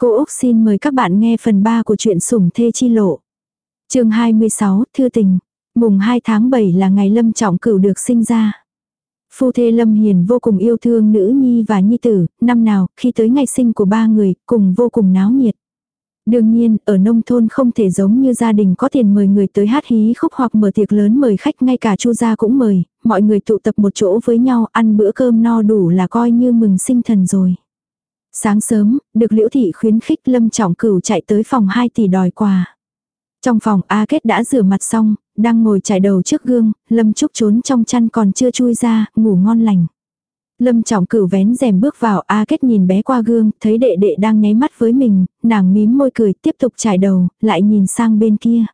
Cô Úc xin mời các bạn nghe phần 3 của truyện Sủng Thê Chi Lộ. chương 26, Thư Tình. Mùng 2 tháng 7 là ngày Lâm Trọng Cửu được sinh ra. Phu thê Lâm Hiền vô cùng yêu thương nữ nhi và nhi tử, năm nào, khi tới ngày sinh của ba người, cùng vô cùng náo nhiệt. Đương nhiên, ở nông thôn không thể giống như gia đình có tiền mời người tới hát hí khúc hoặc mở tiệc lớn mời khách ngay cả chu gia cũng mời, mọi người tụ tập một chỗ với nhau ăn bữa cơm no đủ là coi như mừng sinh thần rồi. Sáng sớm, được liễu thị khuyến khích lâm trọng cửu chạy tới phòng 2 tỷ đòi quà. Trong phòng A Kết đã rửa mặt xong, đang ngồi trải đầu trước gương, lâm trúc trốn trong chăn còn chưa chui ra, ngủ ngon lành. Lâm trọng cửu vén rèm bước vào A Kết nhìn bé qua gương, thấy đệ đệ đang nháy mắt với mình, nàng mím môi cười tiếp tục trải đầu, lại nhìn sang bên kia.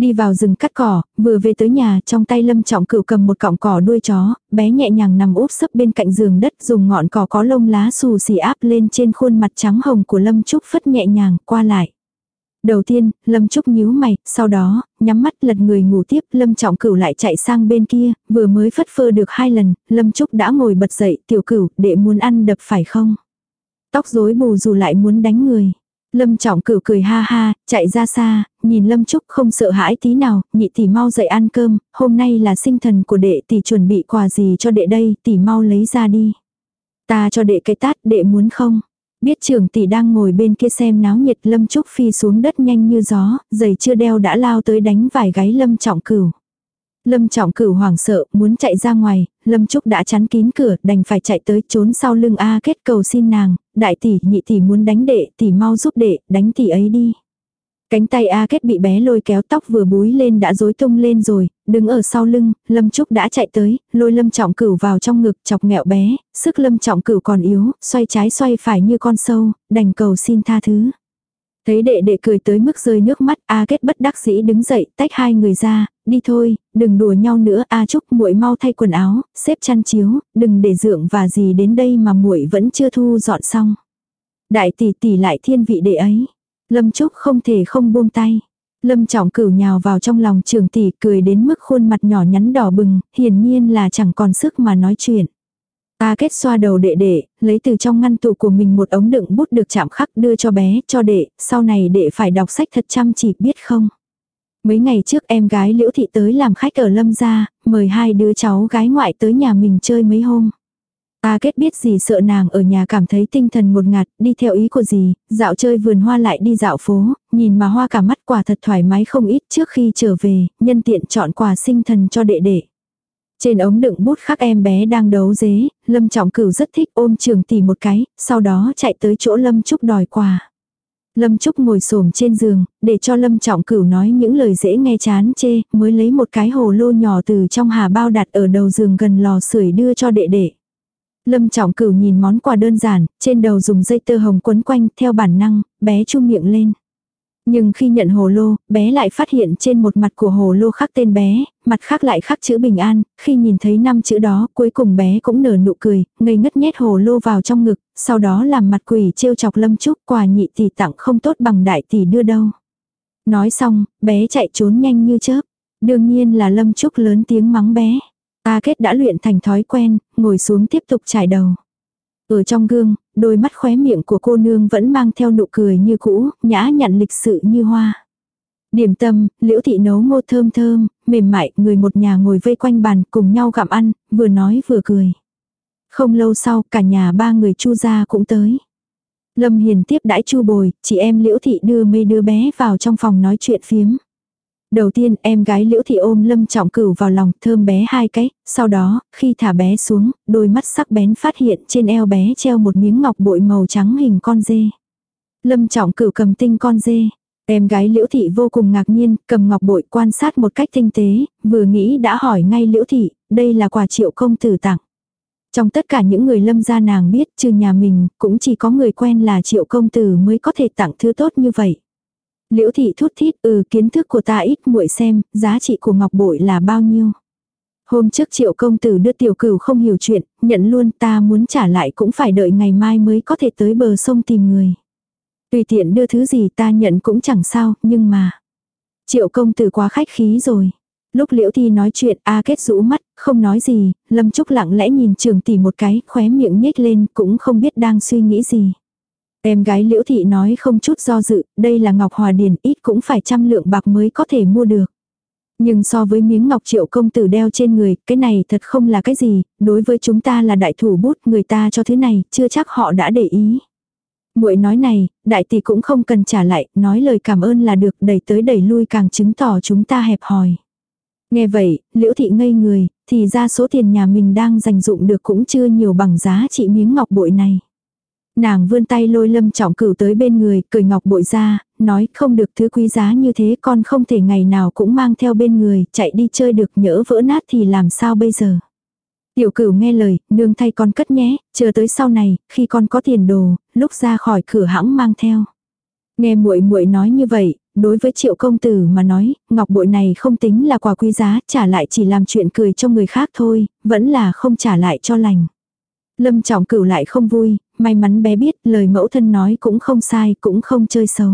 Đi vào rừng cắt cỏ, vừa về tới nhà trong tay lâm trọng cửu cầm một cọng cỏ đuôi chó, bé nhẹ nhàng nằm úp sấp bên cạnh giường đất dùng ngọn cỏ có lông lá xù xì áp lên trên khuôn mặt trắng hồng của lâm trúc phất nhẹ nhàng qua lại. Đầu tiên, Lâm Trúc nhíu mày, sau đó, nhắm mắt lật người ngủ tiếp, Lâm Trọng Cửu lại chạy sang bên kia, vừa mới phất phơ được hai lần, Lâm Trúc đã ngồi bật dậy, tiểu cửu, đệ muốn ăn đập phải không? Tóc rối bù dù lại muốn đánh người. Lâm trọng cửu cười ha ha, chạy ra xa, nhìn Lâm Trúc không sợ hãi tí nào, nhị tỷ mau dậy ăn cơm, hôm nay là sinh thần của đệ tỷ chuẩn bị quà gì cho đệ đây, tỷ mau lấy ra đi. Ta cho đệ cái tát, đệ muốn không? Biết trưởng tỷ đang ngồi bên kia xem náo nhiệt Lâm Trúc phi xuống đất nhanh như gió, giày chưa đeo đã lao tới đánh vài gáy Lâm trọng cửu. Lâm trọng cửu hoảng sợ, muốn chạy ra ngoài, Lâm Trúc đã chắn kín cửa, đành phải chạy tới trốn sau lưng A kết cầu xin nàng, đại tỷ, nhị tỷ muốn đánh đệ, tỷ mau giúp đệ, đánh tỷ ấy đi. Cánh tay A kết bị bé lôi kéo tóc vừa búi lên đã rối tung lên rồi, đứng ở sau lưng, Lâm Trúc đã chạy tới, lôi Lâm Trọng Cửu vào trong ngực chọc nghẹo bé, sức Lâm Trọng Cửu còn yếu, xoay trái xoay phải như con sâu, đành cầu xin tha thứ. Thấy đệ đệ cười tới mức rơi nước mắt, A Kết bất đắc dĩ đứng dậy, tách hai người ra, đi thôi, đừng đùa nhau nữa, A Trúc muội mau thay quần áo, xếp chăn chiếu, đừng để dượng và gì đến đây mà muội vẫn chưa thu dọn xong. Đại tỷ tỷ lại thiên vị đệ ấy. Lâm Trúc không thể không buông tay. Lâm trọng cửu nhào vào trong lòng trường tỷ cười đến mức khuôn mặt nhỏ nhắn đỏ bừng, hiển nhiên là chẳng còn sức mà nói chuyện. Ta kết xoa đầu đệ đệ, lấy từ trong ngăn tủ của mình một ống đựng bút được chạm khắc đưa cho bé, cho đệ, sau này đệ phải đọc sách thật chăm chỉ biết không. Mấy ngày trước em gái Liễu Thị tới làm khách ở Lâm gia, mời hai đứa cháu gái ngoại tới nhà mình chơi mấy hôm. Ta kết biết gì sợ nàng ở nhà cảm thấy tinh thần ngột ngạt, đi theo ý của gì, dạo chơi vườn hoa lại đi dạo phố, nhìn mà hoa cả mắt quả thật thoải mái không ít trước khi trở về, nhân tiện chọn quà sinh thần cho đệ đệ. Trên ống đựng bút khắc em bé đang đấu dế, Lâm Trọng Cửu rất thích ôm trường tỷ một cái, sau đó chạy tới chỗ Lâm Trúc đòi quà. Lâm Trúc ngồi xổm trên giường, để cho Lâm Trọng Cửu nói những lời dễ nghe chán chê, mới lấy một cái hồ lô nhỏ từ trong hà bao đặt ở đầu giường gần lò sưởi đưa cho đệ đệ. Lâm Trọng Cửu nhìn món quà đơn giản, trên đầu dùng dây tơ hồng quấn quanh, theo bản năng, bé chu miệng lên. Nhưng khi nhận hồ lô, bé lại phát hiện trên một mặt của hồ lô khắc tên bé, mặt khác lại khắc chữ bình an, khi nhìn thấy năm chữ đó, cuối cùng bé cũng nở nụ cười, ngây ngất nhét hồ lô vào trong ngực, sau đó làm mặt quỷ trêu chọc lâm trúc quà nhị tỷ tặng không tốt bằng đại tỷ đưa đâu. Nói xong, bé chạy trốn nhanh như chớp. Đương nhiên là lâm trúc lớn tiếng mắng bé. Ta kết đã luyện thành thói quen, ngồi xuống tiếp tục trải đầu. Ở trong gương, đôi mắt khóe miệng của cô nương vẫn mang theo nụ cười như cũ, nhã nhặn lịch sự như hoa. Điểm tâm, liễu thị nấu ngô thơm thơm, mềm mại, người một nhà ngồi vây quanh bàn cùng nhau gặm ăn, vừa nói vừa cười. Không lâu sau, cả nhà ba người chu gia cũng tới. Lâm Hiền tiếp đãi chu bồi, chị em liễu thị đưa mê đưa bé vào trong phòng nói chuyện phiếm. Đầu tiên em gái liễu thị ôm lâm trọng cửu vào lòng thơm bé hai cái, sau đó, khi thả bé xuống, đôi mắt sắc bén phát hiện trên eo bé treo một miếng ngọc bội màu trắng hình con dê. Lâm trọng cửu cầm tinh con dê. Em gái liễu thị vô cùng ngạc nhiên, cầm ngọc bội quan sát một cách tinh tế, vừa nghĩ đã hỏi ngay liễu thị, đây là quà triệu công tử tặng. Trong tất cả những người lâm gia nàng biết trừ nhà mình, cũng chỉ có người quen là triệu công tử mới có thể tặng thứ tốt như vậy. Liễu thị thút thít, ừ kiến thức của ta ít muội xem, giá trị của ngọc bội là bao nhiêu. Hôm trước triệu công tử đưa tiểu cửu không hiểu chuyện, nhận luôn ta muốn trả lại cũng phải đợi ngày mai mới có thể tới bờ sông tìm người. Tùy tiện đưa thứ gì ta nhận cũng chẳng sao, nhưng mà. Triệu công tử quá khách khí rồi. Lúc liễu thi nói chuyện A kết rũ mắt, không nói gì, lâm trúc lặng lẽ nhìn trường tỷ một cái, khóe miệng nhếch lên cũng không biết đang suy nghĩ gì. Em gái liễu thị nói không chút do dự, đây là ngọc hòa điền ít cũng phải trăm lượng bạc mới có thể mua được. Nhưng so với miếng ngọc triệu công tử đeo trên người, cái này thật không là cái gì, đối với chúng ta là đại thủ bút, người ta cho thứ này, chưa chắc họ đã để ý. muội nói này, đại tỷ cũng không cần trả lại, nói lời cảm ơn là được, đẩy tới đẩy lui càng chứng tỏ chúng ta hẹp hòi. Nghe vậy, liễu thị ngây người, thì ra số tiền nhà mình đang dành dụng được cũng chưa nhiều bằng giá trị miếng ngọc bội này. Nàng vươn tay lôi lâm trọng cửu tới bên người, cười ngọc bội ra, nói không được thứ quý giá như thế con không thể ngày nào cũng mang theo bên người, chạy đi chơi được nhỡ vỡ nát thì làm sao bây giờ. Tiểu cửu nghe lời, nương thay con cất nhé, chờ tới sau này, khi con có tiền đồ, lúc ra khỏi cửa hãng mang theo. Nghe muội muội nói như vậy, đối với triệu công tử mà nói, ngọc bội này không tính là quà quý giá, trả lại chỉ làm chuyện cười cho người khác thôi, vẫn là không trả lại cho lành. Lâm trọng cửu lại không vui, may mắn bé biết lời mẫu thân nói cũng không sai, cũng không chơi xấu.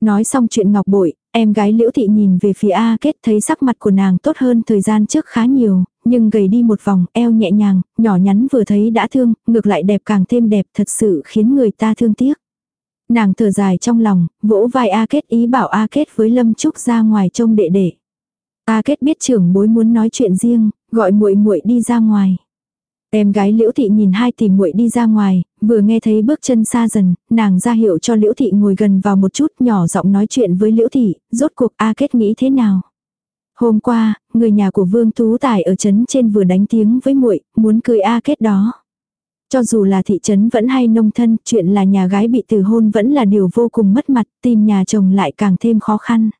Nói xong chuyện ngọc bội, em gái liễu thị nhìn về phía A kết thấy sắc mặt của nàng tốt hơn thời gian trước khá nhiều, nhưng gầy đi một vòng, eo nhẹ nhàng, nhỏ nhắn vừa thấy đã thương, ngược lại đẹp càng thêm đẹp thật sự khiến người ta thương tiếc. Nàng thở dài trong lòng, vỗ vai A kết ý bảo A kết với Lâm Trúc ra ngoài trông đệ đệ. A kết biết trưởng bối muốn nói chuyện riêng, gọi muội muội đi ra ngoài. Em gái Liễu Thị nhìn hai tỷ muội đi ra ngoài, vừa nghe thấy bước chân xa dần, nàng ra hiệu cho Liễu Thị ngồi gần vào một chút nhỏ giọng nói chuyện với Liễu Thị, rốt cuộc A Kết nghĩ thế nào. Hôm qua, người nhà của Vương Tú Tài ở trấn trên vừa đánh tiếng với muội, muốn cưới A Kết đó. Cho dù là thị trấn vẫn hay nông thân, chuyện là nhà gái bị từ hôn vẫn là điều vô cùng mất mặt, tìm nhà chồng lại càng thêm khó khăn.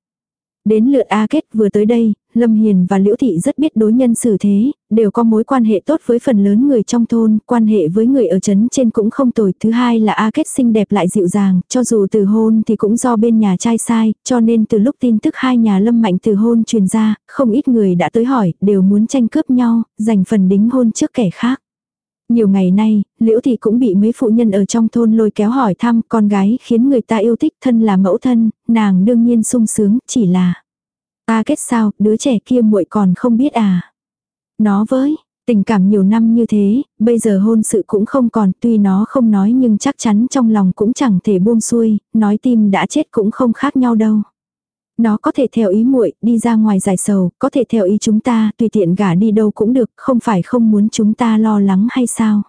Đến lượt A Kết vừa tới đây, Lâm Hiền và Liễu Thị rất biết đối nhân xử thế, đều có mối quan hệ tốt với phần lớn người trong thôn, quan hệ với người ở trấn trên cũng không tồi. Thứ hai là A Kết xinh đẹp lại dịu dàng, cho dù từ hôn thì cũng do bên nhà trai sai, cho nên từ lúc tin tức hai nhà Lâm Mạnh từ hôn truyền ra, không ít người đã tới hỏi, đều muốn tranh cướp nhau, giành phần đính hôn trước kẻ khác. Nhiều ngày nay, Liễu Thị cũng bị mấy phụ nhân ở trong thôn lôi kéo hỏi thăm con gái khiến người ta yêu thích thân là mẫu thân, nàng đương nhiên sung sướng, chỉ là Ta kết sao, đứa trẻ kia muội còn không biết à. Nó với, tình cảm nhiều năm như thế, bây giờ hôn sự cũng không còn, tuy nó không nói nhưng chắc chắn trong lòng cũng chẳng thể buông xuôi, nói tim đã chết cũng không khác nhau đâu. Nó có thể theo ý muội đi ra ngoài giải sầu, có thể theo ý chúng ta, tùy tiện gả đi đâu cũng được, không phải không muốn chúng ta lo lắng hay sao.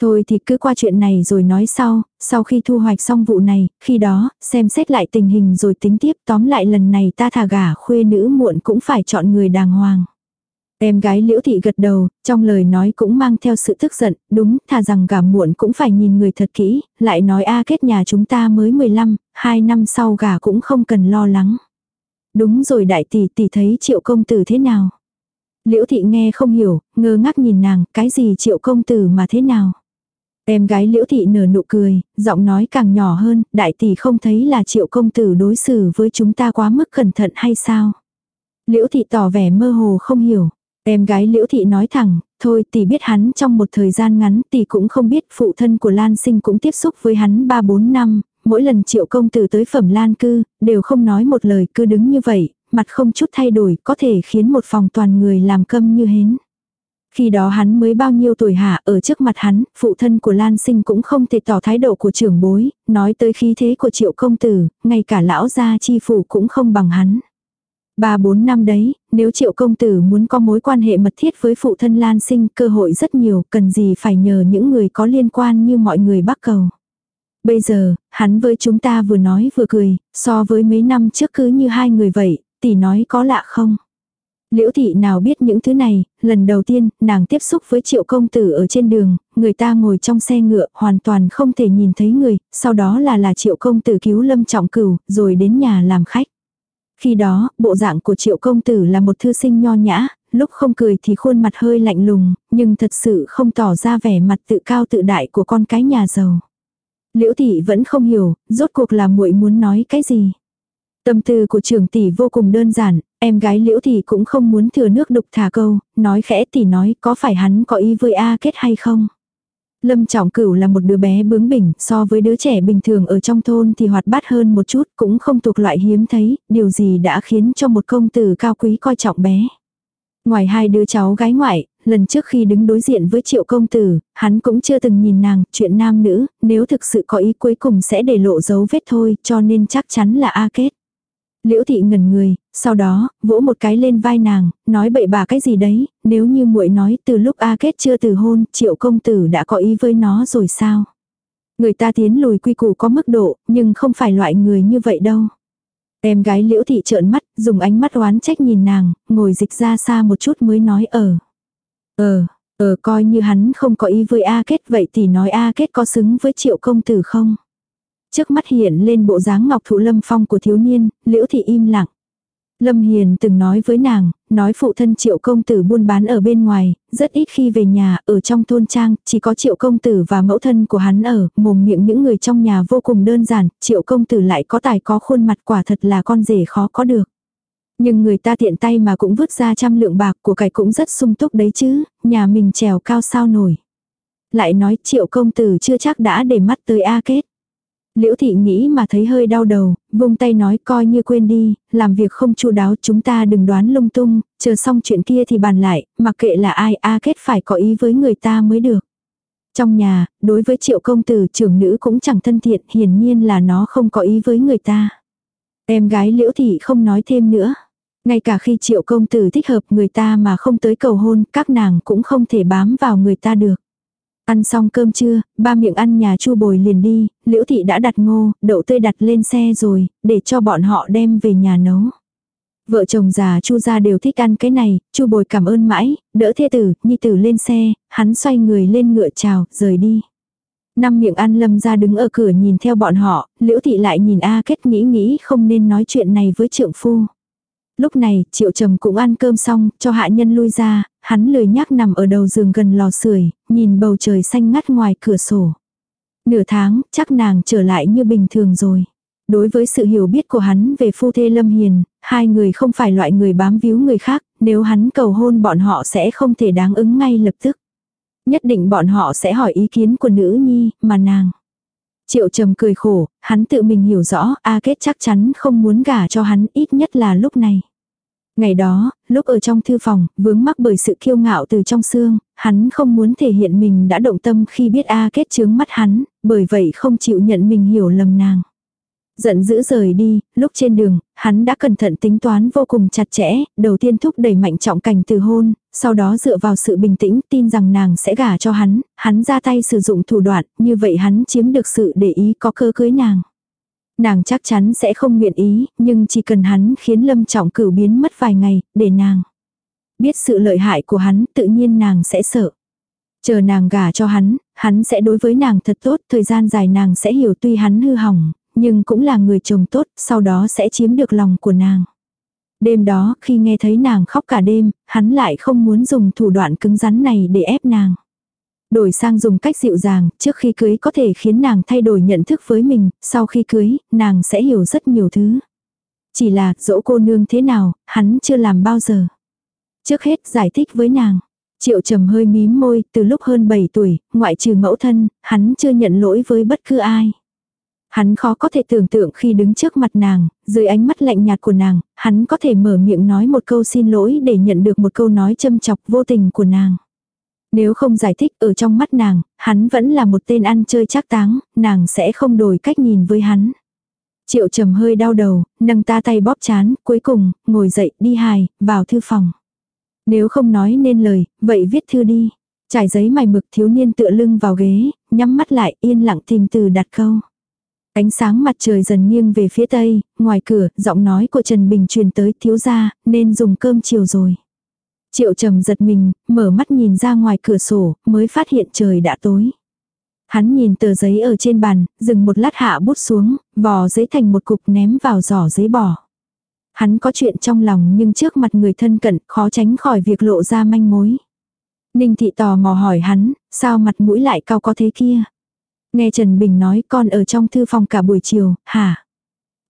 Thôi thì cứ qua chuyện này rồi nói sau, sau khi thu hoạch xong vụ này, khi đó, xem xét lại tình hình rồi tính tiếp tóm lại lần này ta thả gả khuê nữ muộn cũng phải chọn người đàng hoàng. Em gái liễu thị gật đầu, trong lời nói cũng mang theo sự tức giận, đúng, thà rằng gả muộn cũng phải nhìn người thật kỹ, lại nói a kết nhà chúng ta mới 15, hai năm sau gả cũng không cần lo lắng. Đúng rồi đại tỷ tỷ thấy triệu công tử thế nào. Liễu thị nghe không hiểu, ngơ ngác nhìn nàng, cái gì triệu công tử mà thế nào. Em gái liễu thị nở nụ cười, giọng nói càng nhỏ hơn, đại tỷ không thấy là triệu công tử đối xử với chúng ta quá mức cẩn thận hay sao? Liễu thị tỏ vẻ mơ hồ không hiểu. Em gái liễu thị nói thẳng, thôi tỷ biết hắn trong một thời gian ngắn tỷ cũng không biết phụ thân của Lan sinh cũng tiếp xúc với hắn 3-4 năm, mỗi lần triệu công tử tới phẩm Lan cư, đều không nói một lời cứ đứng như vậy, mặt không chút thay đổi có thể khiến một phòng toàn người làm câm như hến. Khi đó hắn mới bao nhiêu tuổi hạ ở trước mặt hắn, phụ thân của Lan Sinh cũng không thể tỏ thái độ của trưởng bối, nói tới khí thế của triệu công tử, ngay cả lão gia chi phủ cũng không bằng hắn. Ba bốn năm đấy, nếu triệu công tử muốn có mối quan hệ mật thiết với phụ thân Lan Sinh cơ hội rất nhiều, cần gì phải nhờ những người có liên quan như mọi người bắt cầu. Bây giờ, hắn với chúng ta vừa nói vừa cười, so với mấy năm trước cứ như hai người vậy, tỷ nói có lạ không? Liễu thị nào biết những thứ này, lần đầu tiên, nàng tiếp xúc với triệu công tử ở trên đường, người ta ngồi trong xe ngựa, hoàn toàn không thể nhìn thấy người, sau đó là là triệu công tử cứu lâm trọng cửu, rồi đến nhà làm khách. Khi đó, bộ dạng của triệu công tử là một thư sinh nho nhã, lúc không cười thì khuôn mặt hơi lạnh lùng, nhưng thật sự không tỏ ra vẻ mặt tự cao tự đại của con cái nhà giàu. Liễu thị vẫn không hiểu, rốt cuộc là muội muốn nói cái gì. Tâm tư của trưởng tỷ vô cùng đơn giản, em gái liễu Thị cũng không muốn thừa nước đục thả câu, nói khẽ tỷ nói có phải hắn có ý với A kết hay không. Lâm Trọng Cửu là một đứa bé bướng bỉnh, so với đứa trẻ bình thường ở trong thôn thì hoạt bát hơn một chút, cũng không thuộc loại hiếm thấy, điều gì đã khiến cho một công tử cao quý coi trọng bé. Ngoài hai đứa cháu gái ngoại, lần trước khi đứng đối diện với triệu công tử, hắn cũng chưa từng nhìn nàng, chuyện nam nữ, nếu thực sự có ý cuối cùng sẽ để lộ dấu vết thôi, cho nên chắc chắn là A kết. Liễu thị ngẩn người, sau đó, vỗ một cái lên vai nàng, nói bậy bà cái gì đấy, nếu như muội nói từ lúc A kết chưa từ hôn, triệu công tử đã có ý với nó rồi sao? Người ta tiến lùi quy củ có mức độ, nhưng không phải loại người như vậy đâu. Em gái liễu thị trợn mắt, dùng ánh mắt oán trách nhìn nàng, ngồi dịch ra xa một chút mới nói ở. Ờ, ờ coi như hắn không có ý với A kết vậy thì nói A kết có xứng với triệu công tử không? Trước mắt hiện lên bộ dáng ngọc thụ lâm phong của thiếu niên, liễu thị im lặng. Lâm Hiền từng nói với nàng, nói phụ thân triệu công tử buôn bán ở bên ngoài, rất ít khi về nhà, ở trong thôn trang, chỉ có triệu công tử và mẫu thân của hắn ở, mồm miệng những người trong nhà vô cùng đơn giản, triệu công tử lại có tài có khuôn mặt quả thật là con rể khó có được. Nhưng người ta tiện tay mà cũng vứt ra trăm lượng bạc của cải cũng rất sung túc đấy chứ, nhà mình trèo cao sao nổi. Lại nói triệu công tử chưa chắc đã để mắt tới A kết. Liễu thị nghĩ mà thấy hơi đau đầu, vung tay nói coi như quên đi, làm việc không chu đáo chúng ta đừng đoán lung tung, chờ xong chuyện kia thì bàn lại, mặc kệ là ai A kết phải có ý với người ta mới được. Trong nhà, đối với triệu công tử trưởng nữ cũng chẳng thân thiện, hiển nhiên là nó không có ý với người ta. Em gái liễu thị không nói thêm nữa. Ngay cả khi triệu công tử thích hợp người ta mà không tới cầu hôn, các nàng cũng không thể bám vào người ta được. Ăn xong cơm trưa, ba miệng ăn nhà chu bồi liền đi, liễu thị đã đặt ngô, đậu tươi đặt lên xe rồi, để cho bọn họ đem về nhà nấu. Vợ chồng già chu gia đều thích ăn cái này, chu bồi cảm ơn mãi, đỡ thê tử, nhi tử lên xe, hắn xoay người lên ngựa chào, rời đi. Năm miệng ăn lâm ra đứng ở cửa nhìn theo bọn họ, liễu thị lại nhìn A kết nghĩ nghĩ không nên nói chuyện này với trượng phu. Lúc này, triệu trầm cũng ăn cơm xong, cho hạ nhân lui ra, hắn lười nhác nằm ở đầu giường gần lò sưởi nhìn bầu trời xanh ngắt ngoài cửa sổ. Nửa tháng, chắc nàng trở lại như bình thường rồi. Đối với sự hiểu biết của hắn về phu thê Lâm Hiền, hai người không phải loại người bám víu người khác, nếu hắn cầu hôn bọn họ sẽ không thể đáng ứng ngay lập tức. Nhất định bọn họ sẽ hỏi ý kiến của nữ nhi, mà nàng. Triệu trầm cười khổ, hắn tự mình hiểu rõ, A Kết chắc chắn không muốn gả cho hắn ít nhất là lúc này. Ngày đó, lúc ở trong thư phòng, vướng mắc bởi sự kiêu ngạo từ trong xương, hắn không muốn thể hiện mình đã động tâm khi biết A Kết chướng mắt hắn, bởi vậy không chịu nhận mình hiểu lầm nàng. Giận dữ rời đi, lúc trên đường, hắn đã cẩn thận tính toán vô cùng chặt chẽ, đầu tiên thúc đẩy mạnh trọng cảnh từ hôn, sau đó dựa vào sự bình tĩnh tin rằng nàng sẽ gả cho hắn, hắn ra tay sử dụng thủ đoạn, như vậy hắn chiếm được sự để ý có cơ cưới nàng. Nàng chắc chắn sẽ không nguyện ý, nhưng chỉ cần hắn khiến lâm trọng cửu biến mất vài ngày, để nàng biết sự lợi hại của hắn, tự nhiên nàng sẽ sợ. Chờ nàng gả cho hắn, hắn sẽ đối với nàng thật tốt, thời gian dài nàng sẽ hiểu tuy hắn hư hỏng, nhưng cũng là người chồng tốt, sau đó sẽ chiếm được lòng của nàng. Đêm đó, khi nghe thấy nàng khóc cả đêm, hắn lại không muốn dùng thủ đoạn cứng rắn này để ép nàng. Đổi sang dùng cách dịu dàng, trước khi cưới có thể khiến nàng thay đổi nhận thức với mình, sau khi cưới, nàng sẽ hiểu rất nhiều thứ. Chỉ là, dỗ cô nương thế nào, hắn chưa làm bao giờ. Trước hết, giải thích với nàng. Triệu trầm hơi mím môi, từ lúc hơn 7 tuổi, ngoại trừ mẫu thân, hắn chưa nhận lỗi với bất cứ ai. Hắn khó có thể tưởng tượng khi đứng trước mặt nàng, dưới ánh mắt lạnh nhạt của nàng, hắn có thể mở miệng nói một câu xin lỗi để nhận được một câu nói châm chọc vô tình của nàng. Nếu không giải thích ở trong mắt nàng, hắn vẫn là một tên ăn chơi chắc táng, nàng sẽ không đổi cách nhìn với hắn. Triệu trầm hơi đau đầu, nâng ta tay bóp chán, cuối cùng, ngồi dậy, đi hài, vào thư phòng. Nếu không nói nên lời, vậy viết thư đi. Trải giấy mài mực thiếu niên tựa lưng vào ghế, nhắm mắt lại, yên lặng tìm từ đặt câu. Ánh sáng mặt trời dần nghiêng về phía tây, ngoài cửa, giọng nói của Trần Bình truyền tới thiếu gia, nên dùng cơm chiều rồi. Triệu trầm giật mình, mở mắt nhìn ra ngoài cửa sổ, mới phát hiện trời đã tối. Hắn nhìn tờ giấy ở trên bàn, dừng một lát hạ bút xuống, vò giấy thành một cục ném vào giỏ giấy bỏ. Hắn có chuyện trong lòng nhưng trước mặt người thân cận, khó tránh khỏi việc lộ ra manh mối. Ninh thị tò mò hỏi hắn, sao mặt mũi lại cao có thế kia? Nghe Trần Bình nói con ở trong thư phòng cả buổi chiều, hả?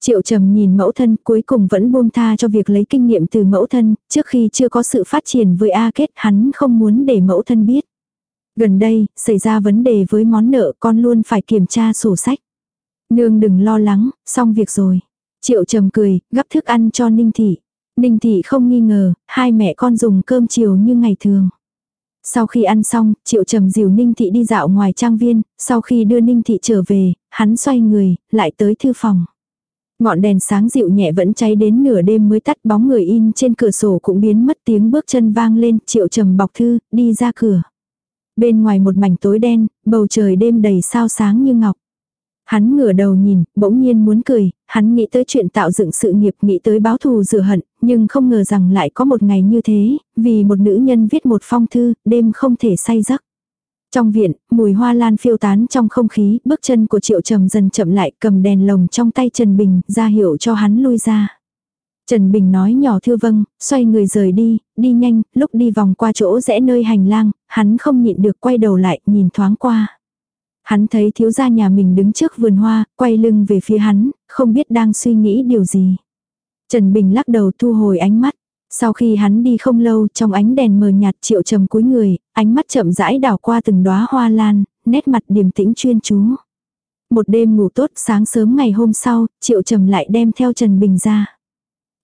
Triệu trầm nhìn mẫu thân cuối cùng vẫn buông tha cho việc lấy kinh nghiệm từ mẫu thân, trước khi chưa có sự phát triển với A kết hắn không muốn để mẫu thân biết. Gần đây, xảy ra vấn đề với món nợ con luôn phải kiểm tra sổ sách. Nương đừng lo lắng, xong việc rồi. Triệu trầm cười, gắp thức ăn cho Ninh Thị. Ninh Thị không nghi ngờ, hai mẹ con dùng cơm chiều như ngày thường. Sau khi ăn xong, Triệu Trầm dìu Ninh Thị đi dạo ngoài trang viên, sau khi đưa Ninh Thị trở về, hắn xoay người, lại tới thư phòng. Ngọn đèn sáng dịu nhẹ vẫn cháy đến nửa đêm mới tắt bóng người in trên cửa sổ cũng biến mất tiếng bước chân vang lên, Triệu Trầm bọc thư, đi ra cửa. Bên ngoài một mảnh tối đen, bầu trời đêm đầy sao sáng như ngọc. Hắn ngửa đầu nhìn, bỗng nhiên muốn cười, hắn nghĩ tới chuyện tạo dựng sự nghiệp, nghĩ tới báo thù rửa hận, nhưng không ngờ rằng lại có một ngày như thế, vì một nữ nhân viết một phong thư, đêm không thể say giấc. Trong viện, mùi hoa lan phiêu tán trong không khí, bước chân của Triệu Trầm dần chậm lại, cầm đèn lồng trong tay Trần Bình, ra hiệu cho hắn lui ra. Trần Bình nói nhỏ thưa vâng, xoay người rời đi, đi nhanh, lúc đi vòng qua chỗ rẽ nơi hành lang, hắn không nhịn được quay đầu lại, nhìn thoáng qua. Hắn thấy thiếu gia nhà mình đứng trước vườn hoa, quay lưng về phía hắn, không biết đang suy nghĩ điều gì. Trần Bình lắc đầu thu hồi ánh mắt. Sau khi hắn đi không lâu trong ánh đèn mờ nhạt triệu trầm cúi người, ánh mắt chậm rãi đảo qua từng đóa hoa lan, nét mặt điềm tĩnh chuyên chú. Một đêm ngủ tốt sáng sớm ngày hôm sau, triệu trầm lại đem theo Trần Bình ra.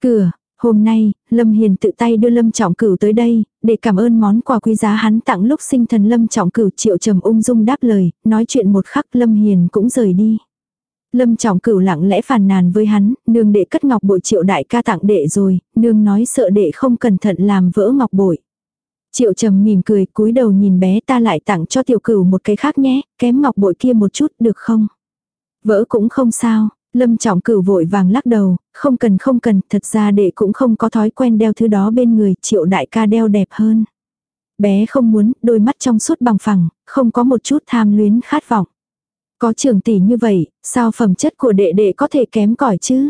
Cửa, hôm nay, Lâm Hiền tự tay đưa Lâm Trọng Cửu tới đây, để cảm ơn món quà quý giá hắn tặng lúc sinh thần Lâm Trọng Cửu triệu trầm ung dung đáp lời, nói chuyện một khắc Lâm Hiền cũng rời đi. Lâm trọng cửu lặng lẽ phàn nàn với hắn, nương đệ cất ngọc bội triệu đại ca tặng đệ rồi, nương nói sợ đệ không cẩn thận làm vỡ ngọc bội. Triệu trầm mỉm cười cúi đầu nhìn bé ta lại tặng cho tiểu cửu một cái khác nhé, kém ngọc bội kia một chút được không? Vỡ cũng không sao, lâm trọng cửu vội vàng lắc đầu, không cần không cần, thật ra đệ cũng không có thói quen đeo thứ đó bên người, triệu đại ca đeo đẹp hơn. Bé không muốn, đôi mắt trong suốt bằng phẳng, không có một chút tham luyến khát vọng. Có trưởng tỷ như vậy, sao phẩm chất của đệ đệ có thể kém cỏi chứ?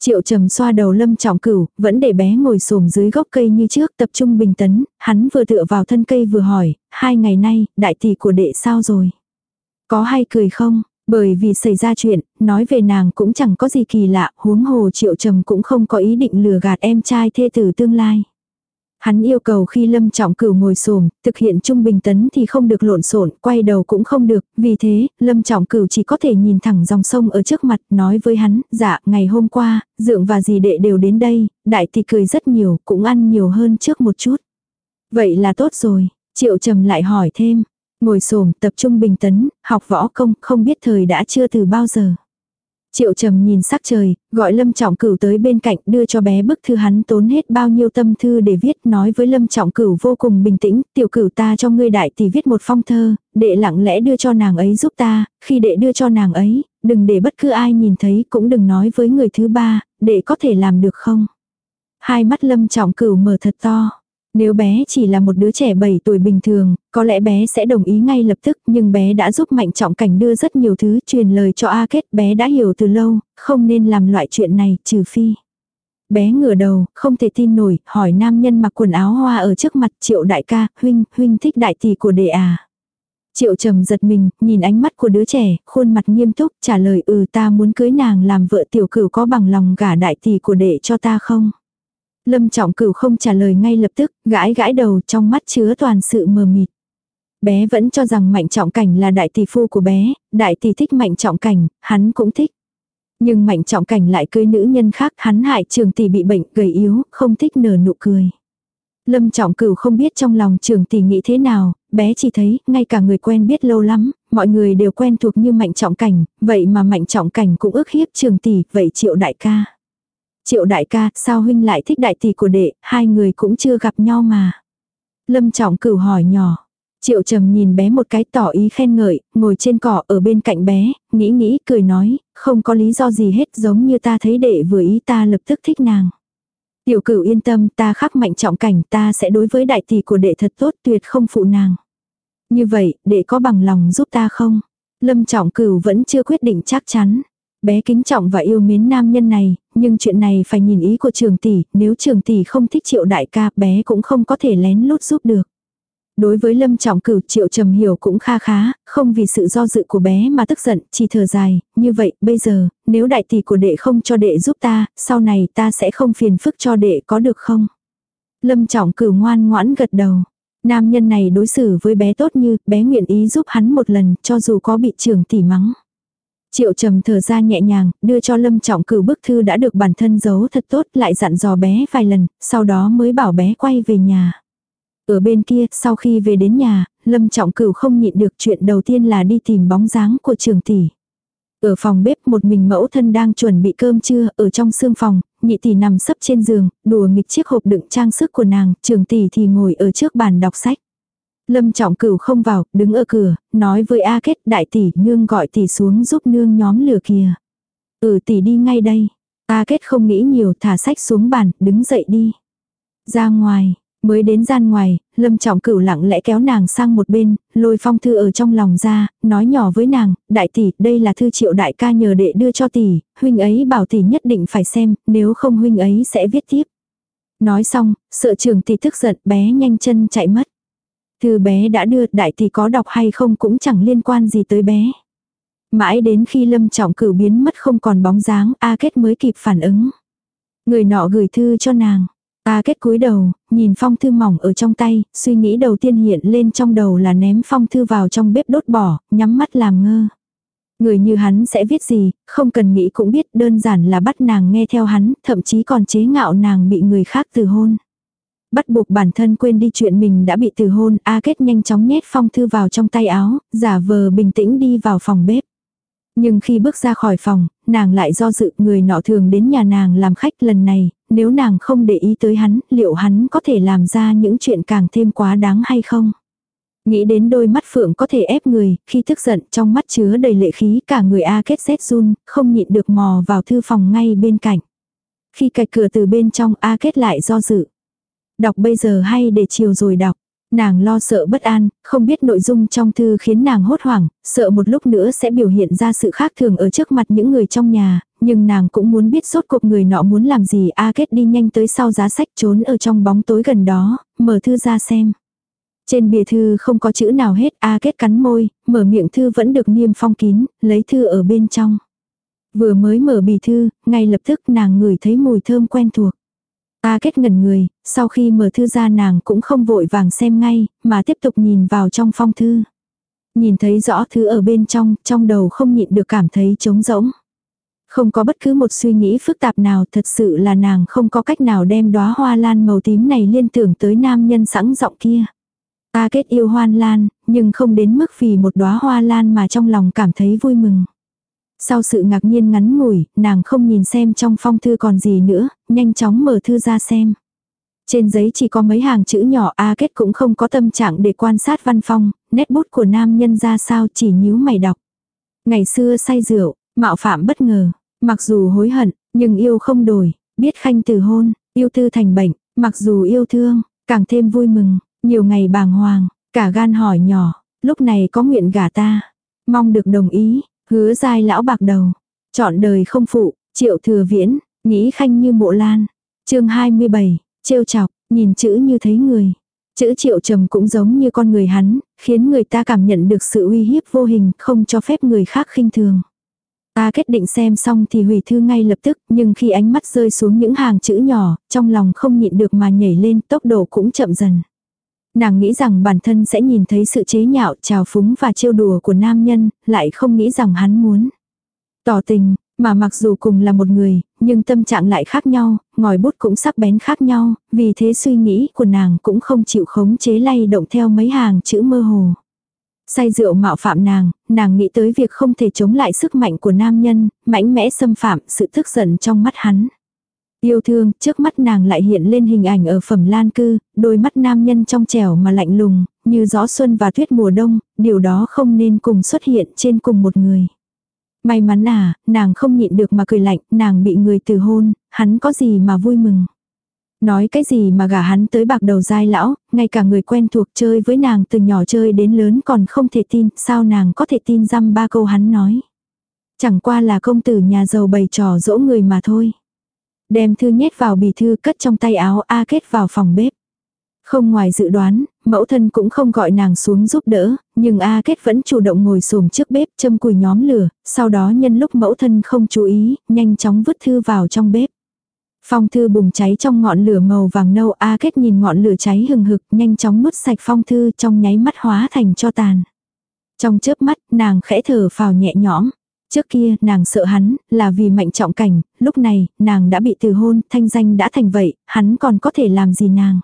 Triệu trầm xoa đầu lâm trọng cửu, vẫn để bé ngồi xổm dưới gốc cây như trước tập trung bình tấn, hắn vừa tựa vào thân cây vừa hỏi, hai ngày nay, đại tỷ của đệ sao rồi? Có hay cười không? Bởi vì xảy ra chuyện, nói về nàng cũng chẳng có gì kỳ lạ, huống hồ triệu trầm cũng không có ý định lừa gạt em trai thê tử tương lai. Hắn yêu cầu khi Lâm Trọng Cửu ngồi xổm, thực hiện trung bình tấn thì không được lộn xộn, quay đầu cũng không được, vì thế, Lâm Trọng Cửu chỉ có thể nhìn thẳng dòng sông ở trước mặt, nói với hắn, "Dạ, ngày hôm qua, dượng và dì đệ đều đến đây, đại tỷ cười rất nhiều, cũng ăn nhiều hơn trước một chút." Vậy là tốt rồi, Triệu Trầm lại hỏi thêm, ngồi xổm, tập trung bình tấn, học võ công, không biết thời đã chưa từ bao giờ. Triệu trầm nhìn sắc trời, gọi Lâm Trọng Cửu tới bên cạnh đưa cho bé bức thư hắn tốn hết bao nhiêu tâm thư để viết nói với Lâm Trọng Cửu vô cùng bình tĩnh, tiểu cửu ta cho ngươi đại tỷ viết một phong thơ, đệ lặng lẽ đưa cho nàng ấy giúp ta, khi đệ đưa cho nàng ấy, đừng để bất cứ ai nhìn thấy cũng đừng nói với người thứ ba, đệ có thể làm được không? Hai mắt Lâm Trọng Cửu mở thật to. Nếu bé chỉ là một đứa trẻ 7 tuổi bình thường, có lẽ bé sẽ đồng ý ngay lập tức, nhưng bé đã giúp Mạnh Trọng Cảnh đưa rất nhiều thứ, truyền lời cho A Kết, bé đã hiểu từ lâu, không nên làm loại chuyện này, trừ phi. Bé ngửa đầu, không thể tin nổi, hỏi nam nhân mặc quần áo hoa ở trước mặt triệu đại ca, huynh, huynh thích đại tỷ của đệ à. Triệu trầm giật mình, nhìn ánh mắt của đứa trẻ, khuôn mặt nghiêm túc, trả lời ừ ta muốn cưới nàng làm vợ tiểu cửu có bằng lòng gả đại tỷ của đệ cho ta không. Lâm trọng cửu không trả lời ngay lập tức, gãi gãi đầu trong mắt chứa toàn sự mờ mịt. Bé vẫn cho rằng mạnh trọng cảnh là đại tỷ phu của bé, đại tỷ thích mạnh trọng cảnh, hắn cũng thích. Nhưng mạnh trọng cảnh lại cưới nữ nhân khác, hắn hại trường tỷ bị bệnh, gầy yếu, không thích nở nụ cười. Lâm trọng cửu không biết trong lòng trường tỷ nghĩ thế nào, bé chỉ thấy, ngay cả người quen biết lâu lắm, mọi người đều quen thuộc như mạnh trọng cảnh, vậy mà mạnh trọng cảnh cũng ước hiếp trường tỷ, vậy triệu đại ca. Triệu đại ca, sao huynh lại thích đại tỷ của đệ, hai người cũng chưa gặp nhau mà. Lâm trọng cửu hỏi nhỏ. Triệu trầm nhìn bé một cái tỏ ý khen ngợi, ngồi trên cỏ ở bên cạnh bé, nghĩ nghĩ cười nói, không có lý do gì hết giống như ta thấy đệ vừa ý ta lập tức thích nàng. Tiểu cửu yên tâm ta khắc mạnh trọng cảnh ta sẽ đối với đại tỷ của đệ thật tốt tuyệt không phụ nàng. Như vậy, đệ có bằng lòng giúp ta không? Lâm trọng cửu vẫn chưa quyết định chắc chắn. Bé kính trọng và yêu mến nam nhân này, nhưng chuyện này phải nhìn ý của trường tỷ, nếu trường tỷ không thích triệu đại ca, bé cũng không có thể lén lút giúp được. Đối với lâm trọng cửu triệu trầm hiểu cũng kha khá, không vì sự do dự của bé mà tức giận, chỉ thở dài, như vậy, bây giờ, nếu đại tỷ của đệ không cho đệ giúp ta, sau này ta sẽ không phiền phức cho đệ có được không? Lâm trọng cửu ngoan ngoãn gật đầu. Nam nhân này đối xử với bé tốt như, bé nguyện ý giúp hắn một lần, cho dù có bị trường tỷ mắng. Triệu trầm thở ra nhẹ nhàng, đưa cho Lâm Trọng cửu bức thư đã được bản thân giấu thật tốt lại dặn dò bé vài lần, sau đó mới bảo bé quay về nhà. Ở bên kia, sau khi về đến nhà, Lâm Trọng Cửu không nhịn được chuyện đầu tiên là đi tìm bóng dáng của trường tỷ. Ở phòng bếp một mình mẫu thân đang chuẩn bị cơm trưa, ở trong sương phòng, nhị tỷ nằm sấp trên giường, đùa nghịch chiếc hộp đựng trang sức của nàng, trường tỷ thì ngồi ở trước bàn đọc sách. Lâm trọng cửu không vào, đứng ở cửa, nói với A Kết đại tỷ nương gọi tỷ xuống giúp nương nhóm lửa kìa. Ừ tỷ đi ngay đây. A Kết không nghĩ nhiều thả sách xuống bàn, đứng dậy đi. Ra ngoài, Mới đến gian ngoài, Lâm Trọng Cửu lặng lẽ kéo nàng sang một bên, lôi phong thư ở trong lòng ra, nói nhỏ với nàng, đại tỷ, đây là thư triệu đại ca nhờ đệ đưa cho tỷ, huynh ấy bảo tỷ nhất định phải xem, nếu không huynh ấy sẽ viết tiếp. Nói xong, sợ trường tỷ tức giận bé nhanh chân chạy mất. Thư bé đã đưa, đại thì có đọc hay không cũng chẳng liên quan gì tới bé. Mãi đến khi Lâm Trọng cử biến mất không còn bóng dáng, A Kết mới kịp phản ứng. Người nọ gửi thư cho nàng. a kết cúi đầu, nhìn phong thư mỏng ở trong tay, suy nghĩ đầu tiên hiện lên trong đầu là ném phong thư vào trong bếp đốt bỏ, nhắm mắt làm ngơ. Người như hắn sẽ viết gì, không cần nghĩ cũng biết đơn giản là bắt nàng nghe theo hắn, thậm chí còn chế ngạo nàng bị người khác từ hôn. Bắt buộc bản thân quên đi chuyện mình đã bị từ hôn, A Kết nhanh chóng nhét phong thư vào trong tay áo, giả vờ bình tĩnh đi vào phòng bếp. Nhưng khi bước ra khỏi phòng, nàng lại do dự người nọ thường đến nhà nàng làm khách lần này, nếu nàng không để ý tới hắn, liệu hắn có thể làm ra những chuyện càng thêm quá đáng hay không? Nghĩ đến đôi mắt phượng có thể ép người, khi tức giận trong mắt chứa đầy lệ khí cả người A kết rét run, không nhịn được mò vào thư phòng ngay bên cạnh. Khi cạch cửa từ bên trong A kết lại do dự. Đọc bây giờ hay để chiều rồi đọc. Nàng lo sợ bất an, không biết nội dung trong thư khiến nàng hốt hoảng, sợ một lúc nữa sẽ biểu hiện ra sự khác thường ở trước mặt những người trong nhà, nhưng nàng cũng muốn biết sốt cuộc người nọ muốn làm gì A Kết đi nhanh tới sau giá sách trốn ở trong bóng tối gần đó, mở thư ra xem. Trên bìa thư không có chữ nào hết, A Kết cắn môi, mở miệng thư vẫn được niêm phong kín, lấy thư ở bên trong. Vừa mới mở bì thư, ngay lập tức nàng ngửi thấy mùi thơm quen thuộc. A kết ngẩn người, sau khi mở thư ra nàng cũng không vội vàng xem ngay, mà tiếp tục nhìn vào trong phong thư. Nhìn thấy rõ thứ ở bên trong, trong đầu không nhịn được cảm thấy trống rỗng. Không có bất cứ một suy nghĩ phức tạp nào, thật sự là nàng không có cách nào đem đóa hoa lan màu tím này liên tưởng tới nam nhân sẵn giọng kia. A kết yêu hoan lan, nhưng không đến mức vì một đóa hoa lan mà trong lòng cảm thấy vui mừng. Sau sự ngạc nhiên ngắn ngủi, nàng không nhìn xem trong phong thư còn gì nữa, nhanh chóng mở thư ra xem. Trên giấy chỉ có mấy hàng chữ nhỏ A kết cũng không có tâm trạng để quan sát văn phong, nét bút của nam nhân ra sao chỉ nhíu mày đọc. Ngày xưa say rượu, mạo phạm bất ngờ, mặc dù hối hận, nhưng yêu không đổi, biết khanh từ hôn, yêu tư thành bệnh, mặc dù yêu thương, càng thêm vui mừng, nhiều ngày bàng hoàng, cả gan hỏi nhỏ, lúc này có nguyện gả ta, mong được đồng ý, Hứa dai lão bạc đầu. Chọn đời không phụ, triệu thừa viễn, nghĩ khanh như mộ lan. chương 27, trêu chọc, nhìn chữ như thấy người. Chữ triệu trầm cũng giống như con người hắn, khiến người ta cảm nhận được sự uy hiếp vô hình, không cho phép người khác khinh thường. Ta kết định xem xong thì hủy thư ngay lập tức, nhưng khi ánh mắt rơi xuống những hàng chữ nhỏ, trong lòng không nhịn được mà nhảy lên, tốc độ cũng chậm dần. Nàng nghĩ rằng bản thân sẽ nhìn thấy sự chế nhạo, trào phúng và trêu đùa của nam nhân, lại không nghĩ rằng hắn muốn. Tỏ tình, mà mặc dù cùng là một người, nhưng tâm trạng lại khác nhau, ngòi bút cũng sắc bén khác nhau, vì thế suy nghĩ của nàng cũng không chịu khống chế lay động theo mấy hàng chữ mơ hồ. Say rượu mạo phạm nàng, nàng nghĩ tới việc không thể chống lại sức mạnh của nam nhân, mãnh mẽ xâm phạm sự tức giận trong mắt hắn. Yêu thương, trước mắt nàng lại hiện lên hình ảnh ở phẩm lan cư, đôi mắt nam nhân trong trẻo mà lạnh lùng, như gió xuân và tuyết mùa đông, điều đó không nên cùng xuất hiện trên cùng một người. May mắn à, nàng không nhịn được mà cười lạnh, nàng bị người từ hôn, hắn có gì mà vui mừng. Nói cái gì mà gả hắn tới bạc đầu dai lão, ngay cả người quen thuộc chơi với nàng từ nhỏ chơi đến lớn còn không thể tin, sao nàng có thể tin dăm ba câu hắn nói. Chẳng qua là công tử nhà giàu bày trò dỗ người mà thôi. Đem thư nhét vào bì thư cất trong tay áo A kết vào phòng bếp. Không ngoài dự đoán, mẫu thân cũng không gọi nàng xuống giúp đỡ, nhưng A Kết vẫn chủ động ngồi xổm trước bếp châm củi nhóm lửa, sau đó nhân lúc mẫu thân không chú ý, nhanh chóng vứt thư vào trong bếp. Phong thư bùng cháy trong ngọn lửa màu vàng nâu A Kết nhìn ngọn lửa cháy hừng hực nhanh chóng nuốt sạch phong thư trong nháy mắt hóa thành cho tàn. Trong chớp mắt nàng khẽ thở phào nhẹ nhõm. Trước kia, nàng sợ hắn, là vì mạnh trọng cảnh, lúc này, nàng đã bị từ hôn, thanh danh đã thành vậy, hắn còn có thể làm gì nàng.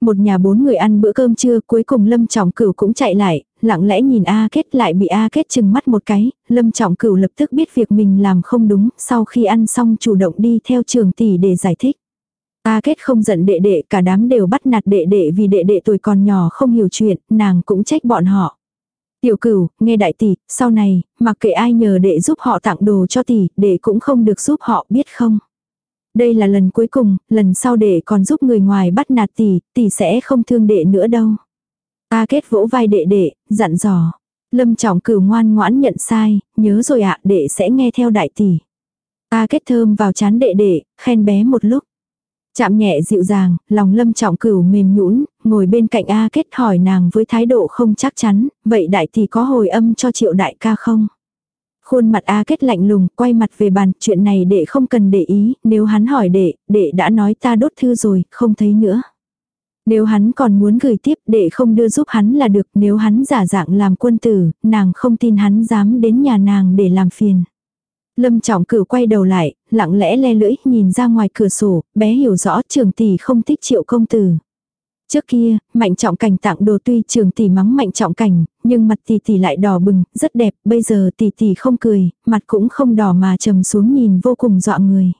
Một nhà bốn người ăn bữa cơm trưa cuối cùng Lâm Trọng Cửu cũng chạy lại, lặng lẽ nhìn A Kết lại bị A Kết chừng mắt một cái, Lâm Trọng Cửu lập tức biết việc mình làm không đúng, sau khi ăn xong chủ động đi theo trường tỷ để giải thích. A Kết không giận đệ đệ, cả đám đều bắt nạt đệ đệ vì đệ đệ tuổi còn nhỏ không hiểu chuyện, nàng cũng trách bọn họ. Tiểu cửu, nghe đại tỷ, sau này, mặc kệ ai nhờ đệ giúp họ tặng đồ cho tỷ, đệ cũng không được giúp họ biết không. Đây là lần cuối cùng, lần sau đệ còn giúp người ngoài bắt nạt tỷ, tỷ sẽ không thương đệ nữa đâu. Ta kết vỗ vai đệ đệ, dặn dò. Lâm trọng cửu ngoan ngoãn nhận sai, nhớ rồi ạ, đệ sẽ nghe theo đại tỷ. Ta kết thơm vào chán đệ đệ, khen bé một lúc. Chạm nhẹ dịu dàng, lòng lâm trọng cửu mềm nhũn ngồi bên cạnh A kết hỏi nàng với thái độ không chắc chắn, vậy đại tỷ có hồi âm cho triệu đại ca không? Khuôn mặt A kết lạnh lùng, quay mặt về bàn, chuyện này đệ không cần để ý, nếu hắn hỏi đệ, đệ đã nói ta đốt thư rồi, không thấy nữa. Nếu hắn còn muốn gửi tiếp đệ không đưa giúp hắn là được, nếu hắn giả dạng làm quân tử, nàng không tin hắn dám đến nhà nàng để làm phiền. Lâm trọng cửu quay đầu lại, lặng lẽ le lưỡi, nhìn ra ngoài cửa sổ, bé hiểu rõ trường tỷ không thích triệu công tử. Trước kia, mạnh trọng cảnh tặng đồ tuy trường tỷ mắng mạnh trọng cảnh, nhưng mặt tỷ tỷ lại đỏ bừng, rất đẹp, bây giờ tỷ tỷ không cười, mặt cũng không đỏ mà trầm xuống nhìn vô cùng dọa người.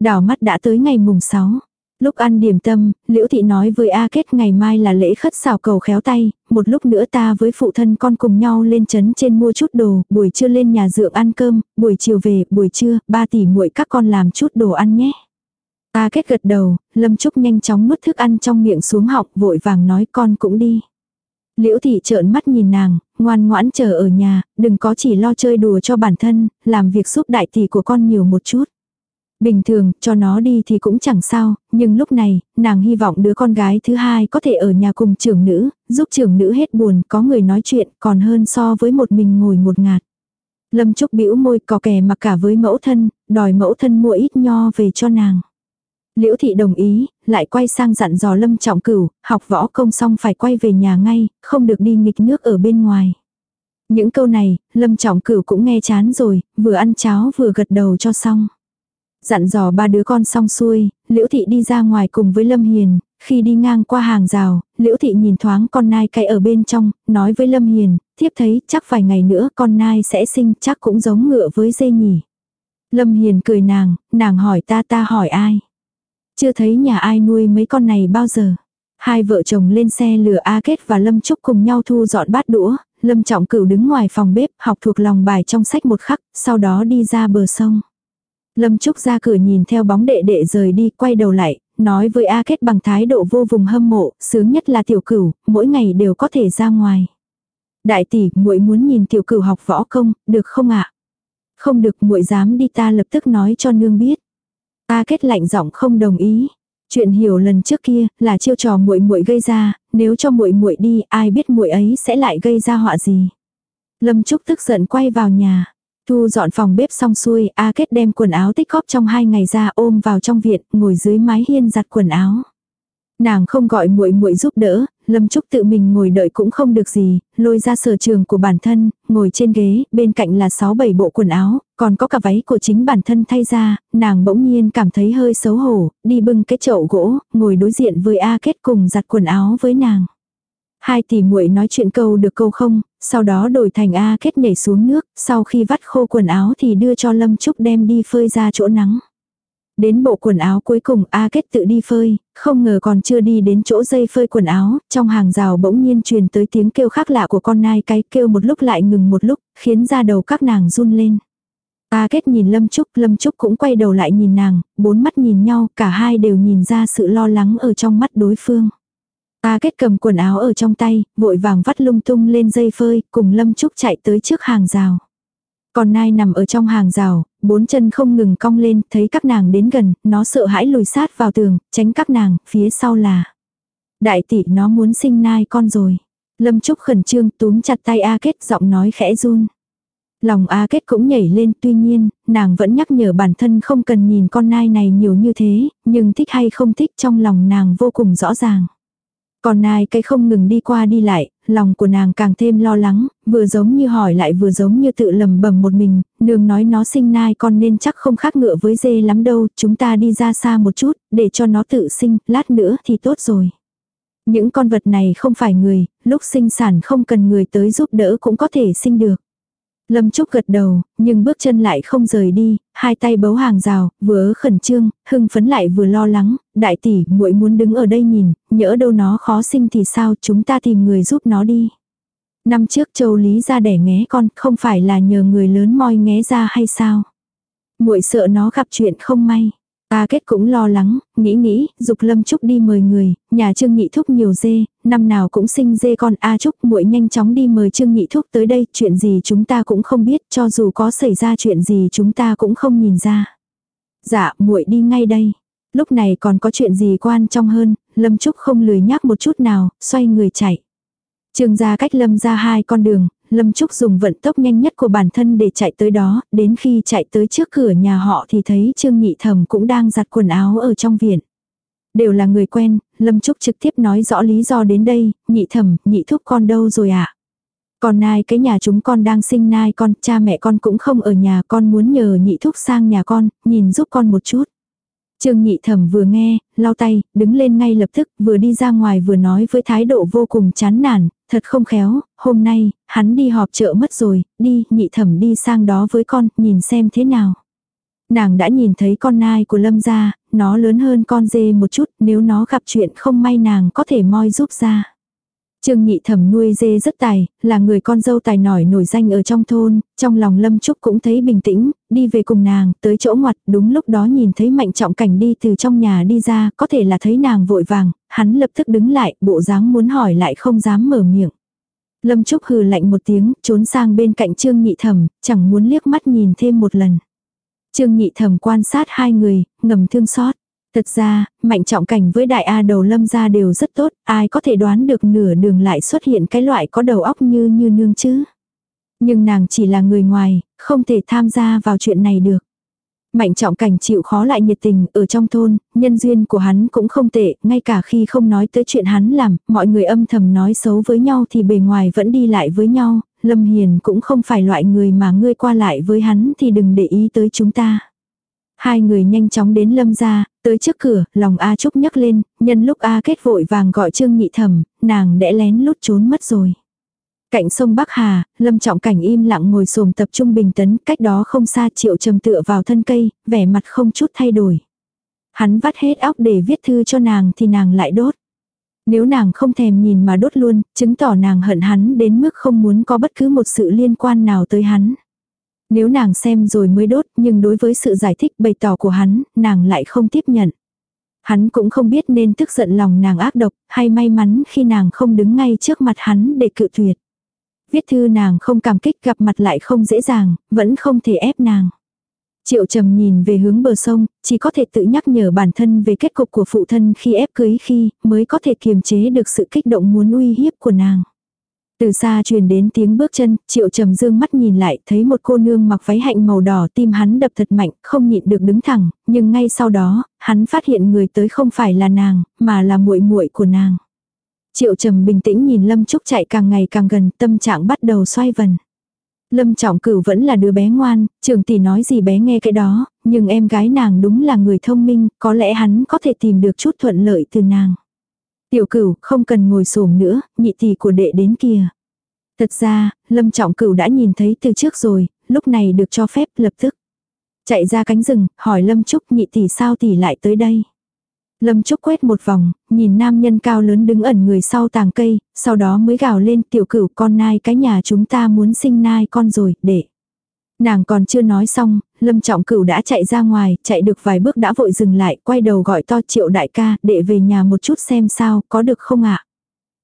Đảo mắt đã tới ngày mùng 6. Lúc ăn điểm tâm, Liễu Thị nói với A Kết ngày mai là lễ khất xào cầu khéo tay, một lúc nữa ta với phụ thân con cùng nhau lên trấn trên mua chút đồ, buổi trưa lên nhà dượng ăn cơm, buổi chiều về, buổi trưa, ba tỷ muội các con làm chút đồ ăn nhé. A Kết gật đầu, Lâm Trúc nhanh chóng nuốt thức ăn trong miệng xuống học vội vàng nói con cũng đi. Liễu thị trợn mắt nhìn nàng, ngoan ngoãn chờ ở nhà, đừng có chỉ lo chơi đùa cho bản thân, làm việc giúp đại tỷ của con nhiều một chút. Bình thường, cho nó đi thì cũng chẳng sao, nhưng lúc này, nàng hy vọng đứa con gái thứ hai có thể ở nhà cùng trưởng nữ, giúp trưởng nữ hết buồn, có người nói chuyện, còn hơn so với một mình ngồi một ngạt. Lâm Trúc bĩu môi cò kè mặc cả với mẫu thân, đòi mẫu thân mua ít nho về cho nàng. Liễu thị đồng ý, lại quay sang dặn dò Lâm Trọng Cửu, học võ công xong phải quay về nhà ngay, không được đi nghịch nước ở bên ngoài. Những câu này, Lâm Trọng Cửu cũng nghe chán rồi, vừa ăn cháo vừa gật đầu cho xong. Dặn dò ba đứa con xong xuôi, Liễu thị đi ra ngoài cùng với Lâm Hiền, khi đi ngang qua hàng rào, Liễu thị nhìn thoáng con nai cay ở bên trong, nói với Lâm Hiền, Thiếp thấy chắc vài ngày nữa con nai sẽ sinh chắc cũng giống ngựa với dê nhỉ. Lâm Hiền cười nàng, nàng hỏi ta ta hỏi ai. Chưa thấy nhà ai nuôi mấy con này bao giờ. Hai vợ chồng lên xe lửa A Kết và Lâm Trúc cùng nhau thu dọn bát đũa, Lâm Trọng Cửu đứng ngoài phòng bếp học thuộc lòng bài trong sách một khắc, sau đó đi ra bờ sông. Lâm Trúc ra cửa nhìn theo bóng đệ đệ rời đi, quay đầu lại, nói với A Kết bằng thái độ vô vùng hâm mộ, sướng nhất là tiểu cửu, mỗi ngày đều có thể ra ngoài. Đại tỷ, muội muốn nhìn tiểu cửu học võ công, được không ạ? Không được, muội dám đi ta lập tức nói cho nương biết. A Kết lạnh giọng không đồng ý. Chuyện hiểu lần trước kia là chiêu trò muội muội gây ra, nếu cho muội muội đi, ai biết muội ấy sẽ lại gây ra họa gì. Lâm Trúc tức giận quay vào nhà. Thu dọn phòng bếp xong xuôi, A Kết đem quần áo tích góp trong hai ngày ra ôm vào trong viện, ngồi dưới mái hiên giặt quần áo. Nàng không gọi muội muội giúp đỡ, Lâm Trúc tự mình ngồi đợi cũng không được gì, lôi ra sở trường của bản thân, ngồi trên ghế, bên cạnh là 6-7 bộ quần áo, còn có cả váy của chính bản thân thay ra, nàng bỗng nhiên cảm thấy hơi xấu hổ, đi bưng cái chậu gỗ, ngồi đối diện với A Kết cùng giặt quần áo với nàng. Hai tỷ muội nói chuyện câu được câu không, sau đó đổi thành A Kết nhảy xuống nước, sau khi vắt khô quần áo thì đưa cho Lâm Trúc đem đi phơi ra chỗ nắng. Đến bộ quần áo cuối cùng A Kết tự đi phơi, không ngờ còn chưa đi đến chỗ dây phơi quần áo, trong hàng rào bỗng nhiên truyền tới tiếng kêu khác lạ của con nai cái kêu một lúc lại ngừng một lúc, khiến da đầu các nàng run lên. A Kết nhìn Lâm Trúc, Lâm Trúc cũng quay đầu lại nhìn nàng, bốn mắt nhìn nhau, cả hai đều nhìn ra sự lo lắng ở trong mắt đối phương. A Kết cầm quần áo ở trong tay, vội vàng vắt lung tung lên dây phơi, cùng Lâm Trúc chạy tới trước hàng rào. Còn nai nằm ở trong hàng rào, bốn chân không ngừng cong lên, thấy các nàng đến gần, nó sợ hãi lùi sát vào tường, tránh các nàng, phía sau là. Đại tỷ nó muốn sinh nai con rồi. Lâm Trúc khẩn trương túm chặt tay A Kết giọng nói khẽ run. Lòng A Kết cũng nhảy lên tuy nhiên, nàng vẫn nhắc nhở bản thân không cần nhìn con nai này nhiều như thế, nhưng thích hay không thích trong lòng nàng vô cùng rõ ràng. Còn nai cây không ngừng đi qua đi lại, lòng của nàng càng thêm lo lắng, vừa giống như hỏi lại vừa giống như tự lầm bầm một mình, nương nói nó sinh nai con nên chắc không khác ngựa với dê lắm đâu, chúng ta đi ra xa một chút, để cho nó tự sinh, lát nữa thì tốt rồi. Những con vật này không phải người, lúc sinh sản không cần người tới giúp đỡ cũng có thể sinh được. Lâm Trúc gật đầu, nhưng bước chân lại không rời đi, hai tay bấu hàng rào, vừa khẩn trương, hưng phấn lại vừa lo lắng, đại tỷ, muội muốn đứng ở đây nhìn, nhỡ đâu nó khó sinh thì sao, chúng ta tìm người giúp nó đi. Năm trước Châu Lý ra đẻ nghé con, không phải là nhờ người lớn moi nghé ra hay sao? Muội sợ nó gặp chuyện không may. A kết cũng lo lắng, nghĩ nghĩ, dục Lâm Trúc đi mời người, nhà Trương Nhị Thúc nhiều dê, năm nào cũng sinh dê con A Trúc muội nhanh chóng đi mời Trương Nhị Thúc tới đây, chuyện gì chúng ta cũng không biết, cho dù có xảy ra chuyện gì chúng ta cũng không nhìn ra. Dạ, muội đi ngay đây. Lúc này còn có chuyện gì quan trọng hơn, Lâm Trúc không lười nhắc một chút nào, xoay người chạy. Trương gia cách Lâm ra hai con đường, Lâm Trúc dùng vận tốc nhanh nhất của bản thân để chạy tới đó, đến khi chạy tới trước cửa nhà họ thì thấy Trương Nhị Thẩm cũng đang giặt quần áo ở trong viện. Đều là người quen, Lâm Trúc trực tiếp nói rõ lý do đến đây, nhị thẩm, nhị thúc con đâu rồi ạ? À? Còn nai cái nhà chúng con đang sinh nai con, cha mẹ con cũng không ở nhà con muốn nhờ nhị thúc sang nhà con, nhìn giúp con một chút. Trương nhị thẩm vừa nghe, lau tay, đứng lên ngay lập tức, vừa đi ra ngoài vừa nói với thái độ vô cùng chán nản, thật không khéo, hôm nay, hắn đi họp chợ mất rồi, đi, nhị thẩm đi sang đó với con, nhìn xem thế nào. Nàng đã nhìn thấy con nai của lâm gia, nó lớn hơn con dê một chút, nếu nó gặp chuyện không may nàng có thể moi giúp ra. Trương nhị thẩm nuôi dê rất tài, là người con dâu tài nổi nổi danh ở trong thôn, trong lòng Lâm Trúc cũng thấy bình tĩnh, đi về cùng nàng, tới chỗ ngoặt, đúng lúc đó nhìn thấy mạnh trọng cảnh đi từ trong nhà đi ra, có thể là thấy nàng vội vàng, hắn lập tức đứng lại, bộ dáng muốn hỏi lại không dám mở miệng. Lâm Trúc hừ lạnh một tiếng, trốn sang bên cạnh Trương nhị thẩm, chẳng muốn liếc mắt nhìn thêm một lần. Trương nhị thẩm quan sát hai người, ngầm thương xót. Thật ra, mạnh trọng cảnh với đại A đầu lâm gia đều rất tốt, ai có thể đoán được nửa đường lại xuất hiện cái loại có đầu óc như như nương chứ. Nhưng nàng chỉ là người ngoài, không thể tham gia vào chuyện này được. Mạnh trọng cảnh chịu khó lại nhiệt tình, ở trong thôn, nhân duyên của hắn cũng không tệ, ngay cả khi không nói tới chuyện hắn làm, mọi người âm thầm nói xấu với nhau thì bề ngoài vẫn đi lại với nhau, Lâm Hiền cũng không phải loại người mà ngươi qua lại với hắn thì đừng để ý tới chúng ta. Hai người nhanh chóng đến lâm gia, tới trước cửa, lòng A Trúc nhấc lên, nhân lúc A kết vội vàng gọi Trương Nhị Thẩm, nàng đẽ lén lút trốn mất rồi. Cạnh sông Bắc Hà, Lâm Trọng Cảnh im lặng ngồi xổm tập trung bình tấn, cách đó không xa Triệu Trầm tựa vào thân cây, vẻ mặt không chút thay đổi. Hắn vắt hết óc để viết thư cho nàng thì nàng lại đốt. Nếu nàng không thèm nhìn mà đốt luôn, chứng tỏ nàng hận hắn đến mức không muốn có bất cứ một sự liên quan nào tới hắn. Nếu nàng xem rồi mới đốt, nhưng đối với sự giải thích bày tỏ của hắn, nàng lại không tiếp nhận. Hắn cũng không biết nên tức giận lòng nàng ác độc, hay may mắn khi nàng không đứng ngay trước mặt hắn để cự tuyệt. Viết thư nàng không cảm kích gặp mặt lại không dễ dàng, vẫn không thể ép nàng. Triệu trầm nhìn về hướng bờ sông, chỉ có thể tự nhắc nhở bản thân về kết cục của phụ thân khi ép cưới khi, mới có thể kiềm chế được sự kích động muốn uy hiếp của nàng. Từ xa truyền đến tiếng bước chân, triệu trầm dương mắt nhìn lại, thấy một cô nương mặc váy hạnh màu đỏ tim hắn đập thật mạnh, không nhịn được đứng thẳng, nhưng ngay sau đó, hắn phát hiện người tới không phải là nàng, mà là muội muội của nàng. Triệu trầm bình tĩnh nhìn Lâm Trúc chạy càng ngày càng gần, tâm trạng bắt đầu xoay vần. Lâm Trọng Cửu vẫn là đứa bé ngoan, trường tỷ nói gì bé nghe cái đó, nhưng em gái nàng đúng là người thông minh, có lẽ hắn có thể tìm được chút thuận lợi từ nàng. Tiểu cửu, không cần ngồi xổm nữa, nhị tỷ của đệ đến kìa. Thật ra, Lâm Trọng Cửu đã nhìn thấy từ trước rồi, lúc này được cho phép lập tức. Chạy ra cánh rừng, hỏi Lâm Trúc nhị tỷ sao tỷ lại tới đây. Lâm Trúc quét một vòng, nhìn nam nhân cao lớn đứng ẩn người sau tàng cây, sau đó mới gào lên tiểu cửu con nai cái nhà chúng ta muốn sinh nai con rồi, để. Nàng còn chưa nói xong, Lâm Trọng Cửu đã chạy ra ngoài, chạy được vài bước đã vội dừng lại, quay đầu gọi to triệu đại ca, để về nhà một chút xem sao, có được không ạ?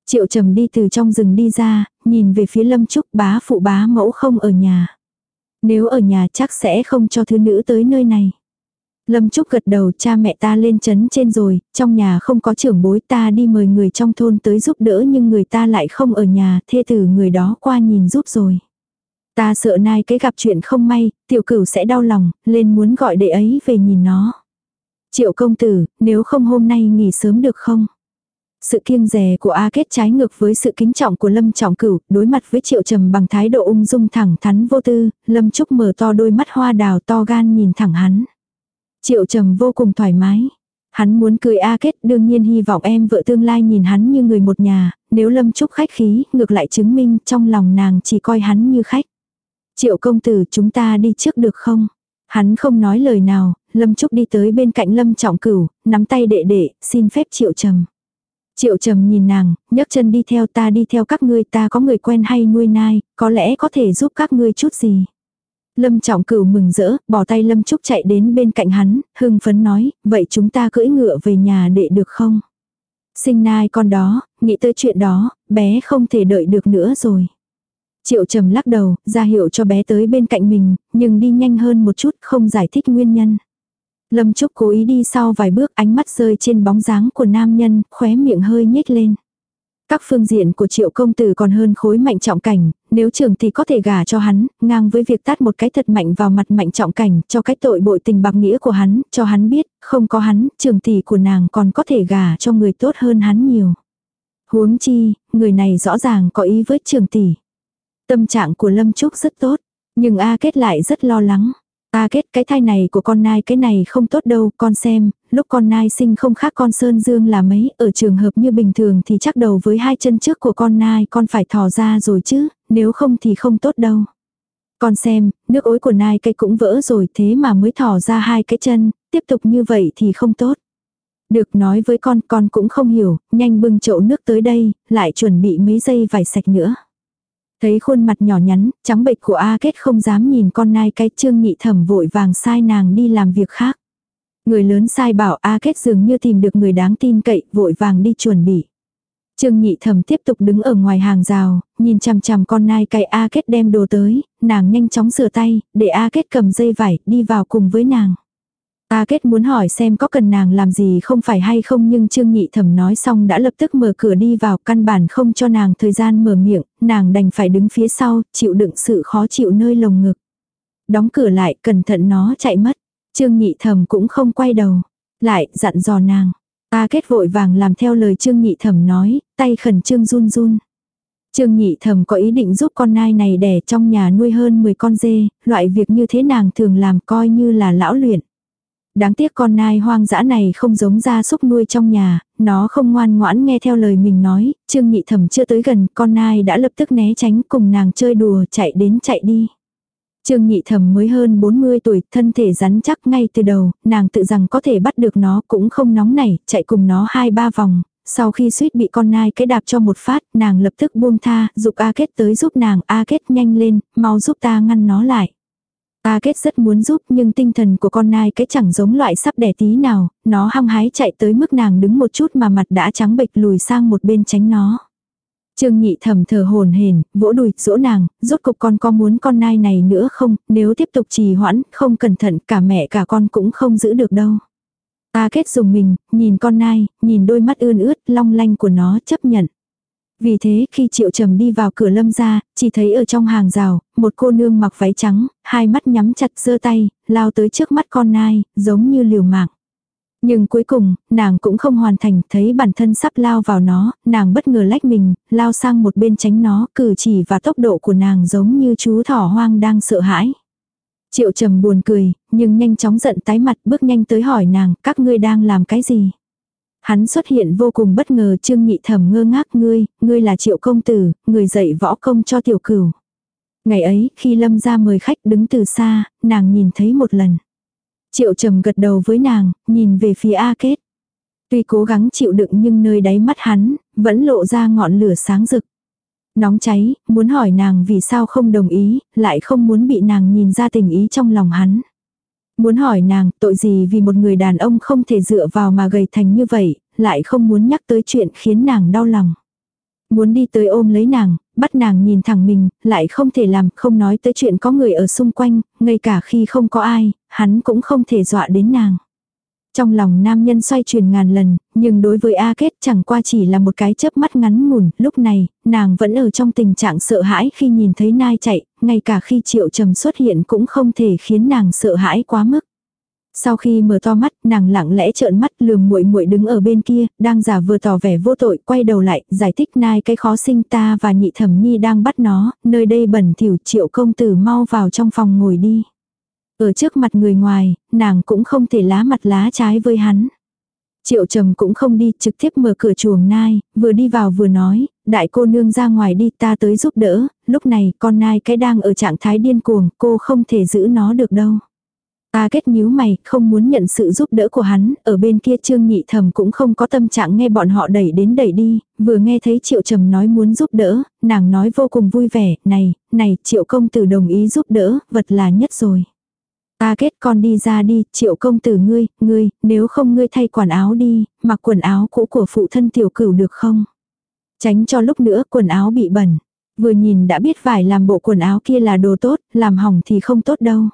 Triệu trầm đi từ trong rừng đi ra, nhìn về phía Lâm Trúc bá phụ bá mẫu không ở nhà. Nếu ở nhà chắc sẽ không cho thứ nữ tới nơi này. Lâm Trúc gật đầu cha mẹ ta lên chấn trên rồi, trong nhà không có trưởng bối ta đi mời người trong thôn tới giúp đỡ nhưng người ta lại không ở nhà, thê tử người đó qua nhìn giúp rồi. Ta sợ nai cái gặp chuyện không may, tiểu cửu sẽ đau lòng, lên muốn gọi đệ ấy về nhìn nó. Triệu công tử, nếu không hôm nay nghỉ sớm được không? Sự kiêng rè của A Kết trái ngược với sự kính trọng của Lâm Trọng Cửu, đối mặt với Triệu Trầm bằng thái độ ung dung thẳng thắn vô tư, Lâm Trúc mở to đôi mắt hoa đào to gan nhìn thẳng hắn. Triệu Trầm vô cùng thoải mái. Hắn muốn cười A Kết đương nhiên hy vọng em vợ tương lai nhìn hắn như người một nhà, nếu Lâm Trúc khách khí, ngược lại chứng minh trong lòng nàng chỉ coi hắn như khách. Triệu công tử chúng ta đi trước được không? Hắn không nói lời nào, Lâm Trúc đi tới bên cạnh Lâm Trọng Cửu, nắm tay đệ đệ, xin phép Triệu Trầm. Triệu Trầm nhìn nàng, nhấc chân đi theo ta đi theo các ngươi ta có người quen hay nuôi nai, có lẽ có thể giúp các ngươi chút gì. Lâm Trọng Cửu mừng rỡ, bỏ tay Lâm Trúc chạy đến bên cạnh hắn, hưng phấn nói, vậy chúng ta cưỡi ngựa về nhà đệ được không? Sinh nai con đó, nghĩ tới chuyện đó, bé không thể đợi được nữa rồi. Triệu trầm lắc đầu, ra hiệu cho bé tới bên cạnh mình, nhưng đi nhanh hơn một chút, không giải thích nguyên nhân. Lâm Trúc cố ý đi sau vài bước ánh mắt rơi trên bóng dáng của nam nhân, khóe miệng hơi nhếch lên. Các phương diện của triệu công tử còn hơn khối mạnh trọng cảnh, nếu trường thì có thể gả cho hắn, ngang với việc tát một cái thật mạnh vào mặt mạnh trọng cảnh, cho cái tội bội tình bạc nghĩa của hắn, cho hắn biết, không có hắn, trường tỷ của nàng còn có thể gả cho người tốt hơn hắn nhiều. Huống chi, người này rõ ràng có ý với trường tỷ. Tâm trạng của Lâm Trúc rất tốt, nhưng A Kết lại rất lo lắng ta Kết cái thai này của con nai cái này không tốt đâu, con xem, lúc con nai sinh không khác con Sơn Dương là mấy, ở trường hợp như bình thường thì chắc đầu với hai chân trước của con nai con phải thò ra rồi chứ, nếu không thì không tốt đâu. Con xem, nước ối của nai cây cũng vỡ rồi thế mà mới thò ra hai cái chân, tiếp tục như vậy thì không tốt. Được nói với con, con cũng không hiểu, nhanh bưng chậu nước tới đây, lại chuẩn bị mấy giây vải sạch nữa. Thấy khuôn mặt nhỏ nhắn, trắng bệch của A Kết không dám nhìn con nai cái trương nhị thẩm vội vàng sai nàng đi làm việc khác. Người lớn sai bảo A Kết dường như tìm được người đáng tin cậy, vội vàng đi chuẩn bị. Trương nhị thẩm tiếp tục đứng ở ngoài hàng rào, nhìn chằm chằm con nai cái A Kết đem đồ tới, nàng nhanh chóng rửa tay, để A Kết cầm dây vải, đi vào cùng với nàng. A Kết muốn hỏi xem có cần nàng làm gì không phải hay không nhưng Trương Nhị Thẩm nói xong đã lập tức mở cửa đi vào căn bản không cho nàng thời gian mở miệng, nàng đành phải đứng phía sau, chịu đựng sự khó chịu nơi lồng ngực. Đóng cửa lại, cẩn thận nó chạy mất. Trương Nhị Thẩm cũng không quay đầu. Lại, dặn dò nàng. A Kết vội vàng làm theo lời Trương Nhị Thẩm nói, tay khẩn trương run run. Trương Nhị Thẩm có ý định giúp con nai này đẻ trong nhà nuôi hơn 10 con dê, loại việc như thế nàng thường làm coi như là lão luyện. Đáng tiếc con nai hoang dã này không giống gia súc nuôi trong nhà, nó không ngoan ngoãn nghe theo lời mình nói, Trương Nhị Thẩm chưa tới gần, con nai đã lập tức né tránh cùng nàng chơi đùa chạy đến chạy đi. Trương Nhị Thẩm mới hơn 40 tuổi, thân thể rắn chắc ngay từ đầu, nàng tự rằng có thể bắt được nó cũng không nóng nảy, chạy cùng nó hai ba vòng. Sau khi suýt bị con nai cái đạp cho một phát, nàng lập tức buông tha, dục A Kết tới giúp nàng, A Kết nhanh lên, mau giúp ta ngăn nó lại. Ta kết rất muốn giúp nhưng tinh thần của con nai cái chẳng giống loại sắp đẻ tí nào, nó hăng hái chạy tới mức nàng đứng một chút mà mặt đã trắng bệch lùi sang một bên tránh nó. Trương nhị thầm thở hồn hển, vỗ đùi, dỗ nàng, rốt cục con có muốn con nai này nữa không, nếu tiếp tục trì hoãn, không cẩn thận, cả mẹ cả con cũng không giữ được đâu. Ta kết dùng mình, nhìn con nai, nhìn đôi mắt ươn ướt, long lanh của nó chấp nhận. Vì thế khi Triệu Trầm đi vào cửa lâm ra, chỉ thấy ở trong hàng rào, một cô nương mặc váy trắng, hai mắt nhắm chặt giơ tay, lao tới trước mắt con nai, giống như liều mạng. Nhưng cuối cùng, nàng cũng không hoàn thành, thấy bản thân sắp lao vào nó, nàng bất ngờ lách mình, lao sang một bên tránh nó, cử chỉ và tốc độ của nàng giống như chú thỏ hoang đang sợ hãi. Triệu trầm buồn cười, nhưng nhanh chóng giận tái mặt bước nhanh tới hỏi nàng, các ngươi đang làm cái gì? Hắn xuất hiện vô cùng bất ngờ trương nhị thẩm ngơ ngác ngươi, ngươi là triệu công tử, người dạy võ công cho tiểu cửu. Ngày ấy, khi lâm ra mời khách đứng từ xa, nàng nhìn thấy một lần. Triệu trầm gật đầu với nàng, nhìn về phía A kết. Tuy cố gắng chịu đựng nhưng nơi đáy mắt hắn, vẫn lộ ra ngọn lửa sáng rực. Nóng cháy, muốn hỏi nàng vì sao không đồng ý, lại không muốn bị nàng nhìn ra tình ý trong lòng hắn. Muốn hỏi nàng tội gì vì một người đàn ông không thể dựa vào mà gầy thành như vậy, lại không muốn nhắc tới chuyện khiến nàng đau lòng. Muốn đi tới ôm lấy nàng, bắt nàng nhìn thẳng mình, lại không thể làm, không nói tới chuyện có người ở xung quanh, ngay cả khi không có ai, hắn cũng không thể dọa đến nàng. Trong lòng nam nhân xoay chuyển ngàn lần, nhưng đối với A Kết chẳng qua chỉ là một cái chớp mắt ngắn ngủn, lúc này, nàng vẫn ở trong tình trạng sợ hãi khi nhìn thấy nai chạy, ngay cả khi triệu trầm xuất hiện cũng không thể khiến nàng sợ hãi quá mức. Sau khi mở to mắt, nàng lặng lẽ trợn mắt lườm muội muội đứng ở bên kia, đang giả vừa tỏ vẻ vô tội, quay đầu lại, giải thích nai cái khó sinh ta và nhị thẩm nhi đang bắt nó, nơi đây bẩn thỉu triệu công tử mau vào trong phòng ngồi đi. Ở trước mặt người ngoài, nàng cũng không thể lá mặt lá trái với hắn. Triệu trầm cũng không đi, trực tiếp mở cửa chuồng nai, vừa đi vào vừa nói, đại cô nương ra ngoài đi ta tới giúp đỡ, lúc này con nai cái đang ở trạng thái điên cuồng, cô không thể giữ nó được đâu. Ta kết nhíu mày, không muốn nhận sự giúp đỡ của hắn, ở bên kia trương nhị thầm cũng không có tâm trạng nghe bọn họ đẩy đến đẩy đi, vừa nghe thấy triệu trầm nói muốn giúp đỡ, nàng nói vô cùng vui vẻ, này, này, triệu công tử đồng ý giúp đỡ, vật là nhất rồi. Ta kết con đi ra đi, triệu công tử ngươi, ngươi, nếu không ngươi thay quần áo đi, mặc quần áo cũ của phụ thân tiểu cửu được không? Tránh cho lúc nữa quần áo bị bẩn. Vừa nhìn đã biết phải làm bộ quần áo kia là đồ tốt, làm hỏng thì không tốt đâu.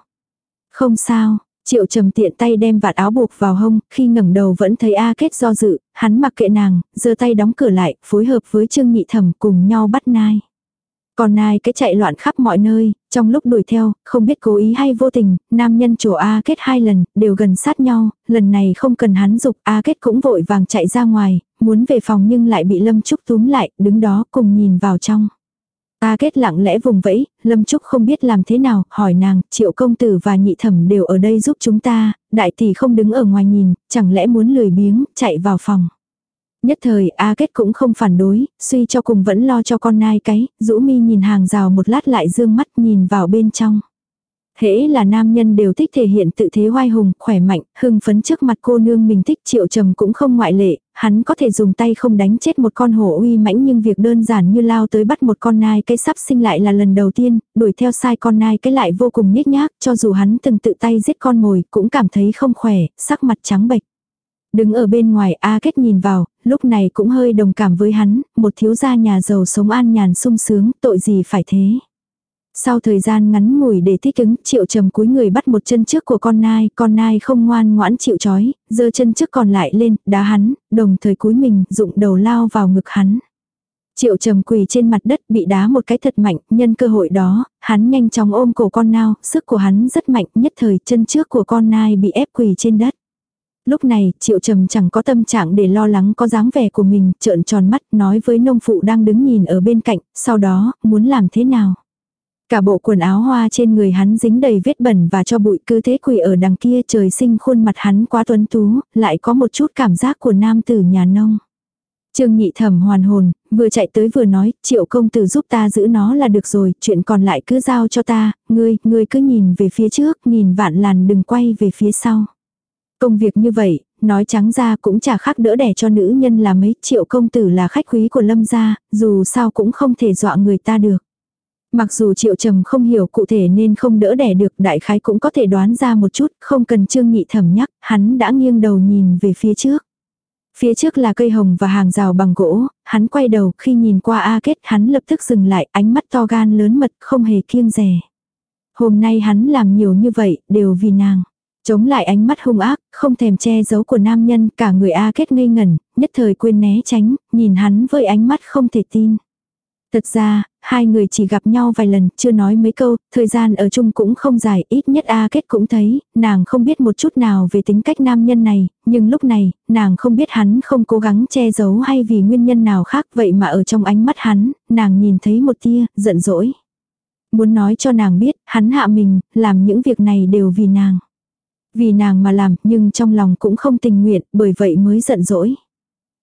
Không sao, Triệu trầm tiện tay đem vạt áo buộc vào hông, khi ngẩng đầu vẫn thấy A Kết do dự, hắn mặc kệ nàng, giơ tay đóng cửa lại, phối hợp với Trương Nhị Thẩm cùng nhau bắt nai. Còn nai cái chạy loạn khắp mọi nơi, trong lúc đuổi theo, không biết cố ý hay vô tình, nam nhân chỗ A Kết hai lần, đều gần sát nhau, lần này không cần hắn dục A Kết cũng vội vàng chạy ra ngoài, muốn về phòng nhưng lại bị Lâm Trúc túm lại, đứng đó cùng nhìn vào trong. A kết lặng lẽ vùng vẫy, Lâm Trúc không biết làm thế nào, hỏi nàng, triệu công tử và nhị thẩm đều ở đây giúp chúng ta, đại tỷ không đứng ở ngoài nhìn, chẳng lẽ muốn lười biếng, chạy vào phòng. Nhất thời A kết cũng không phản đối, suy cho cùng vẫn lo cho con nai cái, rũ mi nhìn hàng rào một lát lại dương mắt nhìn vào bên trong. Hễ là nam nhân đều thích thể hiện tự thế hoai hùng, khỏe mạnh, hưng phấn trước mặt cô nương mình thích triệu trầm cũng không ngoại lệ, hắn có thể dùng tay không đánh chết một con hổ uy mãnh nhưng việc đơn giản như lao tới bắt một con nai cái sắp sinh lại là lần đầu tiên, đuổi theo sai con nai cái lại vô cùng nhếch nhác, cho dù hắn từng tự tay giết con mồi cũng cảm thấy không khỏe, sắc mặt trắng bệch. Đứng ở bên ngoài A Kết nhìn vào, lúc này cũng hơi đồng cảm với hắn, một thiếu gia nhà giàu sống an nhàn sung sướng, tội gì phải thế. Sau thời gian ngắn ngủi để thích ứng, triệu trầm cúi người bắt một chân trước của con nai, con nai không ngoan ngoãn chịu chói, giơ chân trước còn lại lên, đá hắn, đồng thời cúi mình, dụng đầu lao vào ngực hắn. Triệu trầm quỳ trên mặt đất bị đá một cái thật mạnh, nhân cơ hội đó, hắn nhanh chóng ôm cổ con nao, sức của hắn rất mạnh, nhất thời chân trước của con nai bị ép quỳ trên đất. Lúc này, triệu trầm chẳng có tâm trạng để lo lắng có dáng vẻ của mình, trợn tròn mắt, nói với nông phụ đang đứng nhìn ở bên cạnh, sau đó, muốn làm thế nào. Cả bộ quần áo hoa trên người hắn dính đầy vết bẩn và cho bụi cứ thế quỳ ở đằng kia trời sinh khuôn mặt hắn quá tuấn tú, lại có một chút cảm giác của nam tử nhà nông. Trương nhị thẩm hoàn hồn, vừa chạy tới vừa nói, triệu công tử giúp ta giữ nó là được rồi, chuyện còn lại cứ giao cho ta, ngươi, ngươi cứ nhìn về phía trước, nhìn vạn làn đừng quay về phía sau. Công việc như vậy, nói trắng ra cũng chả khác đỡ đẻ cho nữ nhân là mấy triệu công tử là khách quý của lâm gia, dù sao cũng không thể dọa người ta được. Mặc dù triệu trầm không hiểu cụ thể nên không đỡ đẻ được đại khái cũng có thể đoán ra một chút, không cần trương nhị thẩm nhắc, hắn đã nghiêng đầu nhìn về phía trước. Phía trước là cây hồng và hàng rào bằng gỗ, hắn quay đầu khi nhìn qua A Kết hắn lập tức dừng lại ánh mắt to gan lớn mật không hề kiêng rè. Hôm nay hắn làm nhiều như vậy đều vì nàng. Chống lại ánh mắt hung ác, không thèm che giấu của nam nhân cả người A Kết ngây ngẩn, nhất thời quên né tránh, nhìn hắn với ánh mắt không thể tin. Thật ra, hai người chỉ gặp nhau vài lần, chưa nói mấy câu, thời gian ở chung cũng không dài, ít nhất A Kết cũng thấy, nàng không biết một chút nào về tính cách nam nhân này, nhưng lúc này, nàng không biết hắn không cố gắng che giấu hay vì nguyên nhân nào khác vậy mà ở trong ánh mắt hắn, nàng nhìn thấy một tia, giận dỗi. Muốn nói cho nàng biết, hắn hạ mình, làm những việc này đều vì nàng. Vì nàng mà làm, nhưng trong lòng cũng không tình nguyện, bởi vậy mới giận dỗi.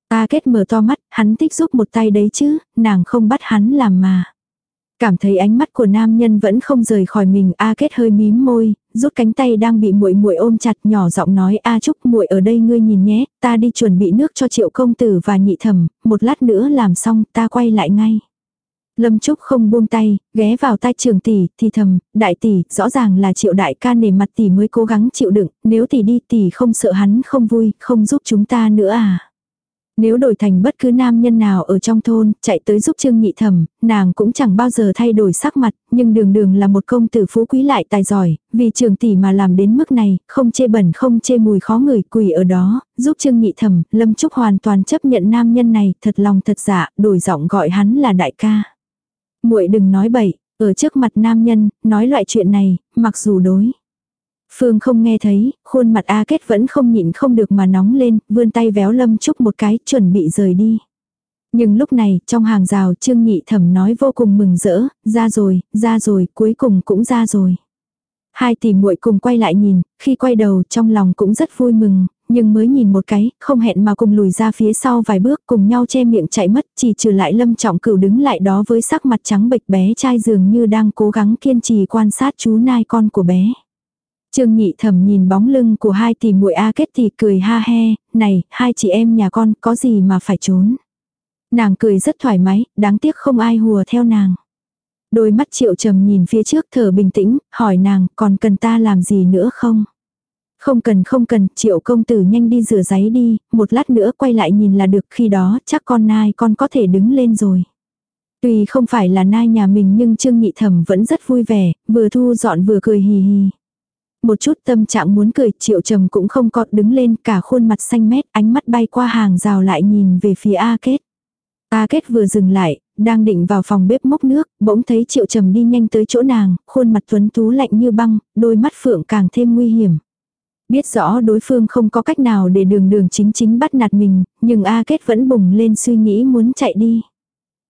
A kết mở to mắt, hắn thích giúp một tay đấy chứ, nàng không bắt hắn làm mà. Cảm thấy ánh mắt của nam nhân vẫn không rời khỏi mình, A Kết hơi mím môi, rút cánh tay đang bị muội muội ôm chặt, nhỏ giọng nói: "A Trúc, muội ở đây ngươi nhìn nhé, ta đi chuẩn bị nước cho Triệu công tử và nhị thẩm, một lát nữa làm xong, ta quay lại ngay." Lâm Trúc không buông tay, ghé vào tai trường tỷ, thì thầm, đại tỷ, rõ ràng là triệu đại ca nể mặt tỷ mới cố gắng chịu đựng, nếu tỷ đi tỷ không sợ hắn không vui, không giúp chúng ta nữa à. Nếu đổi thành bất cứ nam nhân nào ở trong thôn, chạy tới giúp Trương Nhị Thẩm, nàng cũng chẳng bao giờ thay đổi sắc mặt, nhưng đường đường là một công tử phú quý lại tài giỏi, vì trường tỷ mà làm đến mức này, không chê bẩn không chê mùi khó người quỳ ở đó, giúp Trương Nhị Thẩm, Lâm Trúc hoàn toàn chấp nhận nam nhân này, thật lòng thật dạ, đổi giọng gọi hắn là đại ca muội đừng nói bậy, ở trước mặt nam nhân, nói loại chuyện này, mặc dù đối. Phương không nghe thấy, khuôn mặt A Kết vẫn không nhịn không được mà nóng lên, vươn tay véo Lâm Trúc một cái, chuẩn bị rời đi. Nhưng lúc này, trong hàng rào Trương Nhị Thẩm nói vô cùng mừng rỡ, ra rồi, ra rồi, cuối cùng cũng ra rồi. Hai tỷ muội cùng quay lại nhìn, khi quay đầu trong lòng cũng rất vui mừng, nhưng mới nhìn một cái, không hẹn mà cùng lùi ra phía sau vài bước cùng nhau che miệng chạy mất, chỉ trừ lại lâm trọng cửu đứng lại đó với sắc mặt trắng bệch bé trai dường như đang cố gắng kiên trì quan sát chú nai con của bé. Trương nhị thẩm nhìn bóng lưng của hai tỷ muội A kết thì cười ha he, này, hai chị em nhà con có gì mà phải trốn. Nàng cười rất thoải mái, đáng tiếc không ai hùa theo nàng. Đôi mắt triệu trầm nhìn phía trước thở bình tĩnh, hỏi nàng còn cần ta làm gì nữa không? Không cần không cần, triệu công tử nhanh đi rửa giấy đi, một lát nữa quay lại nhìn là được khi đó chắc con nai con có thể đứng lên rồi. Tuy không phải là nai nhà mình nhưng Trương Nhị Thẩm vẫn rất vui vẻ, vừa thu dọn vừa cười hì hì. Một chút tâm trạng muốn cười triệu trầm cũng không có đứng lên cả khuôn mặt xanh mét ánh mắt bay qua hàng rào lại nhìn về phía A Kết. A Kết vừa dừng lại, đang định vào phòng bếp mốc nước, bỗng thấy triệu trầm đi nhanh tới chỗ nàng, khuôn mặt tuấn tú lạnh như băng, đôi mắt phượng càng thêm nguy hiểm. Biết rõ đối phương không có cách nào để đường đường chính chính bắt nạt mình, nhưng A Kết vẫn bùng lên suy nghĩ muốn chạy đi.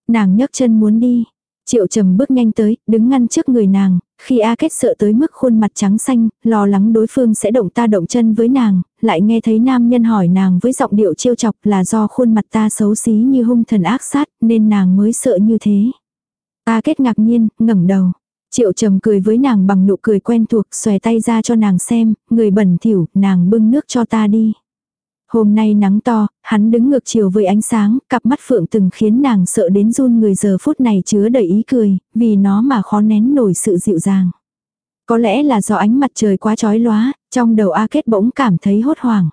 Nàng nhấc chân muốn đi. Triệu trầm bước nhanh tới, đứng ngăn trước người nàng, khi A Kết sợ tới mức khuôn mặt trắng xanh, lo lắng đối phương sẽ động ta động chân với nàng, lại nghe thấy nam nhân hỏi nàng với giọng điệu trêu chọc là do khuôn mặt ta xấu xí như hung thần ác sát, nên nàng mới sợ như thế. A Kết ngạc nhiên, ngẩng đầu. Triệu trầm cười với nàng bằng nụ cười quen thuộc, xòe tay ra cho nàng xem, người bẩn thỉu, nàng bưng nước cho ta đi. Hôm nay nắng to, hắn đứng ngược chiều với ánh sáng, cặp mắt phượng từng khiến nàng sợ đến run người giờ phút này chứa đầy ý cười, vì nó mà khó nén nổi sự dịu dàng. Có lẽ là do ánh mặt trời quá chói lóa, trong đầu A Kết bỗng cảm thấy hốt hoảng.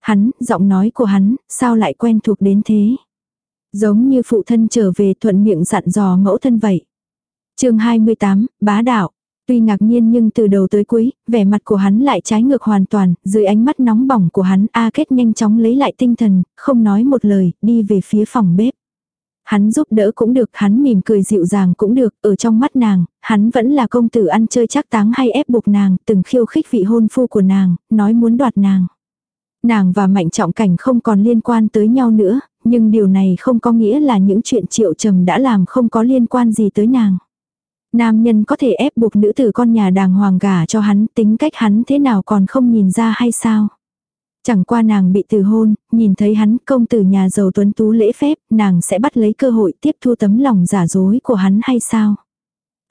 Hắn, giọng nói của hắn, sao lại quen thuộc đến thế? Giống như phụ thân trở về thuận miệng dặn dò mẫu thân vậy chương 28, bá đạo. Tuy ngạc nhiên nhưng từ đầu tới cuối, vẻ mặt của hắn lại trái ngược hoàn toàn, dưới ánh mắt nóng bỏng của hắn A Kết nhanh chóng lấy lại tinh thần, không nói một lời, đi về phía phòng bếp. Hắn giúp đỡ cũng được, hắn mỉm cười dịu dàng cũng được, ở trong mắt nàng, hắn vẫn là công tử ăn chơi chắc táng hay ép buộc nàng, từng khiêu khích vị hôn phu của nàng, nói muốn đoạt nàng. Nàng và Mạnh Trọng Cảnh không còn liên quan tới nhau nữa, nhưng điều này không có nghĩa là những chuyện triệu trầm đã làm không có liên quan gì tới nàng. Nam nhân có thể ép buộc nữ tử con nhà đàng hoàng gả cho hắn tính cách hắn thế nào còn không nhìn ra hay sao. Chẳng qua nàng bị từ hôn, nhìn thấy hắn công tử nhà giàu tuấn tú lễ phép, nàng sẽ bắt lấy cơ hội tiếp thu tấm lòng giả dối của hắn hay sao.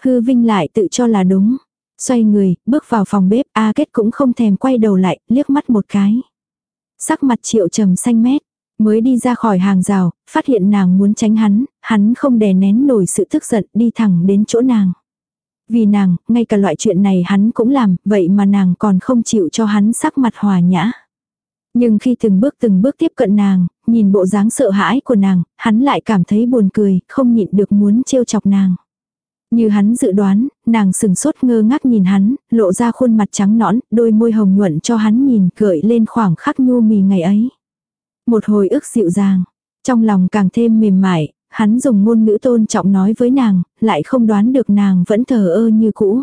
Hư vinh lại tự cho là đúng. Xoay người, bước vào phòng bếp, A Kết cũng không thèm quay đầu lại, liếc mắt một cái. Sắc mặt triệu trầm xanh mét, Mới đi ra khỏi hàng rào, phát hiện nàng muốn tránh hắn, hắn không đè nén nổi sự tức giận đi thẳng đến chỗ nàng. Vì nàng, ngay cả loại chuyện này hắn cũng làm, vậy mà nàng còn không chịu cho hắn sắc mặt hòa nhã. Nhưng khi từng bước từng bước tiếp cận nàng, nhìn bộ dáng sợ hãi của nàng, hắn lại cảm thấy buồn cười, không nhịn được muốn trêu chọc nàng. Như hắn dự đoán, nàng sừng sốt ngơ ngác nhìn hắn, lộ ra khuôn mặt trắng nõn, đôi môi hồng nhuận cho hắn nhìn, gợi lên khoảng khắc nhu mì ngày ấy. Một hồi ức dịu dàng, trong lòng càng thêm mềm mại, hắn dùng ngôn ngữ tôn trọng nói với nàng, lại không đoán được nàng vẫn thờ ơ như cũ.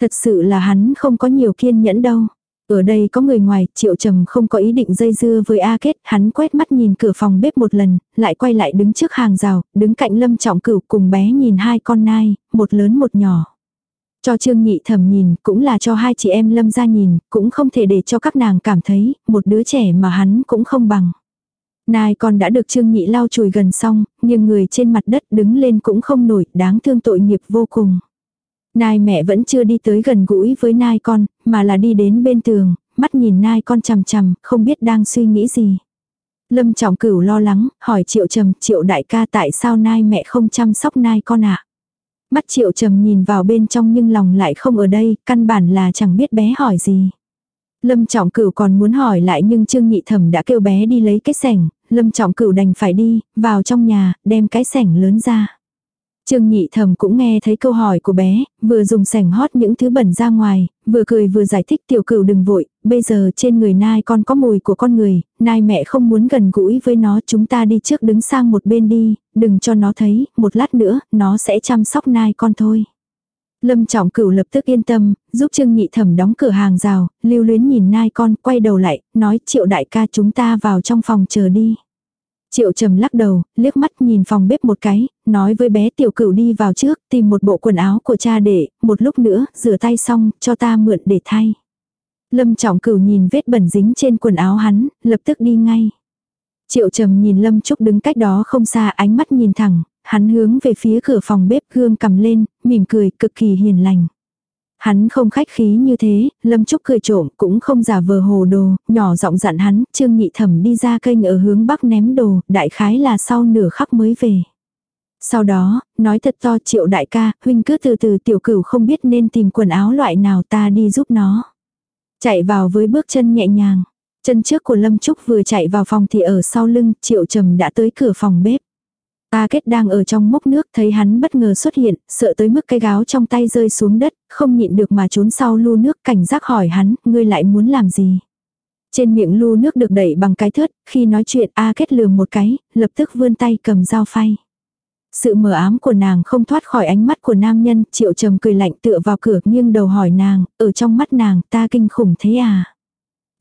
Thật sự là hắn không có nhiều kiên nhẫn đâu. Ở đây có người ngoài, triệu trầm không có ý định dây dưa với A Kết, hắn quét mắt nhìn cửa phòng bếp một lần, lại quay lại đứng trước hàng rào, đứng cạnh lâm trọng cửu cùng bé nhìn hai con nai, một lớn một nhỏ. Cho Trương Nhị Thẩm nhìn, cũng là cho hai chị em Lâm ra nhìn, cũng không thể để cho các nàng cảm thấy, một đứa trẻ mà hắn cũng không bằng. Nai con đã được Trương Nhị lau chùi gần xong, nhưng người trên mặt đất đứng lên cũng không nổi, đáng thương tội nghiệp vô cùng. Nai mẹ vẫn chưa đi tới gần gũi với nai con, mà là đi đến bên tường, mắt nhìn nai con chằm chằm, không biết đang suy nghĩ gì. Lâm trọng cửu lo lắng, hỏi triệu trầm, triệu đại ca tại sao nai mẹ không chăm sóc nai con ạ? À? Mắt triệu trầm nhìn vào bên trong nhưng lòng lại không ở đây, căn bản là chẳng biết bé hỏi gì. Lâm trọng cửu còn muốn hỏi lại nhưng Trương Nhị Thẩm đã kêu bé đi lấy cái sẻng, Lâm trọng cửu đành phải đi, vào trong nhà, đem cái sẻng lớn ra. Trương Nhị Thẩm cũng nghe thấy câu hỏi của bé, vừa dùng sẻng hót những thứ bẩn ra ngoài, vừa cười vừa giải thích tiểu cửu đừng vội, bây giờ trên người nai con có mùi của con người, nai mẹ không muốn gần gũi với nó chúng ta đi trước đứng sang một bên đi, đừng cho nó thấy, một lát nữa, nó sẽ chăm sóc nai con thôi. Lâm Trọng Cửu lập tức yên tâm, giúp Trương Nhị Thẩm đóng cửa hàng rào, lưu luyến nhìn nai con, quay đầu lại, nói triệu đại ca chúng ta vào trong phòng chờ đi. Triệu trầm lắc đầu, liếc mắt nhìn phòng bếp một cái, nói với bé tiểu cửu đi vào trước, tìm một bộ quần áo của cha để, một lúc nữa, rửa tay xong, cho ta mượn để thay. Lâm trọng cửu nhìn vết bẩn dính trên quần áo hắn, lập tức đi ngay. Triệu trầm nhìn Lâm Trúc đứng cách đó không xa ánh mắt nhìn thẳng, hắn hướng về phía cửa phòng bếp gương cầm lên, mỉm cười cực kỳ hiền lành. Hắn không khách khí như thế, Lâm Trúc cười trộm cũng không giả vờ hồ đồ, nhỏ giọng dặn hắn, Trương Nhị Thẩm đi ra kênh ở hướng bắc ném đồ, đại khái là sau nửa khắc mới về. Sau đó, nói thật to triệu đại ca, huynh cứ từ từ tiểu cửu không biết nên tìm quần áo loại nào ta đi giúp nó. Chạy vào với bước chân nhẹ nhàng. Chân trước của Lâm Trúc vừa chạy vào phòng thì ở sau lưng, triệu trầm đã tới cửa phòng bếp. Ta kết đang ở trong mốc nước thấy hắn bất ngờ xuất hiện, sợ tới mức cái gáo trong tay rơi xuống đất, không nhịn được mà trốn sau lu nước cảnh giác hỏi hắn, ngươi lại muốn làm gì. Trên miệng lu nước được đẩy bằng cái thớt, khi nói chuyện A kết lườm một cái, lập tức vươn tay cầm dao phay. Sự mờ ám của nàng không thoát khỏi ánh mắt của nam nhân, triệu trầm cười lạnh tựa vào cửa nghiêng đầu hỏi nàng, ở trong mắt nàng ta kinh khủng thế à.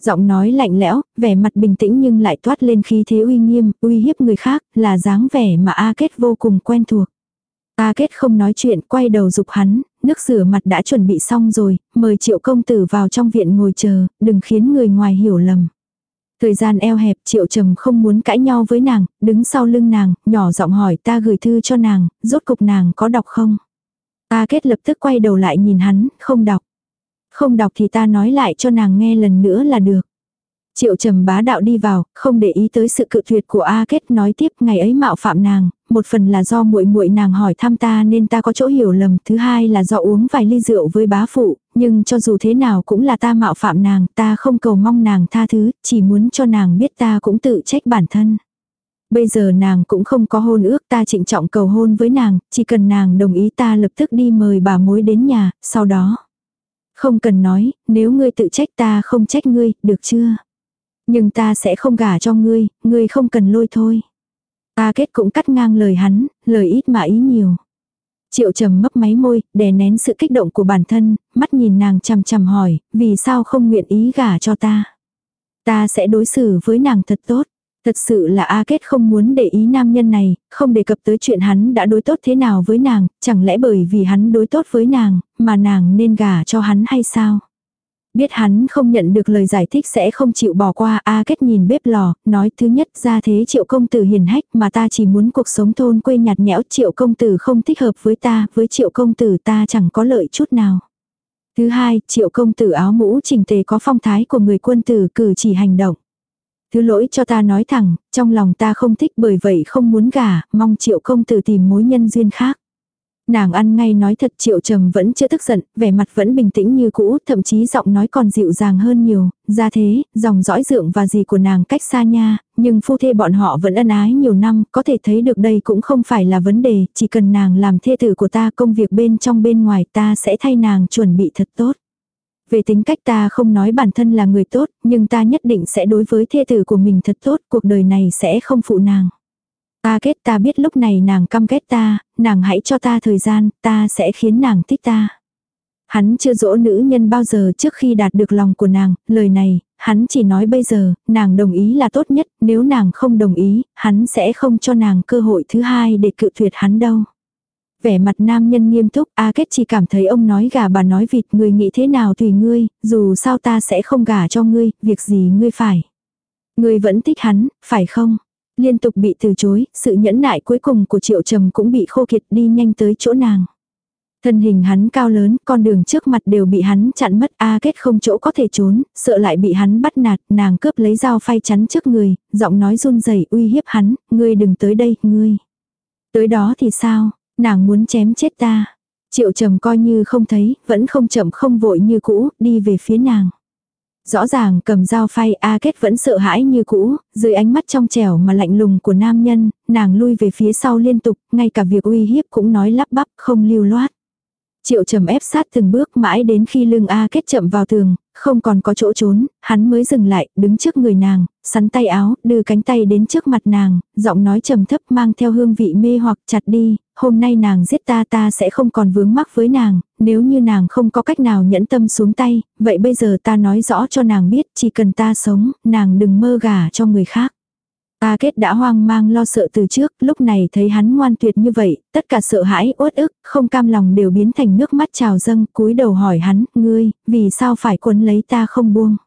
Giọng nói lạnh lẽo, vẻ mặt bình tĩnh nhưng lại toát lên khí thế uy nghiêm, uy hiếp người khác, là dáng vẻ mà A Kết vô cùng quen thuộc. A Kết không nói chuyện, quay đầu dục hắn, nước rửa mặt đã chuẩn bị xong rồi, mời triệu công tử vào trong viện ngồi chờ, đừng khiến người ngoài hiểu lầm. Thời gian eo hẹp triệu trầm không muốn cãi nhau với nàng, đứng sau lưng nàng, nhỏ giọng hỏi ta gửi thư cho nàng, rốt cục nàng có đọc không? A kết lập tức quay đầu lại nhìn hắn, không đọc. Không đọc thì ta nói lại cho nàng nghe lần nữa là được. Triệu trầm bá đạo đi vào, không để ý tới sự cự tuyệt của A Kết nói tiếp ngày ấy mạo phạm nàng, một phần là do muội muội nàng hỏi thăm ta nên ta có chỗ hiểu lầm, thứ hai là do uống vài ly rượu với bá phụ, nhưng cho dù thế nào cũng là ta mạo phạm nàng, ta không cầu mong nàng tha thứ, chỉ muốn cho nàng biết ta cũng tự trách bản thân. Bây giờ nàng cũng không có hôn ước ta trịnh trọng cầu hôn với nàng, chỉ cần nàng đồng ý ta lập tức đi mời bà mối đến nhà, sau đó. Không cần nói, nếu ngươi tự trách ta không trách ngươi, được chưa? Nhưng ta sẽ không gả cho ngươi, ngươi không cần lôi thôi. Ta kết cũng cắt ngang lời hắn, lời ít mà ý nhiều. Triệu trầm mấp máy môi, đè nén sự kích động của bản thân, mắt nhìn nàng chằm chằm hỏi, vì sao không nguyện ý gả cho ta. Ta sẽ đối xử với nàng thật tốt. Thật sự là A Kết không muốn để ý nam nhân này, không đề cập tới chuyện hắn đã đối tốt thế nào với nàng, chẳng lẽ bởi vì hắn đối tốt với nàng, mà nàng nên gả cho hắn hay sao? Biết hắn không nhận được lời giải thích sẽ không chịu bỏ qua A Kết nhìn bếp lò, nói thứ nhất ra thế triệu công tử hiền hách mà ta chỉ muốn cuộc sống thôn quê nhạt nhẽo triệu công tử không thích hợp với ta, với triệu công tử ta chẳng có lợi chút nào. Thứ hai, triệu công tử áo mũ chỉnh tề có phong thái của người quân tử cử chỉ hành động. Thứ lỗi cho ta nói thẳng, trong lòng ta không thích bởi vậy không muốn gả, mong triệu công tử tìm mối nhân duyên khác. Nàng ăn ngay nói thật triệu trầm vẫn chưa tức giận, vẻ mặt vẫn bình tĩnh như cũ, thậm chí giọng nói còn dịu dàng hơn nhiều, ra thế, dòng dõi dượng và gì của nàng cách xa nha, nhưng phu thê bọn họ vẫn ân ái nhiều năm, có thể thấy được đây cũng không phải là vấn đề, chỉ cần nàng làm thê tử của ta công việc bên trong bên ngoài ta sẽ thay nàng chuẩn bị thật tốt. Về tính cách ta không nói bản thân là người tốt, nhưng ta nhất định sẽ đối với thê tử của mình thật tốt, cuộc đời này sẽ không phụ nàng. Ta kết ta biết lúc này nàng căm ghét ta, nàng hãy cho ta thời gian, ta sẽ khiến nàng thích ta. Hắn chưa dỗ nữ nhân bao giờ trước khi đạt được lòng của nàng, lời này, hắn chỉ nói bây giờ, nàng đồng ý là tốt nhất, nếu nàng không đồng ý, hắn sẽ không cho nàng cơ hội thứ hai để cự tuyệt hắn đâu. Vẻ mặt nam nhân nghiêm túc, A Kết chỉ cảm thấy ông nói gà bà nói vịt, người nghĩ thế nào tùy ngươi, dù sao ta sẽ không gả cho ngươi, việc gì ngươi phải. Ngươi vẫn thích hắn, phải không? Liên tục bị từ chối, sự nhẫn nại cuối cùng của triệu trầm cũng bị khô kiệt đi nhanh tới chỗ nàng. Thân hình hắn cao lớn, con đường trước mặt đều bị hắn chặn mất A kết không chỗ có thể trốn, sợ lại bị hắn bắt nạt, nàng cướp lấy dao phay chắn trước người, giọng nói run rẩy uy hiếp hắn, ngươi đừng tới đây, ngươi. Tới đó thì sao, nàng muốn chém chết ta. Triệu trầm coi như không thấy, vẫn không chậm không vội như cũ, đi về phía nàng. Rõ ràng cầm dao phay A Kết vẫn sợ hãi như cũ, dưới ánh mắt trong trẻo mà lạnh lùng của nam nhân, nàng lui về phía sau liên tục, ngay cả việc uy hiếp cũng nói lắp bắp không lưu loát. Triệu trầm ép sát từng bước mãi đến khi lưng A Kết chậm vào tường, không còn có chỗ trốn, hắn mới dừng lại, đứng trước người nàng, sắn tay áo, đưa cánh tay đến trước mặt nàng, giọng nói trầm thấp mang theo hương vị mê hoặc chặt đi, hôm nay nàng giết ta ta sẽ không còn vướng mắc với nàng, nếu như nàng không có cách nào nhẫn tâm xuống tay, vậy bây giờ ta nói rõ cho nàng biết chỉ cần ta sống, nàng đừng mơ gả cho người khác. A kết đã hoang mang lo sợ từ trước, lúc này thấy hắn ngoan tuyệt như vậy, tất cả sợ hãi, uất ức, không cam lòng đều biến thành nước mắt trào dâng, cúi đầu hỏi hắn, ngươi, vì sao phải quấn lấy ta không buông?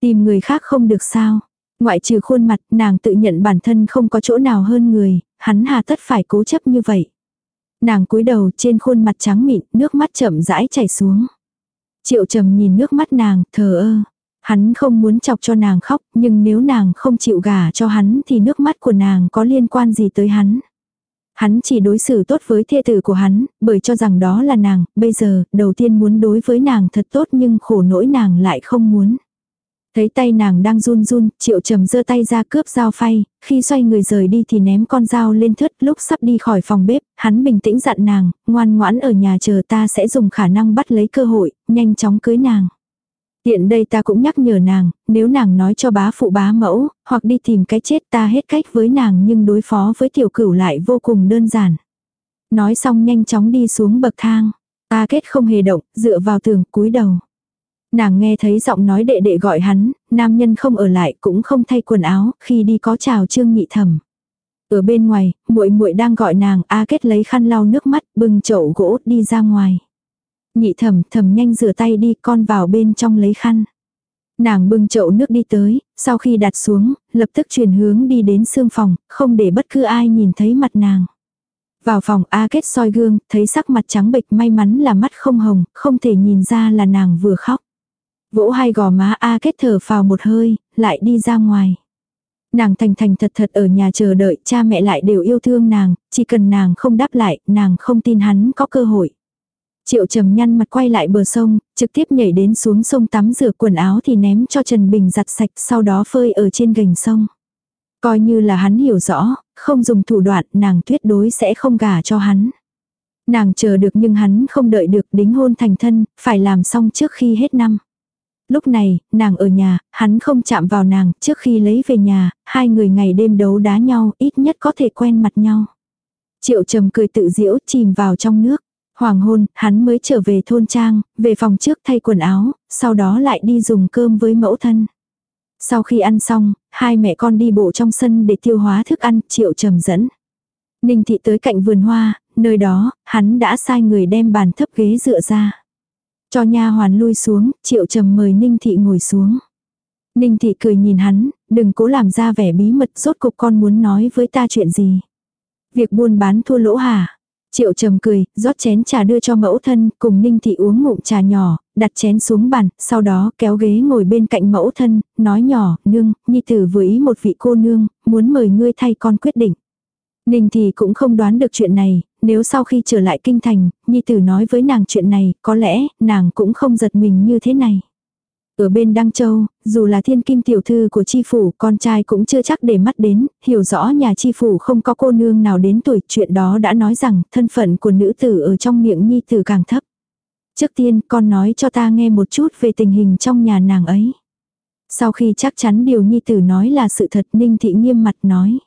Tìm người khác không được sao? Ngoại trừ khuôn mặt, nàng tự nhận bản thân không có chỗ nào hơn người, hắn hà tất phải cố chấp như vậy. Nàng cúi đầu trên khuôn mặt trắng mịn, nước mắt chậm rãi chảy xuống. Triệu trầm nhìn nước mắt nàng, thờ ơ. Hắn không muốn chọc cho nàng khóc, nhưng nếu nàng không chịu gả cho hắn thì nước mắt của nàng có liên quan gì tới hắn. Hắn chỉ đối xử tốt với thê tử của hắn, bởi cho rằng đó là nàng, bây giờ, đầu tiên muốn đối với nàng thật tốt nhưng khổ nỗi nàng lại không muốn. Thấy tay nàng đang run run, triệu trầm giơ tay ra cướp dao phay, khi xoay người rời đi thì ném con dao lên thớt lúc sắp đi khỏi phòng bếp, hắn bình tĩnh dặn nàng, ngoan ngoãn ở nhà chờ ta sẽ dùng khả năng bắt lấy cơ hội, nhanh chóng cưới nàng. Tiện đây ta cũng nhắc nhở nàng, nếu nàng nói cho bá phụ bá mẫu, hoặc đi tìm cái chết ta hết cách với nàng nhưng đối phó với tiểu cửu lại vô cùng đơn giản. Nói xong nhanh chóng đi xuống bậc thang. Ta kết không hề động, dựa vào tường, cúi đầu. Nàng nghe thấy giọng nói đệ đệ gọi hắn, nam nhân không ở lại cũng không thay quần áo, khi đi có chào trương nhị thẩm. Ở bên ngoài, muội muội đang gọi nàng, A Kết lấy khăn lau nước mắt, bưng chậu gỗ đi ra ngoài. Nhị thẩm thầm nhanh rửa tay đi, con vào bên trong lấy khăn. Nàng bưng chậu nước đi tới, sau khi đặt xuống, lập tức chuyển hướng đi đến xương phòng, không để bất cứ ai nhìn thấy mặt nàng. Vào phòng A Kết soi gương, thấy sắc mặt trắng bệch may mắn là mắt không hồng, không thể nhìn ra là nàng vừa khóc. Vỗ hai gò má A kết thở vào một hơi, lại đi ra ngoài. Nàng thành thành thật thật ở nhà chờ đợi, cha mẹ lại đều yêu thương nàng, chỉ cần nàng không đáp lại, nàng không tin hắn có cơ hội. Triệu trầm nhăn mặt quay lại bờ sông, trực tiếp nhảy đến xuống sông tắm rửa quần áo thì ném cho Trần Bình giặt sạch sau đó phơi ở trên gành sông. Coi như là hắn hiểu rõ, không dùng thủ đoạn nàng tuyệt đối sẽ không gả cho hắn. Nàng chờ được nhưng hắn không đợi được đính hôn thành thân, phải làm xong trước khi hết năm. Lúc này, nàng ở nhà, hắn không chạm vào nàng, trước khi lấy về nhà, hai người ngày đêm đấu đá nhau, ít nhất có thể quen mặt nhau. Triệu trầm cười tự diễu, chìm vào trong nước. Hoàng hôn, hắn mới trở về thôn trang, về phòng trước thay quần áo, sau đó lại đi dùng cơm với mẫu thân. Sau khi ăn xong, hai mẹ con đi bộ trong sân để tiêu hóa thức ăn, triệu trầm dẫn. Ninh thị tới cạnh vườn hoa, nơi đó, hắn đã sai người đem bàn thấp ghế dựa ra. Cho nha hoàn lui xuống, triệu trầm mời Ninh Thị ngồi xuống. Ninh Thị cười nhìn hắn, đừng cố làm ra vẻ bí mật rốt cục con muốn nói với ta chuyện gì. Việc buôn bán thua lỗ hả? Triệu trầm cười, rót chén trà đưa cho mẫu thân, cùng Ninh Thị uống ngụm trà nhỏ, đặt chén xuống bàn, sau đó kéo ghế ngồi bên cạnh mẫu thân, nói nhỏ, nương, nhi tử với ý một vị cô nương, muốn mời ngươi thay con quyết định. Ninh thì cũng không đoán được chuyện này, nếu sau khi trở lại kinh thành, Nhi Tử nói với nàng chuyện này, có lẽ, nàng cũng không giật mình như thế này. Ở bên Đăng Châu, dù là thiên kim tiểu thư của chi phủ, con trai cũng chưa chắc để mắt đến, hiểu rõ nhà chi phủ không có cô nương nào đến tuổi, chuyện đó đã nói rằng thân phận của nữ tử ở trong miệng Nhi Tử càng thấp. Trước tiên, con nói cho ta nghe một chút về tình hình trong nhà nàng ấy. Sau khi chắc chắn điều Nhi Tử nói là sự thật, Ninh Thị nghiêm mặt nói.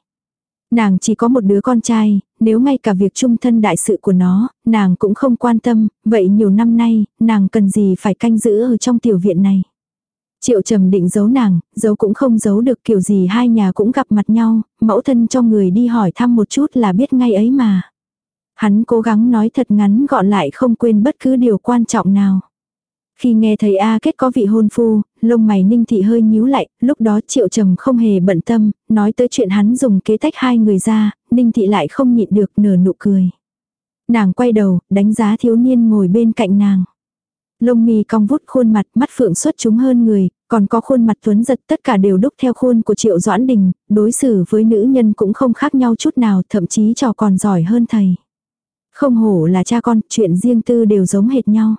Nàng chỉ có một đứa con trai, nếu ngay cả việc trung thân đại sự của nó, nàng cũng không quan tâm, vậy nhiều năm nay, nàng cần gì phải canh giữ ở trong tiểu viện này. Triệu trầm định giấu nàng, giấu cũng không giấu được kiểu gì hai nhà cũng gặp mặt nhau, mẫu thân cho người đi hỏi thăm một chút là biết ngay ấy mà. Hắn cố gắng nói thật ngắn gọn lại không quên bất cứ điều quan trọng nào. Khi nghe thấy A kết có vị hôn phu, lông mày ninh thị hơi nhíu lại, lúc đó triệu trầm không hề bận tâm, nói tới chuyện hắn dùng kế tách hai người ra, ninh thị lại không nhịn được nở nụ cười. Nàng quay đầu, đánh giá thiếu niên ngồi bên cạnh nàng. Lông mi cong vút khuôn mặt, mắt phượng xuất chúng hơn người, còn có khuôn mặt tuấn giật tất cả đều đúc theo khuôn của triệu doãn đình, đối xử với nữ nhân cũng không khác nhau chút nào, thậm chí trò còn giỏi hơn thầy. Không hổ là cha con, chuyện riêng tư đều giống hệt nhau.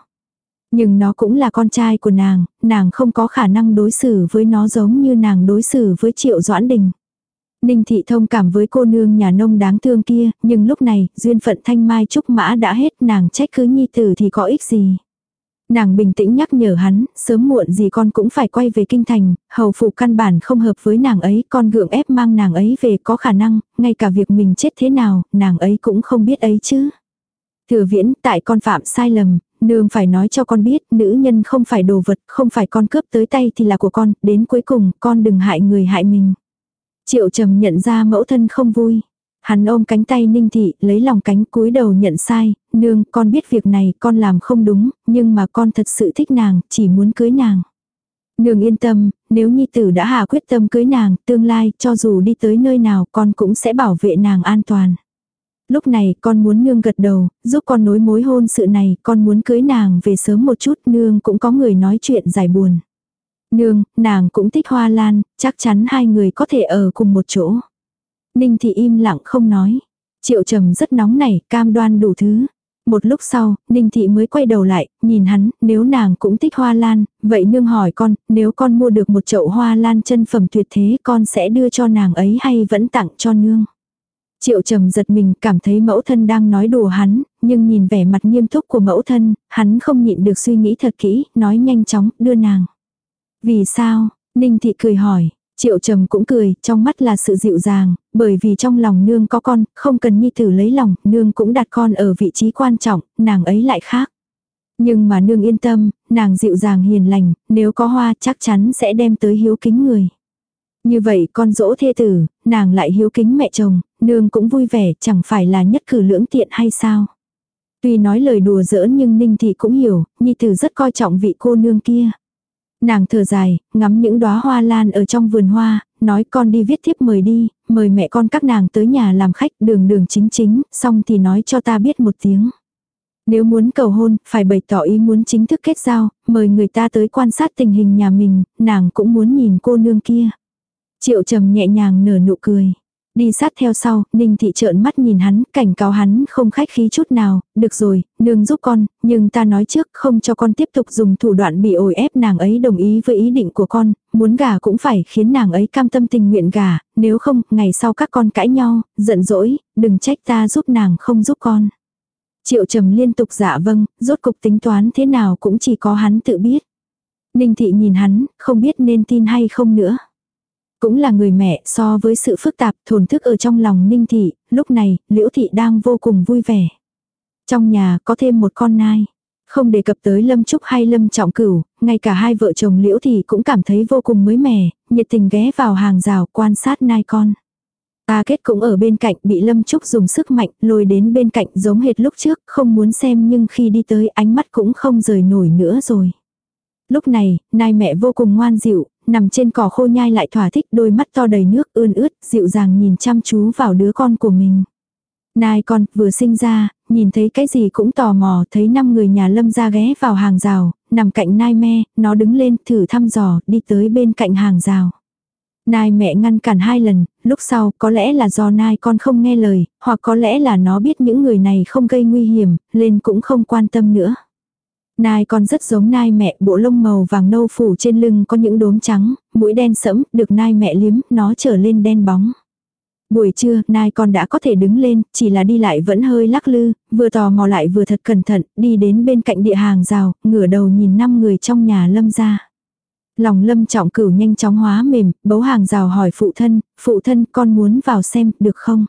Nhưng nó cũng là con trai của nàng, nàng không có khả năng đối xử với nó giống như nàng đối xử với Triệu Doãn Đình. Ninh thị thông cảm với cô nương nhà nông đáng thương kia, nhưng lúc này, duyên phận thanh mai trúc mã đã hết nàng trách cứ nhi tử thì có ích gì. Nàng bình tĩnh nhắc nhở hắn, sớm muộn gì con cũng phải quay về kinh thành, hầu phụ căn bản không hợp với nàng ấy, con gượng ép mang nàng ấy về có khả năng, ngay cả việc mình chết thế nào, nàng ấy cũng không biết ấy chứ. Thừa viễn, tại con phạm sai lầm, Nương phải nói cho con biết, nữ nhân không phải đồ vật, không phải con cướp tới tay thì là của con, đến cuối cùng, con đừng hại người hại mình. Triệu trầm nhận ra mẫu thân không vui. Hắn ôm cánh tay ninh thị, lấy lòng cánh cúi đầu nhận sai, nương, con biết việc này con làm không đúng, nhưng mà con thật sự thích nàng, chỉ muốn cưới nàng. Nương yên tâm, nếu nhi tử đã hạ quyết tâm cưới nàng, tương lai, cho dù đi tới nơi nào, con cũng sẽ bảo vệ nàng an toàn. Lúc này, con muốn nương gật đầu, giúp con nối mối hôn sự này, con muốn cưới nàng về sớm một chút, nương cũng có người nói chuyện giải buồn. Nương, nàng cũng thích hoa lan, chắc chắn hai người có thể ở cùng một chỗ. Ninh thị im lặng không nói. Triệu trầm rất nóng nảy, cam đoan đủ thứ. Một lúc sau, Ninh Thị mới quay đầu lại, nhìn hắn, nếu nàng cũng thích hoa lan, vậy nương hỏi con, nếu con mua được một chậu hoa lan chân phẩm tuyệt thế con sẽ đưa cho nàng ấy hay vẫn tặng cho nương. Triệu trầm giật mình cảm thấy mẫu thân đang nói đùa hắn, nhưng nhìn vẻ mặt nghiêm túc của mẫu thân, hắn không nhịn được suy nghĩ thật kỹ, nói nhanh chóng, đưa nàng. Vì sao? Ninh Thị cười hỏi, Triệu trầm cũng cười, trong mắt là sự dịu dàng, bởi vì trong lòng nương có con, không cần nhi tử lấy lòng, nương cũng đặt con ở vị trí quan trọng, nàng ấy lại khác. Nhưng mà nương yên tâm, nàng dịu dàng hiền lành, nếu có hoa chắc chắn sẽ đem tới hiếu kính người. Như vậy con dỗ thê tử, nàng lại hiếu kính mẹ chồng, nương cũng vui vẻ, chẳng phải là nhất cử lưỡng tiện hay sao. Tuy nói lời đùa giỡn nhưng Ninh Thị cũng hiểu, Nhi Tử rất coi trọng vị cô nương kia. Nàng thở dài, ngắm những đóa hoa lan ở trong vườn hoa, nói con đi viết thiếp mời đi, mời mẹ con các nàng tới nhà làm khách đường đường chính chính, xong thì nói cho ta biết một tiếng. Nếu muốn cầu hôn, phải bày tỏ ý muốn chính thức kết giao, mời người ta tới quan sát tình hình nhà mình, nàng cũng muốn nhìn cô nương kia. Triệu trầm nhẹ nhàng nở nụ cười. Đi sát theo sau, Ninh Thị trợn mắt nhìn hắn, cảnh cáo hắn không khách khí chút nào, được rồi, nương giúp con, nhưng ta nói trước không cho con tiếp tục dùng thủ đoạn bị ổi ép nàng ấy đồng ý với ý định của con, muốn gả cũng phải khiến nàng ấy cam tâm tình nguyện gả, nếu không, ngày sau các con cãi nhau, giận dỗi, đừng trách ta giúp nàng không giúp con. Triệu trầm liên tục dạ vâng, rốt cục tính toán thế nào cũng chỉ có hắn tự biết. Ninh Thị nhìn hắn, không biết nên tin hay không nữa. Cũng là người mẹ so với sự phức tạp thổn thức ở trong lòng ninh thị, lúc này, liễu thị đang vô cùng vui vẻ. Trong nhà có thêm một con nai. Không đề cập tới Lâm Trúc hay Lâm Trọng Cửu, ngay cả hai vợ chồng Liễu thì cũng cảm thấy vô cùng mới mẻ, nhiệt tình ghé vào hàng rào quan sát nai con. Ta kết cũng ở bên cạnh bị Lâm Trúc dùng sức mạnh lôi đến bên cạnh giống hệt lúc trước, không muốn xem nhưng khi đi tới ánh mắt cũng không rời nổi nữa rồi. Lúc này, nai mẹ vô cùng ngoan dịu, nằm trên cỏ khô nhai lại thỏa thích đôi mắt to đầy nước ươn ướt, dịu dàng nhìn chăm chú vào đứa con của mình. Nai con, vừa sinh ra, nhìn thấy cái gì cũng tò mò, thấy năm người nhà lâm ra ghé vào hàng rào, nằm cạnh nai me, nó đứng lên thử thăm dò, đi tới bên cạnh hàng rào. Nai mẹ ngăn cản hai lần, lúc sau có lẽ là do nai con không nghe lời, hoặc có lẽ là nó biết những người này không gây nguy hiểm, lên cũng không quan tâm nữa. Nai con rất giống nai mẹ, bộ lông màu vàng nâu phủ trên lưng có những đốm trắng, mũi đen sẫm, được nai mẹ liếm, nó trở lên đen bóng. Buổi trưa, nai con đã có thể đứng lên, chỉ là đi lại vẫn hơi lắc lư, vừa tò mò lại vừa thật cẩn thận, đi đến bên cạnh địa hàng rào, ngửa đầu nhìn năm người trong nhà lâm ra. Lòng lâm trọng cửu nhanh chóng hóa mềm, bấu hàng rào hỏi phụ thân, phụ thân con muốn vào xem, được không?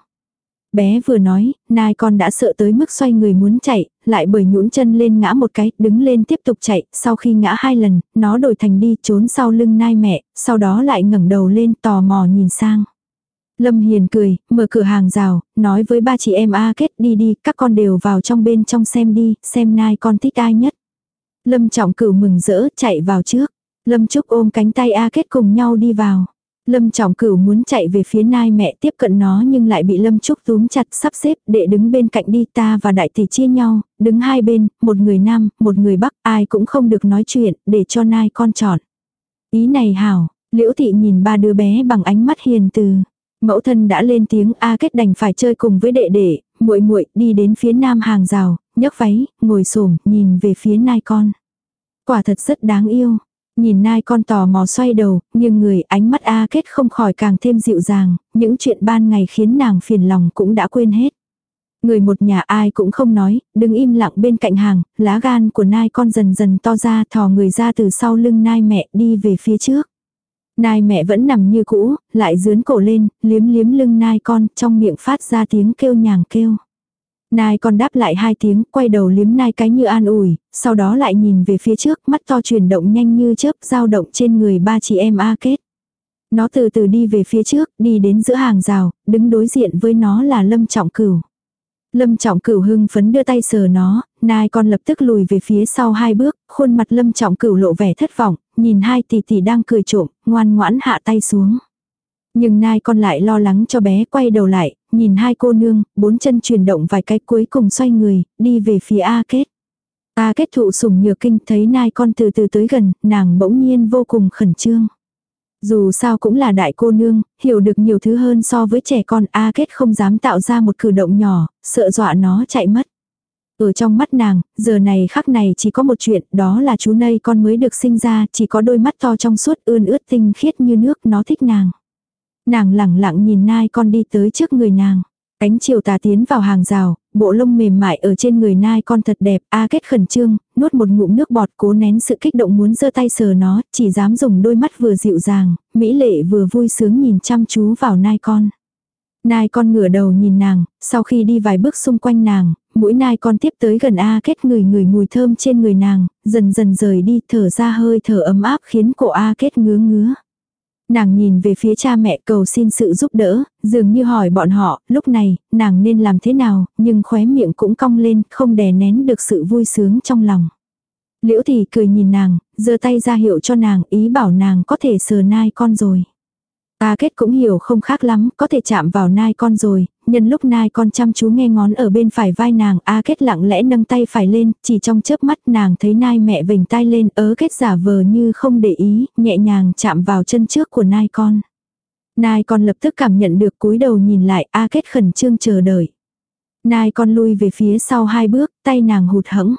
Bé vừa nói, nai con đã sợ tới mức xoay người muốn chạy, lại bởi nhũn chân lên ngã một cái, đứng lên tiếp tục chạy, sau khi ngã hai lần, nó đổi thành đi trốn sau lưng nai mẹ, sau đó lại ngẩng đầu lên tò mò nhìn sang. Lâm Hiền cười, mở cửa hàng rào, nói với ba chị em A kết đi đi, các con đều vào trong bên trong xem đi, xem nai con thích ai nhất. Lâm trọng cửu mừng rỡ, chạy vào trước. Lâm Trúc ôm cánh tay A kết cùng nhau đi vào. Lâm Trọng Cửu muốn chạy về phía nai mẹ tiếp cận nó nhưng lại bị Lâm Trúc túm chặt sắp xếp để đứng bên cạnh đi ta và đại tỷ chia nhau, đứng hai bên, một người nam, một người bắc, ai cũng không được nói chuyện, để cho nai con chọn. Ý này hảo, liễu thị nhìn ba đứa bé bằng ánh mắt hiền từ. Mẫu thân đã lên tiếng A kết đành phải chơi cùng với đệ đệ, muội muội đi đến phía nam hàng rào, nhấc váy, ngồi xổm nhìn về phía nai con. Quả thật rất đáng yêu, Nhìn nai con tò mò xoay đầu, nhưng người ánh mắt A kết không khỏi càng thêm dịu dàng, những chuyện ban ngày khiến nàng phiền lòng cũng đã quên hết. Người một nhà ai cũng không nói, đứng im lặng bên cạnh hàng, lá gan của nai con dần dần to ra thò người ra từ sau lưng nai mẹ đi về phía trước. Nai mẹ vẫn nằm như cũ, lại dướn cổ lên, liếm liếm lưng nai con, trong miệng phát ra tiếng kêu nhàng kêu. Nai còn đáp lại hai tiếng, quay đầu liếm nai cái như an ủi, sau đó lại nhìn về phía trước, mắt to chuyển động nhanh như chớp, dao động trên người ba chị em A kết. Nó từ từ đi về phía trước, đi đến giữa hàng rào, đứng đối diện với nó là Lâm Trọng Cửu. Lâm Trọng Cửu hưng phấn đưa tay sờ nó, nai con lập tức lùi về phía sau hai bước, khuôn mặt Lâm Trọng Cửu lộ vẻ thất vọng, nhìn hai tỷ tỷ đang cười trộm, ngoan ngoãn hạ tay xuống. Nhưng nai con lại lo lắng cho bé quay đầu lại, nhìn hai cô nương, bốn chân chuyển động vài cái cuối cùng xoay người, đi về phía A Kết. A Kết thụ sủng nhược kinh thấy nai con từ từ tới gần, nàng bỗng nhiên vô cùng khẩn trương. Dù sao cũng là đại cô nương, hiểu được nhiều thứ hơn so với trẻ con A Kết không dám tạo ra một cử động nhỏ, sợ dọa nó chạy mất. Ở trong mắt nàng, giờ này khắc này chỉ có một chuyện, đó là chú nây con mới được sinh ra, chỉ có đôi mắt to trong suốt ươn ướt tinh khiết như nước, nó thích nàng. Nàng lẳng lặng nhìn nai con đi tới trước người nàng. Cánh chiều tà tiến vào hàng rào, bộ lông mềm mại ở trên người nai con thật đẹp, A kết khẩn trương, nuốt một ngụm nước bọt cố nén sự kích động muốn giơ tay sờ nó, chỉ dám dùng đôi mắt vừa dịu dàng, mỹ lệ vừa vui sướng nhìn chăm chú vào nai con. Nai con ngửa đầu nhìn nàng, sau khi đi vài bước xung quanh nàng, mũi nai con tiếp tới gần A kết người người mùi thơm trên người nàng, dần dần rời đi thở ra hơi thở ấm áp khiến cổ A kết ngứa ngứa. Nàng nhìn về phía cha mẹ cầu xin sự giúp đỡ, dường như hỏi bọn họ, lúc này, nàng nên làm thế nào, nhưng khóe miệng cũng cong lên, không đè nén được sự vui sướng trong lòng. Liễu thì cười nhìn nàng, giơ tay ra hiệu cho nàng, ý bảo nàng có thể sờ nai con rồi. A kết cũng hiểu không khác lắm, có thể chạm vào nai con rồi, nhân lúc nai con chăm chú nghe ngón ở bên phải vai nàng, A kết lặng lẽ nâng tay phải lên, chỉ trong chớp mắt nàng thấy nai mẹ vểnh tay lên, ớ kết giả vờ như không để ý, nhẹ nhàng chạm vào chân trước của nai con. Nai con lập tức cảm nhận được cúi đầu nhìn lại, A kết khẩn trương chờ đợi. Nai con lui về phía sau hai bước, tay nàng hụt hẫng.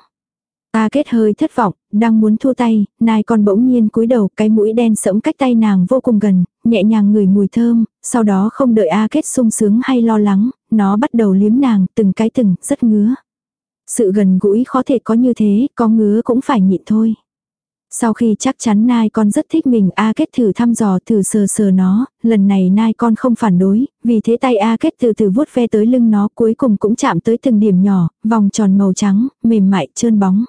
A kết hơi thất vọng, đang muốn thua tay, nai con bỗng nhiên cúi đầu, cái mũi đen sẫm cách tay nàng vô cùng gần, nhẹ nhàng ngửi mùi thơm, sau đó không đợi A kết sung sướng hay lo lắng, nó bắt đầu liếm nàng, từng cái từng, rất ngứa. Sự gần gũi khó thể có như thế, có ngứa cũng phải nhịn thôi. Sau khi chắc chắn nai con rất thích mình A kết thử thăm dò thử sờ sờ nó, lần này nai con không phản đối, vì thế tay A kết từ từ vuốt ve tới lưng nó cuối cùng cũng chạm tới từng điểm nhỏ, vòng tròn màu trắng, mềm mại, trơn bóng.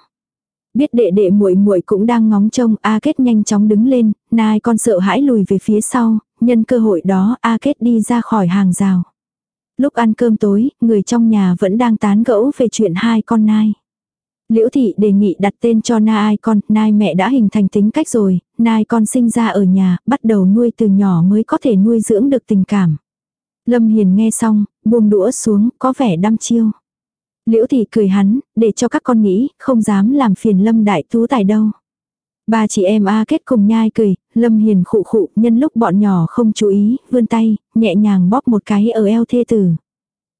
Biết đệ đệ muội muội cũng đang ngóng trông, A Kết nhanh chóng đứng lên, nai con sợ hãi lùi về phía sau, nhân cơ hội đó A Kết đi ra khỏi hàng rào. Lúc ăn cơm tối, người trong nhà vẫn đang tán gẫu về chuyện hai con nai. Liễu thị đề nghị đặt tên cho nai con, nai mẹ đã hình thành tính cách rồi, nai con sinh ra ở nhà, bắt đầu nuôi từ nhỏ mới có thể nuôi dưỡng được tình cảm. Lâm Hiền nghe xong, buông đũa xuống, có vẻ đăm chiêu. Liễu thị cười hắn, để cho các con nghĩ, không dám làm phiền Lâm đại tú tài đâu. Ba chị em A kết cùng nhai cười, Lâm hiền khụ khụ, nhân lúc bọn nhỏ không chú ý, vươn tay, nhẹ nhàng bóp một cái ở eo thê tử.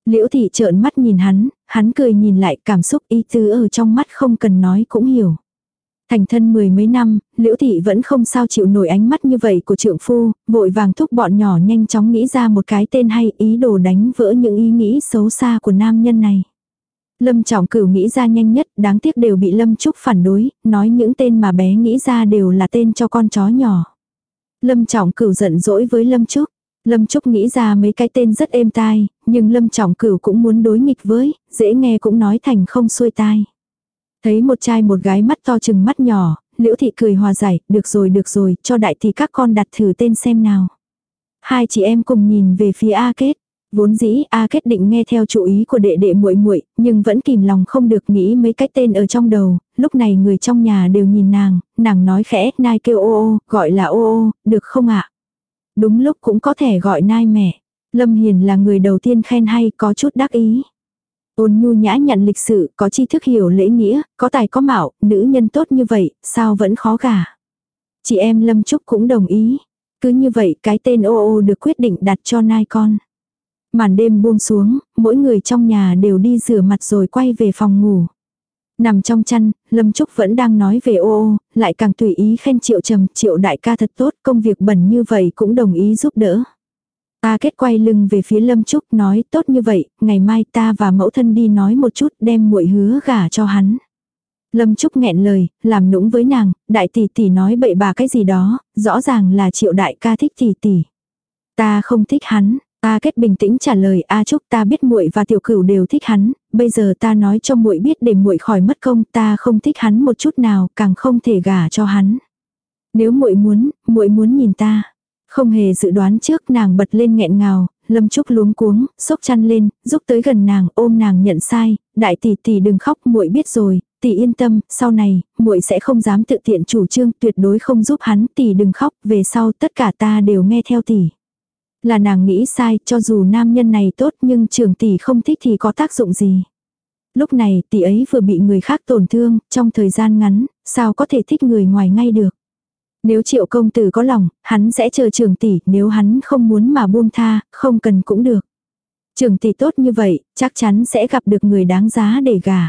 Liễu thị trợn mắt nhìn hắn, hắn cười nhìn lại cảm xúc y tứ ở trong mắt không cần nói cũng hiểu. Thành thân mười mấy năm, liễu thị vẫn không sao chịu nổi ánh mắt như vậy của trượng phu, vội vàng thúc bọn nhỏ nhanh chóng nghĩ ra một cái tên hay ý đồ đánh vỡ những ý nghĩ xấu xa của nam nhân này. Lâm Trọng Cửu nghĩ ra nhanh nhất, đáng tiếc đều bị Lâm Trúc phản đối, nói những tên mà bé nghĩ ra đều là tên cho con chó nhỏ. Lâm Trọng Cửu giận dỗi với Lâm Trúc. Lâm Trúc nghĩ ra mấy cái tên rất êm tai, nhưng Lâm Trọng Cửu cũng muốn đối nghịch với, dễ nghe cũng nói thành không xuôi tai. Thấy một trai một gái mắt to chừng mắt nhỏ, Liễu Thị cười hòa giải, được rồi được rồi, cho đại thì các con đặt thử tên xem nào. Hai chị em cùng nhìn về phía A Kết. Vốn dĩ A kết định nghe theo chủ ý của đệ đệ muội muội, nhưng vẫn kìm lòng không được nghĩ mấy cái tên ở trong đầu, lúc này người trong nhà đều nhìn nàng, nàng nói khẽ, nai kêu ô ô, gọi là ô ô, được không ạ? Đúng lúc cũng có thể gọi nai mẹ. Lâm Hiền là người đầu tiên khen hay có chút đắc ý. Ôn nhu nhã nhận lịch sự, có tri thức hiểu lễ nghĩa, có tài có mạo, nữ nhân tốt như vậy, sao vẫn khó gả. Chị em Lâm Trúc cũng đồng ý. Cứ như vậy cái tên ô ô được quyết định đặt cho nai con. Màn đêm buông xuống, mỗi người trong nhà đều đi rửa mặt rồi quay về phòng ngủ. Nằm trong chăn, Lâm Trúc vẫn đang nói về ô ô, lại càng tùy ý khen triệu trầm, triệu đại ca thật tốt, công việc bẩn như vậy cũng đồng ý giúp đỡ. Ta kết quay lưng về phía Lâm Trúc nói tốt như vậy, ngày mai ta và mẫu thân đi nói một chút đem muội hứa gả cho hắn. Lâm Trúc nghẹn lời, làm nũng với nàng, đại tỷ tỷ nói bậy bà cái gì đó, rõ ràng là triệu đại ca thích tỷ tỷ. Ta không thích hắn, A Kết bình tĩnh trả lời A Trúc ta biết muội và tiểu cửu đều thích hắn, bây giờ ta nói cho muội biết để muội khỏi mất công, ta không thích hắn một chút nào, càng không thể gả cho hắn. Nếu muội muốn, muội muốn nhìn ta. Không hề dự đoán trước nàng bật lên nghẹn ngào, Lâm Trúc luống cuống, xốc chăn lên, giúp tới gần nàng, ôm nàng nhận sai, đại tỷ tỷ đừng khóc, muội biết rồi, tỷ yên tâm, sau này, muội sẽ không dám tự tiện chủ trương, tuyệt đối không giúp hắn, tỷ đừng khóc, về sau tất cả ta đều nghe theo tỷ. Là nàng nghĩ sai, cho dù nam nhân này tốt nhưng trường tỷ không thích thì có tác dụng gì. Lúc này tỷ ấy vừa bị người khác tổn thương, trong thời gian ngắn, sao có thể thích người ngoài ngay được. Nếu triệu công tử có lòng, hắn sẽ chờ trường tỷ, nếu hắn không muốn mà buông tha, không cần cũng được. Trường tỷ tốt như vậy, chắc chắn sẽ gặp được người đáng giá để gả.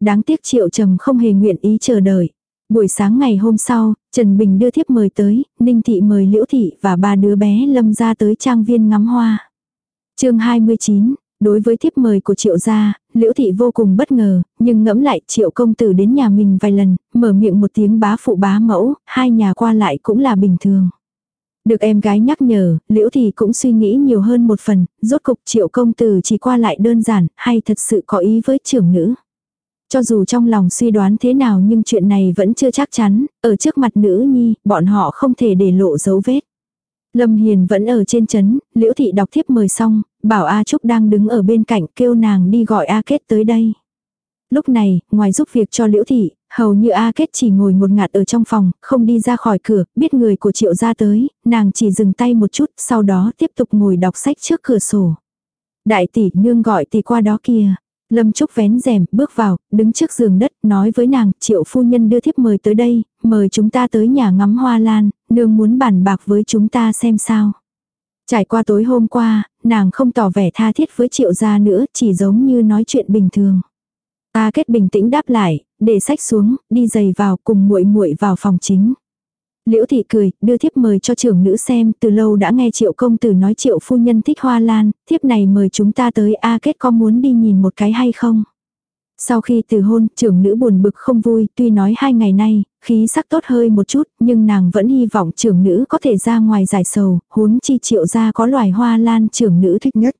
Đáng tiếc triệu trầm không hề nguyện ý chờ đợi. Buổi sáng ngày hôm sau, Trần Bình đưa thiếp mời tới, Ninh Thị mời Liễu Thị và ba đứa bé lâm ra tới trang viên ngắm hoa. chương 29, Đối với thiếp mời của triệu gia, liễu thị vô cùng bất ngờ, nhưng ngẫm lại triệu công tử đến nhà mình vài lần, mở miệng một tiếng bá phụ bá mẫu, hai nhà qua lại cũng là bình thường. Được em gái nhắc nhở, liễu thị cũng suy nghĩ nhiều hơn một phần, rốt cục triệu công tử chỉ qua lại đơn giản, hay thật sự có ý với trưởng nữ. Cho dù trong lòng suy đoán thế nào nhưng chuyện này vẫn chưa chắc chắn, ở trước mặt nữ nhi, bọn họ không thể để lộ dấu vết. Lâm Hiền vẫn ở trên chấn, Liễu Thị đọc thiếp mời xong, bảo A Trúc đang đứng ở bên cạnh kêu nàng đi gọi A Kết tới đây. Lúc này, ngoài giúp việc cho Liễu Thị, hầu như A Kết chỉ ngồi một ngạt ở trong phòng, không đi ra khỏi cửa, biết người của Triệu ra tới, nàng chỉ dừng tay một chút, sau đó tiếp tục ngồi đọc sách trước cửa sổ. Đại tỷ nương gọi tỷ qua đó kìa. Lâm Trúc vén rèm, bước vào, đứng trước giường đất, nói với nàng, triệu phu nhân đưa thiếp mời tới đây, mời chúng ta tới nhà ngắm hoa lan, nương muốn bàn bạc với chúng ta xem sao. Trải qua tối hôm qua, nàng không tỏ vẻ tha thiết với triệu gia nữa, chỉ giống như nói chuyện bình thường. Ta kết bình tĩnh đáp lại, để sách xuống, đi giày vào cùng muội muội vào phòng chính. Liễu thị cười, đưa thiếp mời cho trưởng nữ xem, từ lâu đã nghe triệu công tử nói triệu phu nhân thích hoa lan, thiếp này mời chúng ta tới A kết có muốn đi nhìn một cái hay không? Sau khi từ hôn, trưởng nữ buồn bực không vui, tuy nói hai ngày nay, khí sắc tốt hơi một chút, nhưng nàng vẫn hy vọng trưởng nữ có thể ra ngoài giải sầu, huống chi triệu ra có loài hoa lan trưởng nữ thích nhất.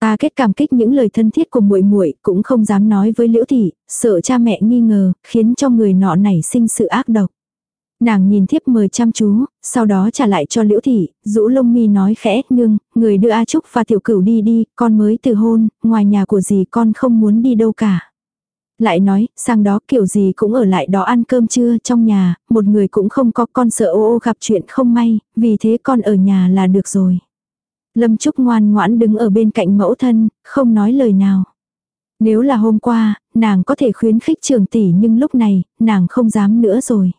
Ta kết cảm kích những lời thân thiết của muội muội cũng không dám nói với liễu thị, sợ cha mẹ nghi ngờ, khiến cho người nọ nảy sinh sự ác độc. Nàng nhìn thiếp mời chăm chú, sau đó trả lại cho liễu thị, rũ lông mi nói khẽ, nương, người đưa A Trúc và tiểu cửu đi đi, con mới từ hôn, ngoài nhà của gì con không muốn đi đâu cả. Lại nói, sang đó kiểu gì cũng ở lại đó ăn cơm trưa trong nhà, một người cũng không có con sợ ô ô gặp chuyện không may, vì thế con ở nhà là được rồi. Lâm Trúc ngoan ngoãn đứng ở bên cạnh mẫu thân, không nói lời nào. Nếu là hôm qua, nàng có thể khuyến khích trường tỷ nhưng lúc này, nàng không dám nữa rồi.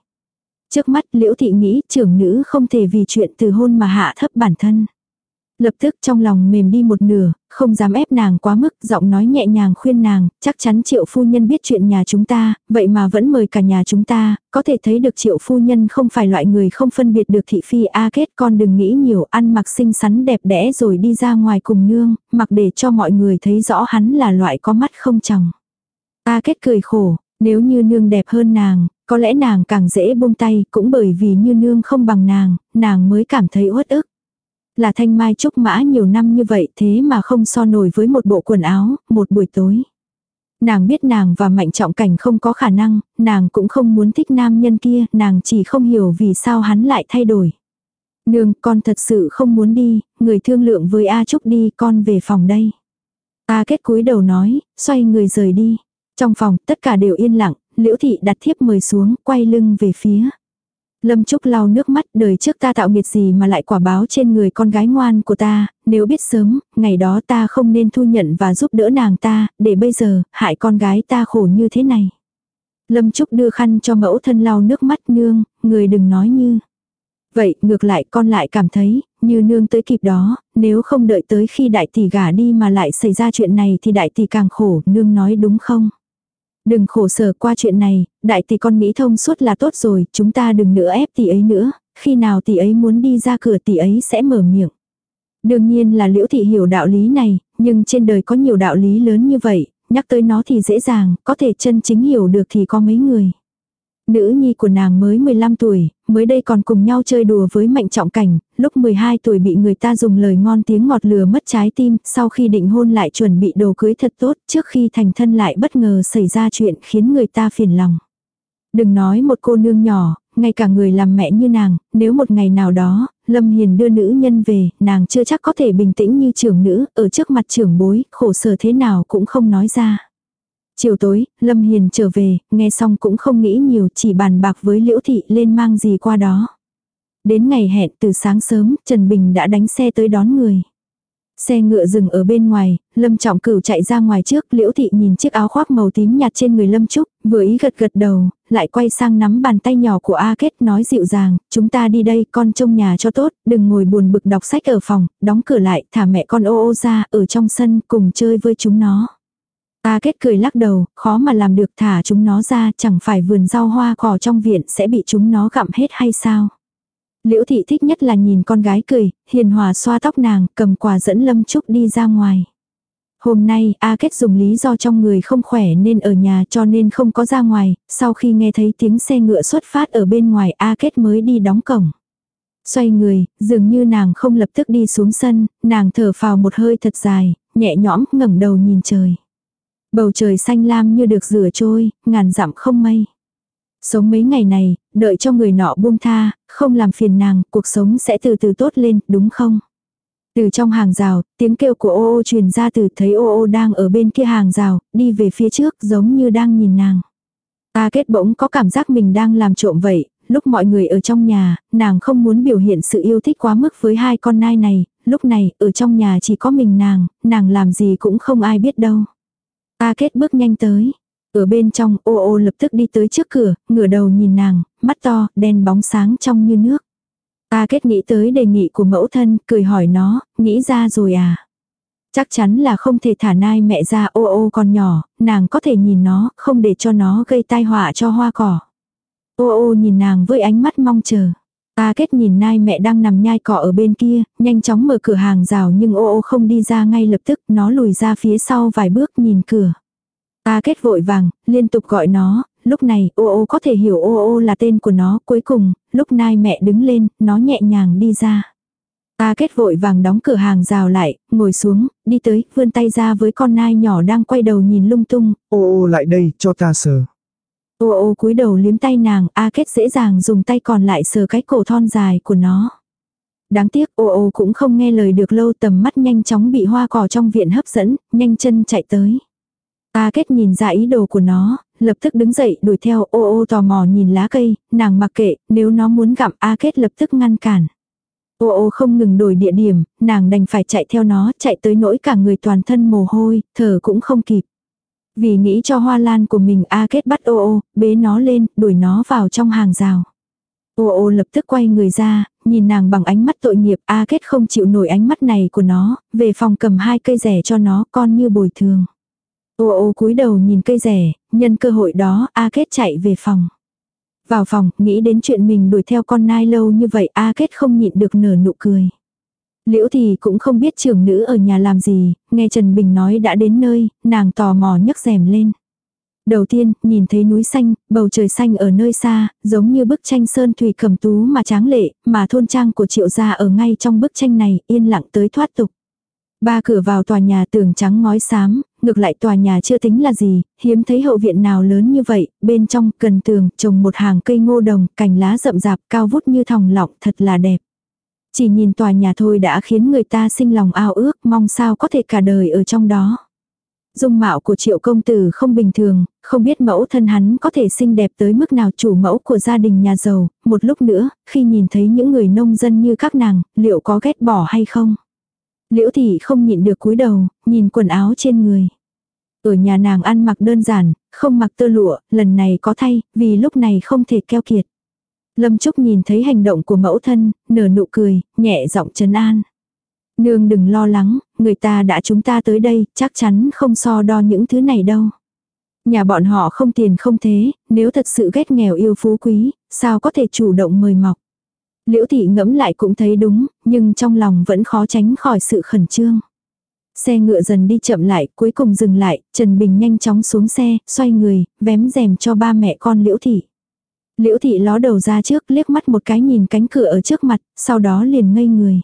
Trước mắt liễu thị nghĩ trưởng nữ không thể vì chuyện từ hôn mà hạ thấp bản thân. Lập tức trong lòng mềm đi một nửa, không dám ép nàng quá mức, giọng nói nhẹ nhàng khuyên nàng, chắc chắn triệu phu nhân biết chuyện nhà chúng ta, vậy mà vẫn mời cả nhà chúng ta, có thể thấy được triệu phu nhân không phải loại người không phân biệt được thị phi a kết con đừng nghĩ nhiều ăn mặc xinh xắn đẹp đẽ rồi đi ra ngoài cùng nương, mặc để cho mọi người thấy rõ hắn là loại có mắt không chồng. A kết cười khổ, nếu như nương đẹp hơn nàng, có lẽ nàng càng dễ buông tay, cũng bởi vì như nương không bằng nàng, nàng mới cảm thấy uất ức. Là thanh mai trúc mã nhiều năm như vậy thế mà không so nổi với một bộ quần áo, một buổi tối. Nàng biết nàng và mạnh trọng cảnh không có khả năng, nàng cũng không muốn thích nam nhân kia, nàng chỉ không hiểu vì sao hắn lại thay đổi. Nương, con thật sự không muốn đi, người thương lượng với A Trúc đi, con về phòng đây. A kết cúi đầu nói, xoay người rời đi. Trong phòng, tất cả đều yên lặng, liễu thị đặt thiếp mời xuống, quay lưng về phía. Lâm Trúc lau nước mắt đời trước ta tạo nghiệt gì mà lại quả báo trên người con gái ngoan của ta, nếu biết sớm, ngày đó ta không nên thu nhận và giúp đỡ nàng ta, để bây giờ, hại con gái ta khổ như thế này. Lâm Trúc đưa khăn cho mẫu thân lau nước mắt nương, người đừng nói như. Vậy, ngược lại con lại cảm thấy, như nương tới kịp đó, nếu không đợi tới khi đại tỷ gả đi mà lại xảy ra chuyện này thì đại tỷ càng khổ, nương nói đúng không? Đừng khổ sở qua chuyện này, đại tỷ con nghĩ thông suốt là tốt rồi, chúng ta đừng nữa ép tỷ ấy nữa, khi nào tỷ ấy muốn đi ra cửa tỷ ấy sẽ mở miệng. Đương nhiên là liễu thị hiểu đạo lý này, nhưng trên đời có nhiều đạo lý lớn như vậy, nhắc tới nó thì dễ dàng, có thể chân chính hiểu được thì có mấy người. Nữ nhi của nàng mới 15 tuổi, mới đây còn cùng nhau chơi đùa với mạnh trọng cảnh, lúc 12 tuổi bị người ta dùng lời ngon tiếng ngọt lừa mất trái tim, sau khi định hôn lại chuẩn bị đồ cưới thật tốt, trước khi thành thân lại bất ngờ xảy ra chuyện khiến người ta phiền lòng. Đừng nói một cô nương nhỏ, ngay cả người làm mẹ như nàng, nếu một ngày nào đó, Lâm Hiền đưa nữ nhân về, nàng chưa chắc có thể bình tĩnh như trưởng nữ, ở trước mặt trưởng bối, khổ sở thế nào cũng không nói ra. Chiều tối, Lâm Hiền trở về, nghe xong cũng không nghĩ nhiều, chỉ bàn bạc với Liễu Thị lên mang gì qua đó. Đến ngày hẹn từ sáng sớm, Trần Bình đã đánh xe tới đón người. Xe ngựa dừng ở bên ngoài, Lâm Trọng Cửu chạy ra ngoài trước, Liễu Thị nhìn chiếc áo khoác màu tím nhạt trên người Lâm Trúc, vừa ý gật gật đầu, lại quay sang nắm bàn tay nhỏ của A Kết nói dịu dàng, chúng ta đi đây, con trông nhà cho tốt, đừng ngồi buồn bực đọc sách ở phòng, đóng cửa lại, thả mẹ con ô ô ra, ở trong sân, cùng chơi với chúng nó. A Kết cười lắc đầu, khó mà làm được thả chúng nó ra, chẳng phải vườn rau hoa cỏ trong viện sẽ bị chúng nó gặm hết hay sao. Liễu thị thích nhất là nhìn con gái cười, hiền hòa xoa tóc nàng, cầm quà dẫn Lâm Trúc đi ra ngoài. Hôm nay, A Kết dùng lý do trong người không khỏe nên ở nhà cho nên không có ra ngoài, sau khi nghe thấy tiếng xe ngựa xuất phát ở bên ngoài A Kết mới đi đóng cổng. Xoay người, dường như nàng không lập tức đi xuống sân, nàng thở phào một hơi thật dài, nhẹ nhõm ngẩng đầu nhìn trời. Bầu trời xanh lam như được rửa trôi, ngàn dặm không mây. Sống mấy ngày này, đợi cho người nọ buông tha, không làm phiền nàng, cuộc sống sẽ từ từ tốt lên, đúng không? Từ trong hàng rào, tiếng kêu của ô ô truyền ra từ thấy ô ô đang ở bên kia hàng rào, đi về phía trước giống như đang nhìn nàng. Ta kết bỗng có cảm giác mình đang làm trộm vậy, lúc mọi người ở trong nhà, nàng không muốn biểu hiện sự yêu thích quá mức với hai con nai này, lúc này ở trong nhà chỉ có mình nàng, nàng làm gì cũng không ai biết đâu. Ta kết bước nhanh tới, ở bên trong ô ô lập tức đi tới trước cửa, ngửa đầu nhìn nàng, mắt to, đen bóng sáng trong như nước. Ta kết nghĩ tới đề nghị của mẫu thân, cười hỏi nó, nghĩ ra rồi à? Chắc chắn là không thể thả nai mẹ ra ô ô còn nhỏ, nàng có thể nhìn nó, không để cho nó gây tai họa cho hoa cỏ. Ô ô nhìn nàng với ánh mắt mong chờ. Ta kết nhìn nai mẹ đang nằm nhai cỏ ở bên kia, nhanh chóng mở cửa hàng rào nhưng ô ô không đi ra ngay lập tức, nó lùi ra phía sau vài bước nhìn cửa. Ta kết vội vàng, liên tục gọi nó, lúc này ô ô có thể hiểu ô ô là tên của nó, cuối cùng, lúc nai mẹ đứng lên, nó nhẹ nhàng đi ra. Ta kết vội vàng đóng cửa hàng rào lại, ngồi xuống, đi tới, vươn tay ra với con nai nhỏ đang quay đầu nhìn lung tung. Ô ô lại đây, cho ta sờ. Ô ô cúi đầu liếm tay nàng, A kết dễ dàng dùng tay còn lại sờ cái cổ thon dài của nó. Đáng tiếc ô ô cũng không nghe lời được lâu tầm mắt nhanh chóng bị hoa cỏ trong viện hấp dẫn, nhanh chân chạy tới. A kết nhìn ra ý đồ của nó, lập tức đứng dậy đuổi theo ô ô tò mò nhìn lá cây, nàng mặc kệ, nếu nó muốn gặm A kết lập tức ngăn cản. Ô ô không ngừng đổi địa điểm, nàng đành phải chạy theo nó, chạy tới nỗi cả người toàn thân mồ hôi, thở cũng không kịp. Vì nghĩ cho hoa lan của mình A kết bắt ô ô, bế nó lên, đuổi nó vào trong hàng rào. Ô ô lập tức quay người ra, nhìn nàng bằng ánh mắt tội nghiệp, A kết không chịu nổi ánh mắt này của nó, về phòng cầm hai cây rẻ cho nó con như bồi thường. Ô ô cúi đầu nhìn cây rẻ, nhân cơ hội đó A Kết chạy về phòng. Vào phòng, nghĩ đến chuyện mình đuổi theo con nai lâu như vậy A Kết không nhịn được nở nụ cười. Liễu thì cũng không biết trưởng nữ ở nhà làm gì, nghe Trần Bình nói đã đến nơi, nàng tò mò nhấc rèm lên. Đầu tiên, nhìn thấy núi xanh, bầu trời xanh ở nơi xa, giống như bức tranh sơn thủy cầm tú mà tráng lệ, mà thôn trang của triệu gia ở ngay trong bức tranh này, yên lặng tới thoát tục. Ba cửa vào tòa nhà tường trắng ngói xám, ngược lại tòa nhà chưa tính là gì, hiếm thấy hậu viện nào lớn như vậy, bên trong cần tường trồng một hàng cây ngô đồng, cành lá rậm rạp cao vút như thòng lọng thật là đẹp. Chỉ nhìn tòa nhà thôi đã khiến người ta sinh lòng ao ước mong sao có thể cả đời ở trong đó. Dung mạo của triệu công tử không bình thường, không biết mẫu thân hắn có thể xinh đẹp tới mức nào chủ mẫu của gia đình nhà giàu, một lúc nữa, khi nhìn thấy những người nông dân như các nàng, liệu có ghét bỏ hay không? Liễu thị không nhịn được cúi đầu, nhìn quần áo trên người. Ở nhà nàng ăn mặc đơn giản, không mặc tơ lụa, lần này có thay, vì lúc này không thể keo kiệt. Lâm Trúc nhìn thấy hành động của mẫu thân, nở nụ cười, nhẹ giọng trấn an. Nương đừng lo lắng, người ta đã chúng ta tới đây, chắc chắn không so đo những thứ này đâu. Nhà bọn họ không tiền không thế, nếu thật sự ghét nghèo yêu phú quý, sao có thể chủ động mời mọc. Liễu thị ngẫm lại cũng thấy đúng, nhưng trong lòng vẫn khó tránh khỏi sự khẩn trương. Xe ngựa dần đi chậm lại, cuối cùng dừng lại, Trần Bình nhanh chóng xuống xe, xoay người, vém rèm cho ba mẹ con Liễu thị. Liễu thị ló đầu ra trước, liếc mắt một cái nhìn cánh cửa ở trước mặt, sau đó liền ngây người.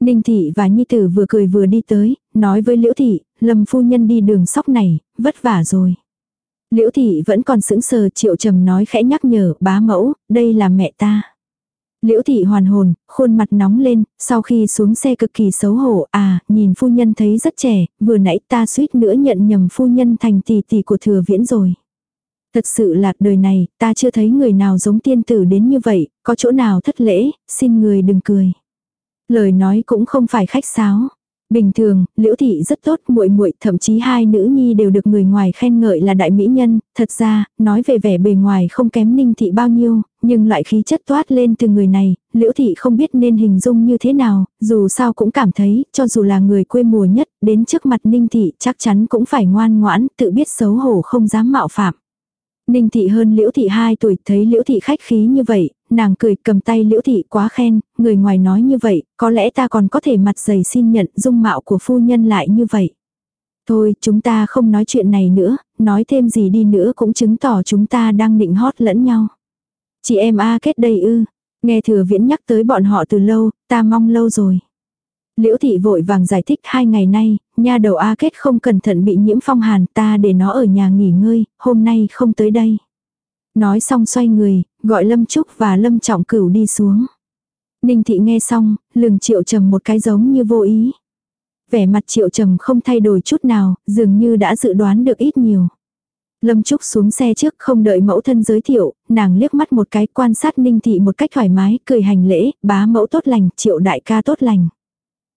Ninh thị và Nhi tử vừa cười vừa đi tới, nói với Liễu thị, Lâm phu nhân đi đường sóc này, vất vả rồi. Liễu thị vẫn còn sững sờ, Triệu Trầm nói khẽ nhắc nhở, bá mẫu, đây là mẹ ta. Liễu thị hoàn hồn, khuôn mặt nóng lên, sau khi xuống xe cực kỳ xấu hổ, à, nhìn phu nhân thấy rất trẻ, vừa nãy ta suýt nữa nhận nhầm phu nhân thành tỷ tỷ của thừa viễn rồi. Thật sự là đời này, ta chưa thấy người nào giống tiên tử đến như vậy, có chỗ nào thất lễ, xin người đừng cười. Lời nói cũng không phải khách sáo. Bình thường, Liễu thị rất tốt, muội muội, thậm chí hai nữ nhi đều được người ngoài khen ngợi là đại mỹ nhân, thật ra, nói về vẻ bề ngoài không kém Ninh thị bao nhiêu, nhưng loại khí chất toát lên từ người này, Liễu thị không biết nên hình dung như thế nào, dù sao cũng cảm thấy, cho dù là người quê mùa nhất, đến trước mặt Ninh thị chắc chắn cũng phải ngoan ngoãn, tự biết xấu hổ không dám mạo phạm. Ninh thị hơn liễu thị 2 tuổi thấy liễu thị khách khí như vậy, nàng cười cầm tay liễu thị quá khen, người ngoài nói như vậy, có lẽ ta còn có thể mặt dày xin nhận dung mạo của phu nhân lại như vậy. Thôi, chúng ta không nói chuyện này nữa, nói thêm gì đi nữa cũng chứng tỏ chúng ta đang định hót lẫn nhau. Chị em A kết đây ư, nghe thừa viễn nhắc tới bọn họ từ lâu, ta mong lâu rồi. Liễu thị vội vàng giải thích hai ngày nay, nha đầu A kết không cẩn thận bị nhiễm phong hàn ta để nó ở nhà nghỉ ngơi, hôm nay không tới đây. Nói xong xoay người, gọi Lâm Trúc và Lâm Trọng Cửu đi xuống. Ninh thị nghe xong, lường triệu trầm một cái giống như vô ý. Vẻ mặt triệu trầm không thay đổi chút nào, dường như đã dự đoán được ít nhiều. Lâm Trúc xuống xe trước không đợi mẫu thân giới thiệu, nàng liếc mắt một cái quan sát Ninh Thị một cách thoải mái, cười hành lễ, bá mẫu tốt lành, triệu đại ca tốt lành.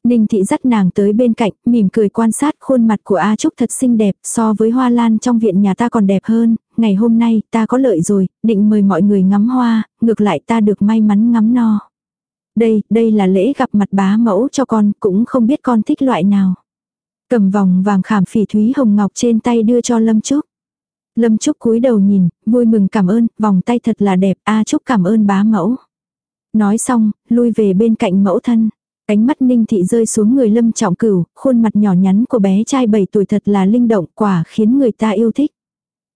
Ninh thị dắt nàng tới bên cạnh, mỉm cười quan sát khuôn mặt của A Trúc thật xinh đẹp, so với hoa lan trong viện nhà ta còn đẹp hơn, ngày hôm nay ta có lợi rồi, định mời mọi người ngắm hoa, ngược lại ta được may mắn ngắm no. Đây, đây là lễ gặp mặt bá mẫu cho con, cũng không biết con thích loại nào. Cầm vòng vàng khảm phỉ thúy hồng ngọc trên tay đưa cho Lâm Trúc. Lâm Trúc cúi đầu nhìn, vui mừng cảm ơn, vòng tay thật là đẹp, A Trúc cảm ơn bá mẫu. Nói xong, lui về bên cạnh mẫu thân. Ánh mắt ninh thị rơi xuống người lâm trọng cửu, khuôn mặt nhỏ nhắn của bé trai 7 tuổi thật là linh động quả khiến người ta yêu thích.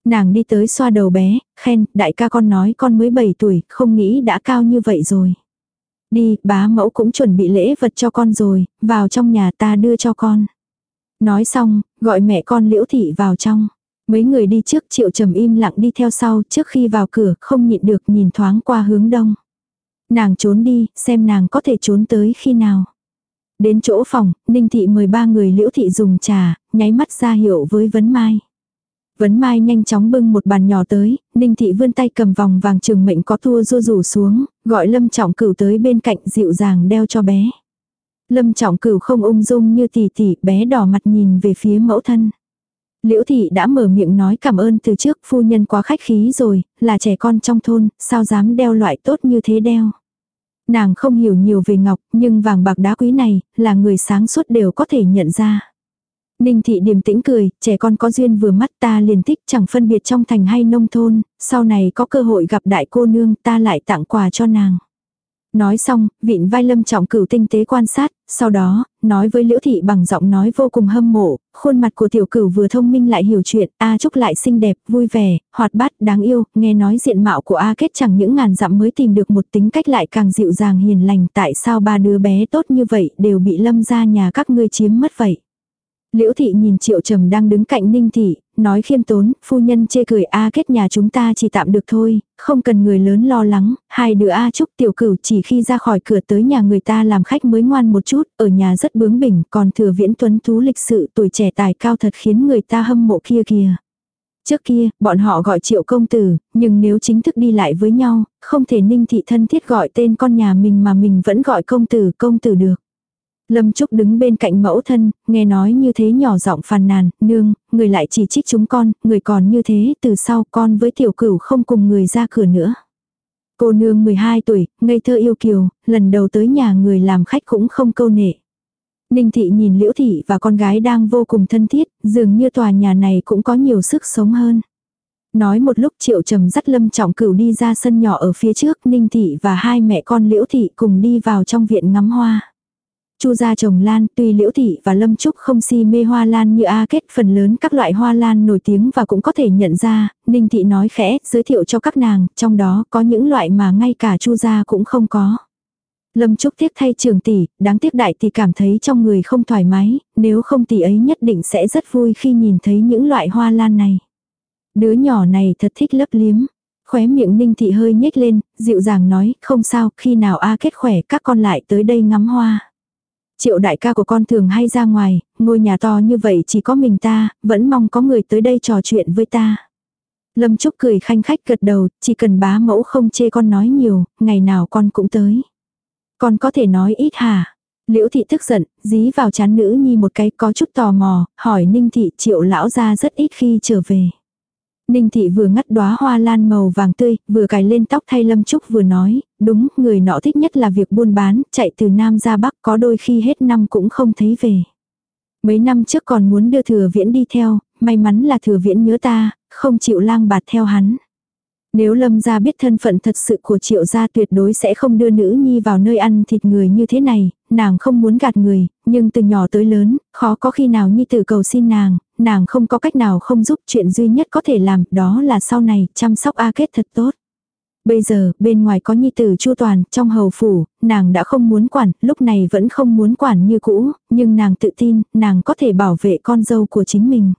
Nàng đi tới xoa đầu bé, khen, đại ca con nói con mới 7 tuổi, không nghĩ đã cao như vậy rồi. Đi, bá mẫu cũng chuẩn bị lễ vật cho con rồi, vào trong nhà ta đưa cho con. Nói xong, gọi mẹ con liễu thị vào trong. Mấy người đi trước triệu trầm im lặng đi theo sau trước khi vào cửa không nhịn được nhìn thoáng qua hướng đông. Nàng trốn đi, xem nàng có thể trốn tới khi nào. Đến chỗ phòng, Ninh Thị mời ba người liễu thị dùng trà, nháy mắt ra hiệu với Vấn Mai. Vấn Mai nhanh chóng bưng một bàn nhỏ tới, Ninh Thị vươn tay cầm vòng vàng trường mệnh có thua rua rủ xuống, gọi Lâm Trọng Cửu tới bên cạnh dịu dàng đeo cho bé. Lâm Trọng Cửu không ung dung như tỷ tỷ, bé đỏ mặt nhìn về phía mẫu thân. Liễu thị đã mở miệng nói cảm ơn từ trước phu nhân quá khách khí rồi, là trẻ con trong thôn, sao dám đeo loại tốt như thế đeo. Nàng không hiểu nhiều về ngọc, nhưng vàng bạc đá quý này, là người sáng suốt đều có thể nhận ra. Ninh thị điềm tĩnh cười, trẻ con có duyên vừa mắt ta liền thích chẳng phân biệt trong thành hay nông thôn, sau này có cơ hội gặp đại cô nương ta lại tặng quà cho nàng. Nói xong, vịn vai lâm trọng cửu tinh tế quan sát, sau đó, nói với liễu thị bằng giọng nói vô cùng hâm mộ, khuôn mặt của tiểu cửu vừa thông minh lại hiểu chuyện, A Trúc lại xinh đẹp, vui vẻ, hoạt bát, đáng yêu, nghe nói diện mạo của A Kết chẳng những ngàn dặm mới tìm được một tính cách lại càng dịu dàng hiền lành, tại sao ba đứa bé tốt như vậy đều bị lâm ra nhà các ngươi chiếm mất vậy. Liễu thị nhìn triệu trầm đang đứng cạnh ninh thị, nói khiêm tốn, phu nhân chê cười A kết nhà chúng ta chỉ tạm được thôi, không cần người lớn lo lắng, hai đứa A chúc tiểu cửu chỉ khi ra khỏi cửa tới nhà người ta làm khách mới ngoan một chút, ở nhà rất bướng bỉnh, còn thừa viễn tuấn thú lịch sự tuổi trẻ tài cao thật khiến người ta hâm mộ kia kìa. Trước kia, bọn họ gọi triệu công tử, nhưng nếu chính thức đi lại với nhau, không thể ninh thị thân thiết gọi tên con nhà mình mà mình vẫn gọi công tử công tử được. Lâm Trúc đứng bên cạnh mẫu thân, nghe nói như thế nhỏ giọng phàn nàn, nương, người lại chỉ trích chúng con, người còn như thế, từ sau con với tiểu cửu không cùng người ra cửa nữa. Cô nương 12 tuổi, ngây thơ yêu kiều, lần đầu tới nhà người làm khách cũng không câu nệ. Ninh thị nhìn liễu thị và con gái đang vô cùng thân thiết, dường như tòa nhà này cũng có nhiều sức sống hơn. Nói một lúc triệu trầm dắt lâm trọng cửu đi ra sân nhỏ ở phía trước, ninh thị và hai mẹ con liễu thị cùng đi vào trong viện ngắm hoa. Chu gia trồng lan, tuy Liễu thị và Lâm Trúc không si mê hoa lan như A kết, phần lớn các loại hoa lan nổi tiếng và cũng có thể nhận ra, Ninh thị nói khẽ, giới thiệu cho các nàng, trong đó có những loại mà ngay cả Chu gia cũng không có. Lâm Trúc tiếc thay trường tỷ, đáng tiếc đại tỷ cảm thấy trong người không thoải mái, nếu không tỷ ấy nhất định sẽ rất vui khi nhìn thấy những loại hoa lan này. Đứa nhỏ này thật thích lấp liếm. Khóe miệng ninh thị hơi nhếch lên, dịu dàng nói, không sao, khi nào A kết khỏe các con lại tới đây ngắm hoa. Triệu đại ca của con thường hay ra ngoài, ngôi nhà to như vậy chỉ có mình ta, vẫn mong có người tới đây trò chuyện với ta. Lâm Trúc cười khanh khách gật đầu, chỉ cần bá mẫu không chê con nói nhiều, ngày nào con cũng tới. Con có thể nói ít hả? Liễu thị tức giận, dí vào chán nữ nhi một cái có chút tò mò, hỏi ninh thị triệu lão ra rất ít khi trở về. Ninh thị vừa ngắt đóa hoa lan màu vàng tươi, vừa cài lên tóc thay Lâm Trúc vừa nói, đúng, người nọ thích nhất là việc buôn bán, chạy từ Nam ra Bắc có đôi khi hết năm cũng không thấy về. Mấy năm trước còn muốn đưa thừa viễn đi theo, may mắn là thừa viễn nhớ ta, không chịu lang bạt theo hắn. Nếu Lâm gia biết thân phận thật sự của triệu gia tuyệt đối sẽ không đưa nữ nhi vào nơi ăn thịt người như thế này, nàng không muốn gạt người, nhưng từ nhỏ tới lớn, khó có khi nào nhi tử cầu xin nàng, nàng không có cách nào không giúp chuyện duy nhất có thể làm, đó là sau này chăm sóc A Kết thật tốt. Bây giờ, bên ngoài có nhi tử chu toàn, trong hầu phủ, nàng đã không muốn quản, lúc này vẫn không muốn quản như cũ, nhưng nàng tự tin, nàng có thể bảo vệ con dâu của chính mình.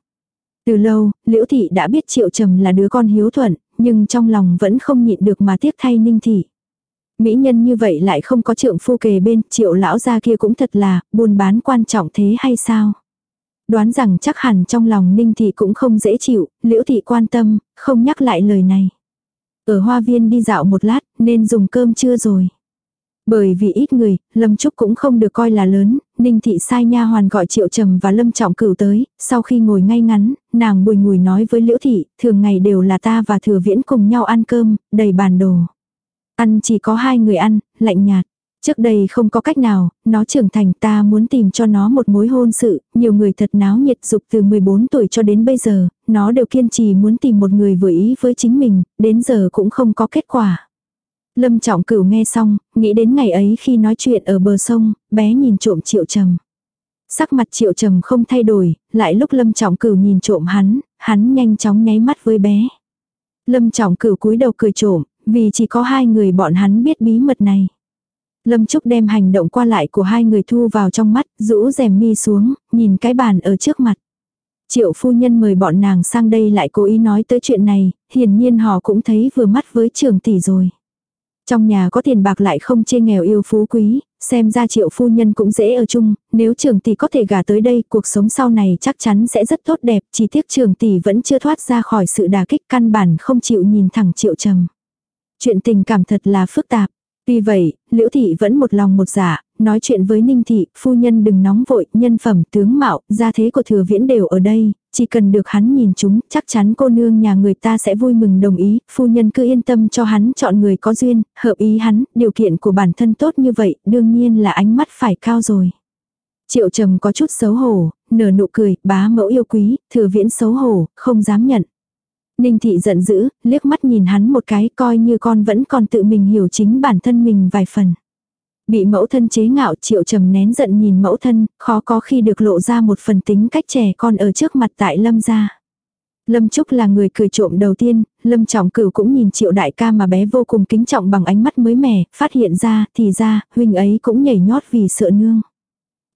Từ lâu, Liễu Thị đã biết Triệu Trầm là đứa con hiếu thuận, nhưng trong lòng vẫn không nhịn được mà tiếc thay Ninh Thị. Mỹ nhân như vậy lại không có trượng phu kề bên, Triệu lão gia kia cũng thật là, buôn bán quan trọng thế hay sao? Đoán rằng chắc hẳn trong lòng Ninh Thị cũng không dễ chịu, Liễu Thị quan tâm, không nhắc lại lời này. Ở hoa viên đi dạo một lát, nên dùng cơm trưa rồi. Bởi vì ít người, Lâm Trúc cũng không được coi là lớn, Ninh Thị sai nha hoàn gọi Triệu Trầm và Lâm Trọng Cửu tới, sau khi ngồi ngay ngắn, nàng bùi ngùi nói với Liễu Thị, thường ngày đều là ta và Thừa Viễn cùng nhau ăn cơm, đầy bàn đồ. Ăn chỉ có hai người ăn, lạnh nhạt. Trước đây không có cách nào, nó trưởng thành ta muốn tìm cho nó một mối hôn sự, nhiều người thật náo nhiệt dục từ 14 tuổi cho đến bây giờ, nó đều kiên trì muốn tìm một người vừa ý với chính mình, đến giờ cũng không có kết quả. Lâm trọng cửu nghe xong, nghĩ đến ngày ấy khi nói chuyện ở bờ sông, bé nhìn trộm triệu trầm. Sắc mặt triệu trầm không thay đổi, lại lúc lâm trọng cửu nhìn trộm hắn, hắn nhanh chóng nháy mắt với bé. Lâm trọng cửu cúi đầu cười trộm, vì chỉ có hai người bọn hắn biết bí mật này. Lâm Trúc đem hành động qua lại của hai người thu vào trong mắt, rũ rèm mi xuống, nhìn cái bàn ở trước mặt. Triệu phu nhân mời bọn nàng sang đây lại cố ý nói tới chuyện này, hiển nhiên họ cũng thấy vừa mắt với trường tỷ rồi. Trong nhà có tiền bạc lại không chê nghèo yêu phú quý, xem ra triệu phu nhân cũng dễ ở chung, nếu trường tỷ có thể gả tới đây, cuộc sống sau này chắc chắn sẽ rất tốt đẹp, chỉ tiếc trường tỷ vẫn chưa thoát ra khỏi sự đà kích căn bản không chịu nhìn thẳng triệu trầm. Chuyện tình cảm thật là phức tạp. Tuy vậy, Liễu Thị vẫn một lòng một dạ, nói chuyện với Ninh Thị, phu nhân đừng nóng vội, nhân phẩm, tướng mạo, gia thế của thừa viễn đều ở đây, chỉ cần được hắn nhìn chúng, chắc chắn cô nương nhà người ta sẽ vui mừng đồng ý, phu nhân cứ yên tâm cho hắn chọn người có duyên, hợp ý hắn, điều kiện của bản thân tốt như vậy, đương nhiên là ánh mắt phải cao rồi. Triệu trầm có chút xấu hổ, nở nụ cười, bá mẫu yêu quý, thừa viễn xấu hổ, không dám nhận. Ninh thị giận dữ, liếc mắt nhìn hắn một cái coi như con vẫn còn tự mình hiểu chính bản thân mình vài phần. Bị mẫu thân chế ngạo triệu trầm nén giận nhìn mẫu thân, khó có khi được lộ ra một phần tính cách trẻ con ở trước mặt tại lâm gia. Lâm Trúc là người cười trộm đầu tiên, Lâm Trọng Cửu cũng nhìn triệu đại ca mà bé vô cùng kính trọng bằng ánh mắt mới mẻ, phát hiện ra, thì ra, huynh ấy cũng nhảy nhót vì sợ nương.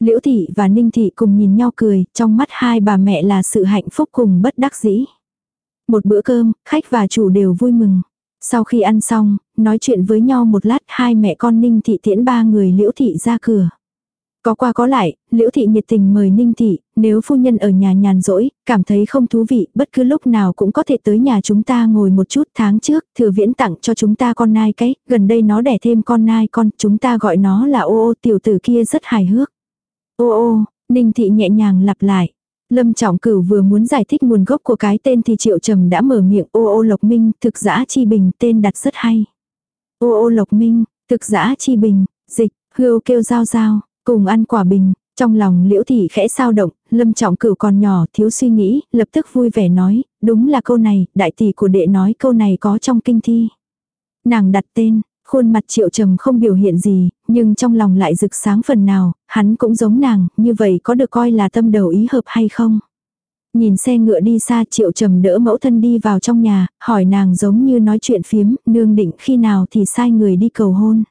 Liễu Thị và Ninh Thị cùng nhìn nhau cười, trong mắt hai bà mẹ là sự hạnh phúc cùng bất đắc dĩ. Một bữa cơm, khách và chủ đều vui mừng. Sau khi ăn xong, nói chuyện với nhau một lát hai mẹ con Ninh Thị tiễn ba người Liễu Thị ra cửa. Có qua có lại, Liễu Thị nhiệt tình mời Ninh Thị, nếu phu nhân ở nhà nhàn rỗi, cảm thấy không thú vị, bất cứ lúc nào cũng có thể tới nhà chúng ta ngồi một chút tháng trước, thừa viễn tặng cho chúng ta con nai cái, gần đây nó đẻ thêm con nai con, chúng ta gọi nó là ô ô tiểu tử kia rất hài hước. Ô ô, Ninh Thị nhẹ nhàng lặp lại. Lâm Trọng Cửu vừa muốn giải thích nguồn gốc của cái tên thì Triệu Trầm đã mở miệng ô ô Lộc Minh, thực giã chi bình, tên đặt rất hay. Ô ô Lộc Minh, thực giã chi bình, dịch, hưu kêu giao giao, cùng ăn quả bình. Trong lòng liễu thị khẽ sao động, lâm trọng cửu còn nhỏ, thiếu suy nghĩ, lập tức vui vẻ nói, đúng là câu này, đại tỷ của đệ nói câu này có trong kinh thi. Nàng đặt tên, khuôn mặt triệu trầm không biểu hiện gì, nhưng trong lòng lại rực sáng phần nào, hắn cũng giống nàng, như vậy có được coi là tâm đầu ý hợp hay không? Nhìn xe ngựa đi xa triệu trầm đỡ mẫu thân đi vào trong nhà, hỏi nàng giống như nói chuyện phiếm, nương định khi nào thì sai người đi cầu hôn.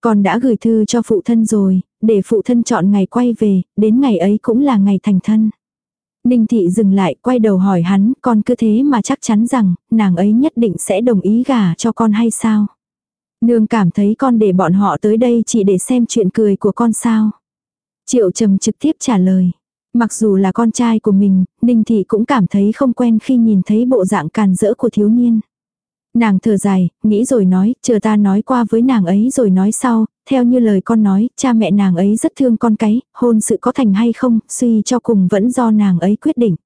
Còn đã gửi thư cho phụ thân rồi, để phụ thân chọn ngày quay về, đến ngày ấy cũng là ngày thành thân. Ninh thị dừng lại, quay đầu hỏi hắn, con cứ thế mà chắc chắn rằng, nàng ấy nhất định sẽ đồng ý gả cho con hay sao? Nương cảm thấy con để bọn họ tới đây chỉ để xem chuyện cười của con sao? Triệu trầm trực tiếp trả lời. Mặc dù là con trai của mình, Ninh Thị cũng cảm thấy không quen khi nhìn thấy bộ dạng càn rỡ của thiếu niên. Nàng thở dài, nghĩ rồi nói, chờ ta nói qua với nàng ấy rồi nói sau, theo như lời con nói, cha mẹ nàng ấy rất thương con cái, hôn sự có thành hay không, suy cho cùng vẫn do nàng ấy quyết định.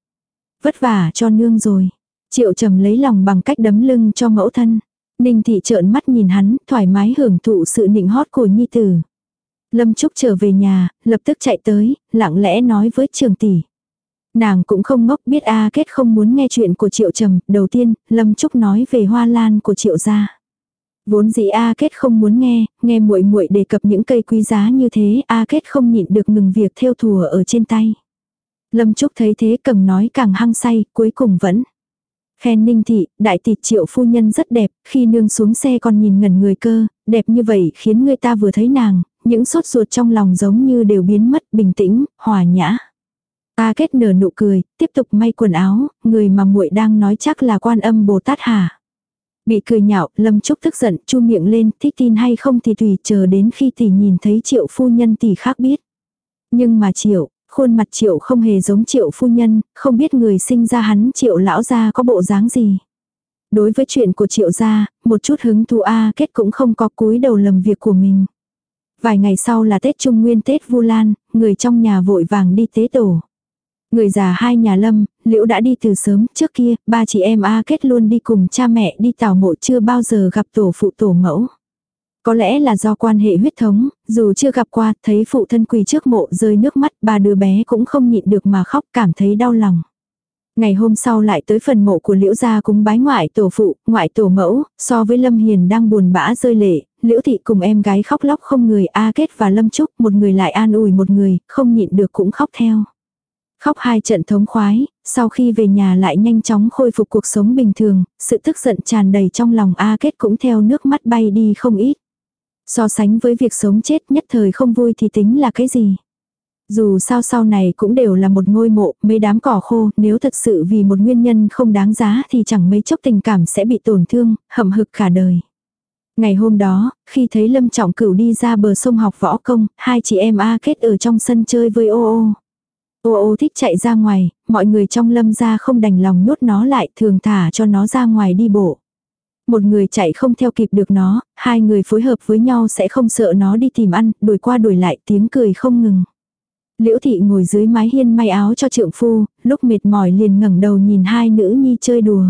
Vất vả cho nương rồi. Triệu trầm lấy lòng bằng cách đấm lưng cho mẫu thân. Ninh thị trợn mắt nhìn hắn, thoải mái hưởng thụ sự nịnh hót của nhi tử. Lâm Trúc trở về nhà, lập tức chạy tới, lặng lẽ nói với trường tỷ. Nàng cũng không ngốc biết A Kết không muốn nghe chuyện của Triệu Trầm, đầu tiên, Lâm Trúc nói về hoa lan của Triệu gia. Vốn dĩ A Kết không muốn nghe, nghe muội muội đề cập những cây quý giá như thế, A Kết không nhịn được ngừng việc theo thùa ở trên tay. Lâm Trúc thấy thế cầm nói càng hăng say, cuối cùng vẫn. Khen ninh thị, đại tỷ triệu phu nhân rất đẹp, khi nương xuống xe còn nhìn ngẩn người cơ, đẹp như vậy khiến người ta vừa thấy nàng, những sốt ruột trong lòng giống như đều biến mất bình tĩnh, hòa nhã. Ta kết nở nụ cười, tiếp tục may quần áo, người mà muội đang nói chắc là quan âm Bồ Tát hả. Bị cười nhạo, Lâm Trúc tức giận, chu miệng lên, thích tin hay không thì tùy chờ đến khi tỷ nhìn thấy triệu phu nhân tỷ khác biết. Nhưng mà triệu, khuôn mặt triệu không hề giống triệu phu nhân, không biết người sinh ra hắn triệu lão gia có bộ dáng gì. Đối với chuyện của triệu gia, một chút hứng thú A kết cũng không có cúi đầu lầm việc của mình. Vài ngày sau là Tết Trung Nguyên Tết Vu Lan, người trong nhà vội vàng đi tế tổ. Người già hai nhà lâm, liễu đã đi từ sớm, trước kia, ba chị em A kết luôn đi cùng cha mẹ đi tảo mộ chưa bao giờ gặp tổ phụ tổ mẫu. Có lẽ là do quan hệ huyết thống, dù chưa gặp qua, thấy phụ thân quỳ trước mộ rơi nước mắt, ba đứa bé cũng không nhịn được mà khóc cảm thấy đau lòng. Ngày hôm sau lại tới phần mộ của liễu gia cúng bái ngoại tổ phụ, ngoại tổ mẫu, so với Lâm Hiền đang buồn bã rơi lệ, liễu thị cùng em gái khóc lóc không người A Kết và Lâm Trúc, một người lại an ủi một người, không nhịn được cũng khóc theo. Khóc hai trận thống khoái, sau khi về nhà lại nhanh chóng khôi phục cuộc sống bình thường, sự tức giận tràn đầy trong lòng A Kết cũng theo nước mắt bay đi không ít. So sánh với việc sống chết nhất thời không vui thì tính là cái gì. Dù sao sau này cũng đều là một ngôi mộ, mấy đám cỏ khô, nếu thật sự vì một nguyên nhân không đáng giá thì chẳng mấy chốc tình cảm sẽ bị tổn thương, hậm hực cả đời. Ngày hôm đó, khi thấy Lâm Trọng Cửu đi ra bờ sông học võ công, hai chị em A kết ở trong sân chơi với ô ô. Ô ô thích chạy ra ngoài, mọi người trong lâm gia không đành lòng nhốt nó lại thường thả cho nó ra ngoài đi bộ. Một người chạy không theo kịp được nó, hai người phối hợp với nhau sẽ không sợ nó đi tìm ăn, đuổi qua đuổi lại tiếng cười không ngừng. Liễu thị ngồi dưới mái hiên may áo cho trượng phu, lúc mệt mỏi liền ngẩng đầu nhìn hai nữ nhi chơi đùa.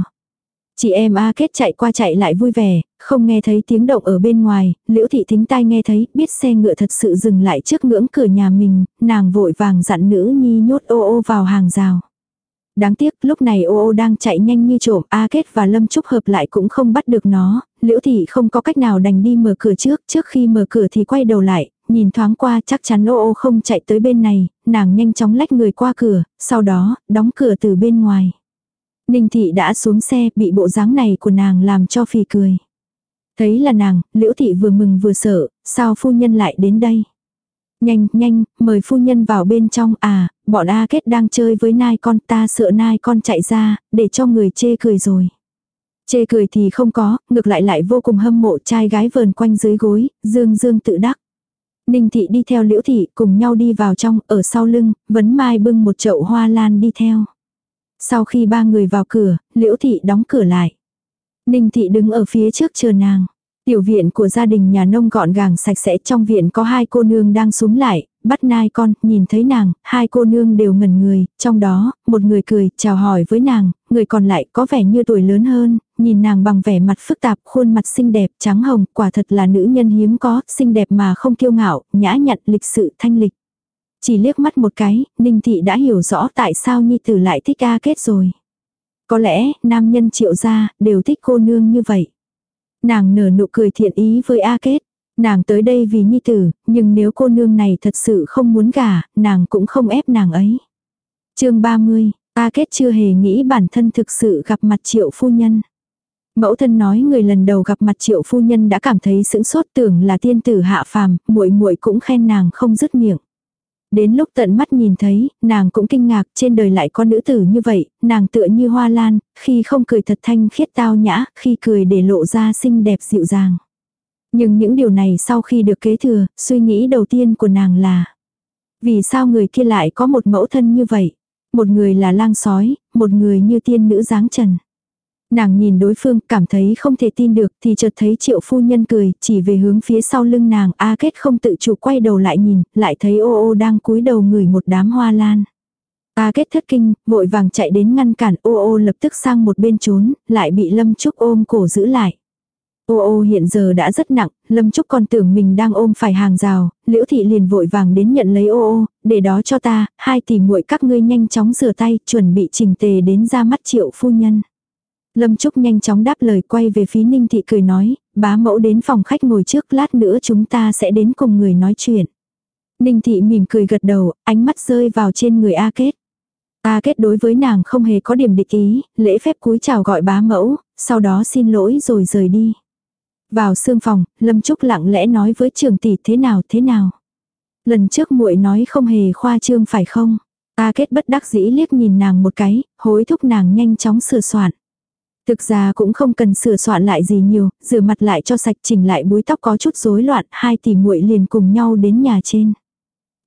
Chị em A Kết chạy qua chạy lại vui vẻ, không nghe thấy tiếng động ở bên ngoài, liễu thị thính tai nghe thấy, biết xe ngựa thật sự dừng lại trước ngưỡng cửa nhà mình, nàng vội vàng dặn nữ nhi nhốt ô ô vào hàng rào. Đáng tiếc lúc này ô ô đang chạy nhanh như trộm, A Kết và Lâm Trúc hợp lại cũng không bắt được nó, liễu thị không có cách nào đành đi mở cửa trước, trước khi mở cửa thì quay đầu lại, nhìn thoáng qua chắc chắn ô ô không chạy tới bên này, nàng nhanh chóng lách người qua cửa, sau đó, đóng cửa từ bên ngoài. Ninh thị đã xuống xe, bị bộ dáng này của nàng làm cho phì cười. Thấy là nàng, liễu thị vừa mừng vừa sợ, sao phu nhân lại đến đây? Nhanh, nhanh, mời phu nhân vào bên trong, à, bọn A kết đang chơi với nai con, ta sợ nai con chạy ra, để cho người chê cười rồi. Chê cười thì không có, ngược lại lại vô cùng hâm mộ trai gái vờn quanh dưới gối, dương dương tự đắc. Ninh thị đi theo liễu thị cùng nhau đi vào trong, ở sau lưng, vấn mai bưng một chậu hoa lan đi theo. Sau khi ba người vào cửa, liễu thị đóng cửa lại. Ninh thị đứng ở phía trước chờ nàng. Tiểu viện của gia đình nhà nông gọn gàng sạch sẽ trong viện có hai cô nương đang súng lại, bắt nai con, nhìn thấy nàng, hai cô nương đều ngẩn người, trong đó, một người cười, chào hỏi với nàng, người còn lại có vẻ như tuổi lớn hơn, nhìn nàng bằng vẻ mặt phức tạp, khuôn mặt xinh đẹp, trắng hồng, quả thật là nữ nhân hiếm có, xinh đẹp mà không kiêu ngạo, nhã nhặn, lịch sự, thanh lịch. Chỉ liếc mắt một cái, Ninh Thị đã hiểu rõ tại sao Nhi Tử lại thích A Kết rồi. Có lẽ, nam nhân triệu gia, đều thích cô nương như vậy. Nàng nở nụ cười thiện ý với A Kết. Nàng tới đây vì Nhi Tử, nhưng nếu cô nương này thật sự không muốn gả, nàng cũng không ép nàng ấy. chương 30, A Kết chưa hề nghĩ bản thân thực sự gặp mặt triệu phu nhân. Mẫu thân nói người lần đầu gặp mặt triệu phu nhân đã cảm thấy sững sốt tưởng là tiên tử hạ phàm, muội muội cũng khen nàng không dứt miệng. Đến lúc tận mắt nhìn thấy, nàng cũng kinh ngạc trên đời lại có nữ tử như vậy, nàng tựa như hoa lan, khi không cười thật thanh khiết tao nhã, khi cười để lộ ra xinh đẹp dịu dàng. Nhưng những điều này sau khi được kế thừa, suy nghĩ đầu tiên của nàng là Vì sao người kia lại có một mẫu thân như vậy? Một người là lang sói, một người như tiên nữ dáng trần. Nàng nhìn đối phương, cảm thấy không thể tin được, thì chợt thấy triệu phu nhân cười, chỉ về hướng phía sau lưng nàng, A kết không tự chủ quay đầu lại nhìn, lại thấy ô ô đang cúi đầu ngửi một đám hoa lan. A kết thất kinh, vội vàng chạy đến ngăn cản ô ô lập tức sang một bên trốn, lại bị lâm trúc ôm cổ giữ lại. Ô ô hiện giờ đã rất nặng, Lâm Trúc còn tưởng mình đang ôm phải hàng rào, Liễu Thị liền vội vàng đến nhận lấy ô ô, để đó cho ta, hai tỷ muội các ngươi nhanh chóng rửa tay, chuẩn bị trình tề đến ra mắt triệu phu nhân. Lâm Trúc nhanh chóng đáp lời quay về phía Ninh Thị cười nói, bá mẫu đến phòng khách ngồi trước lát nữa chúng ta sẽ đến cùng người nói chuyện. Ninh Thị mỉm cười gật đầu, ánh mắt rơi vào trên người A Kết. A Kết đối với nàng không hề có điểm địch ý, lễ phép cúi chào gọi bá mẫu, sau đó xin lỗi rồi rời đi. Vào xương phòng, Lâm Trúc lặng lẽ nói với trường tỷ thế nào thế nào. Lần trước muội nói không hề khoa trương phải không? A kết bất đắc dĩ liếc nhìn nàng một cái, hối thúc nàng nhanh chóng sửa soạn. Thực ra cũng không cần sửa soạn lại gì nhiều, rửa mặt lại cho sạch chỉnh lại búi tóc có chút rối loạn, hai tỷ muội liền cùng nhau đến nhà trên.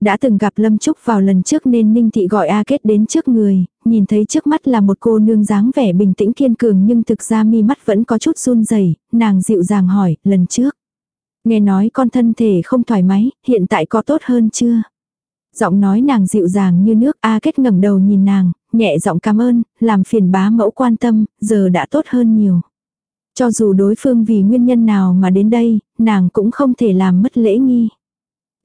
Đã từng gặp Lâm Trúc vào lần trước nên Ninh Thị gọi A Kết đến trước người, nhìn thấy trước mắt là một cô nương dáng vẻ bình tĩnh kiên cường nhưng thực ra mi mắt vẫn có chút run rẩy nàng dịu dàng hỏi, lần trước. Nghe nói con thân thể không thoải mái, hiện tại có tốt hơn chưa? Giọng nói nàng dịu dàng như nước, A Kết ngẩng đầu nhìn nàng, nhẹ giọng cảm ơn, làm phiền bá mẫu quan tâm, giờ đã tốt hơn nhiều. Cho dù đối phương vì nguyên nhân nào mà đến đây, nàng cũng không thể làm mất lễ nghi.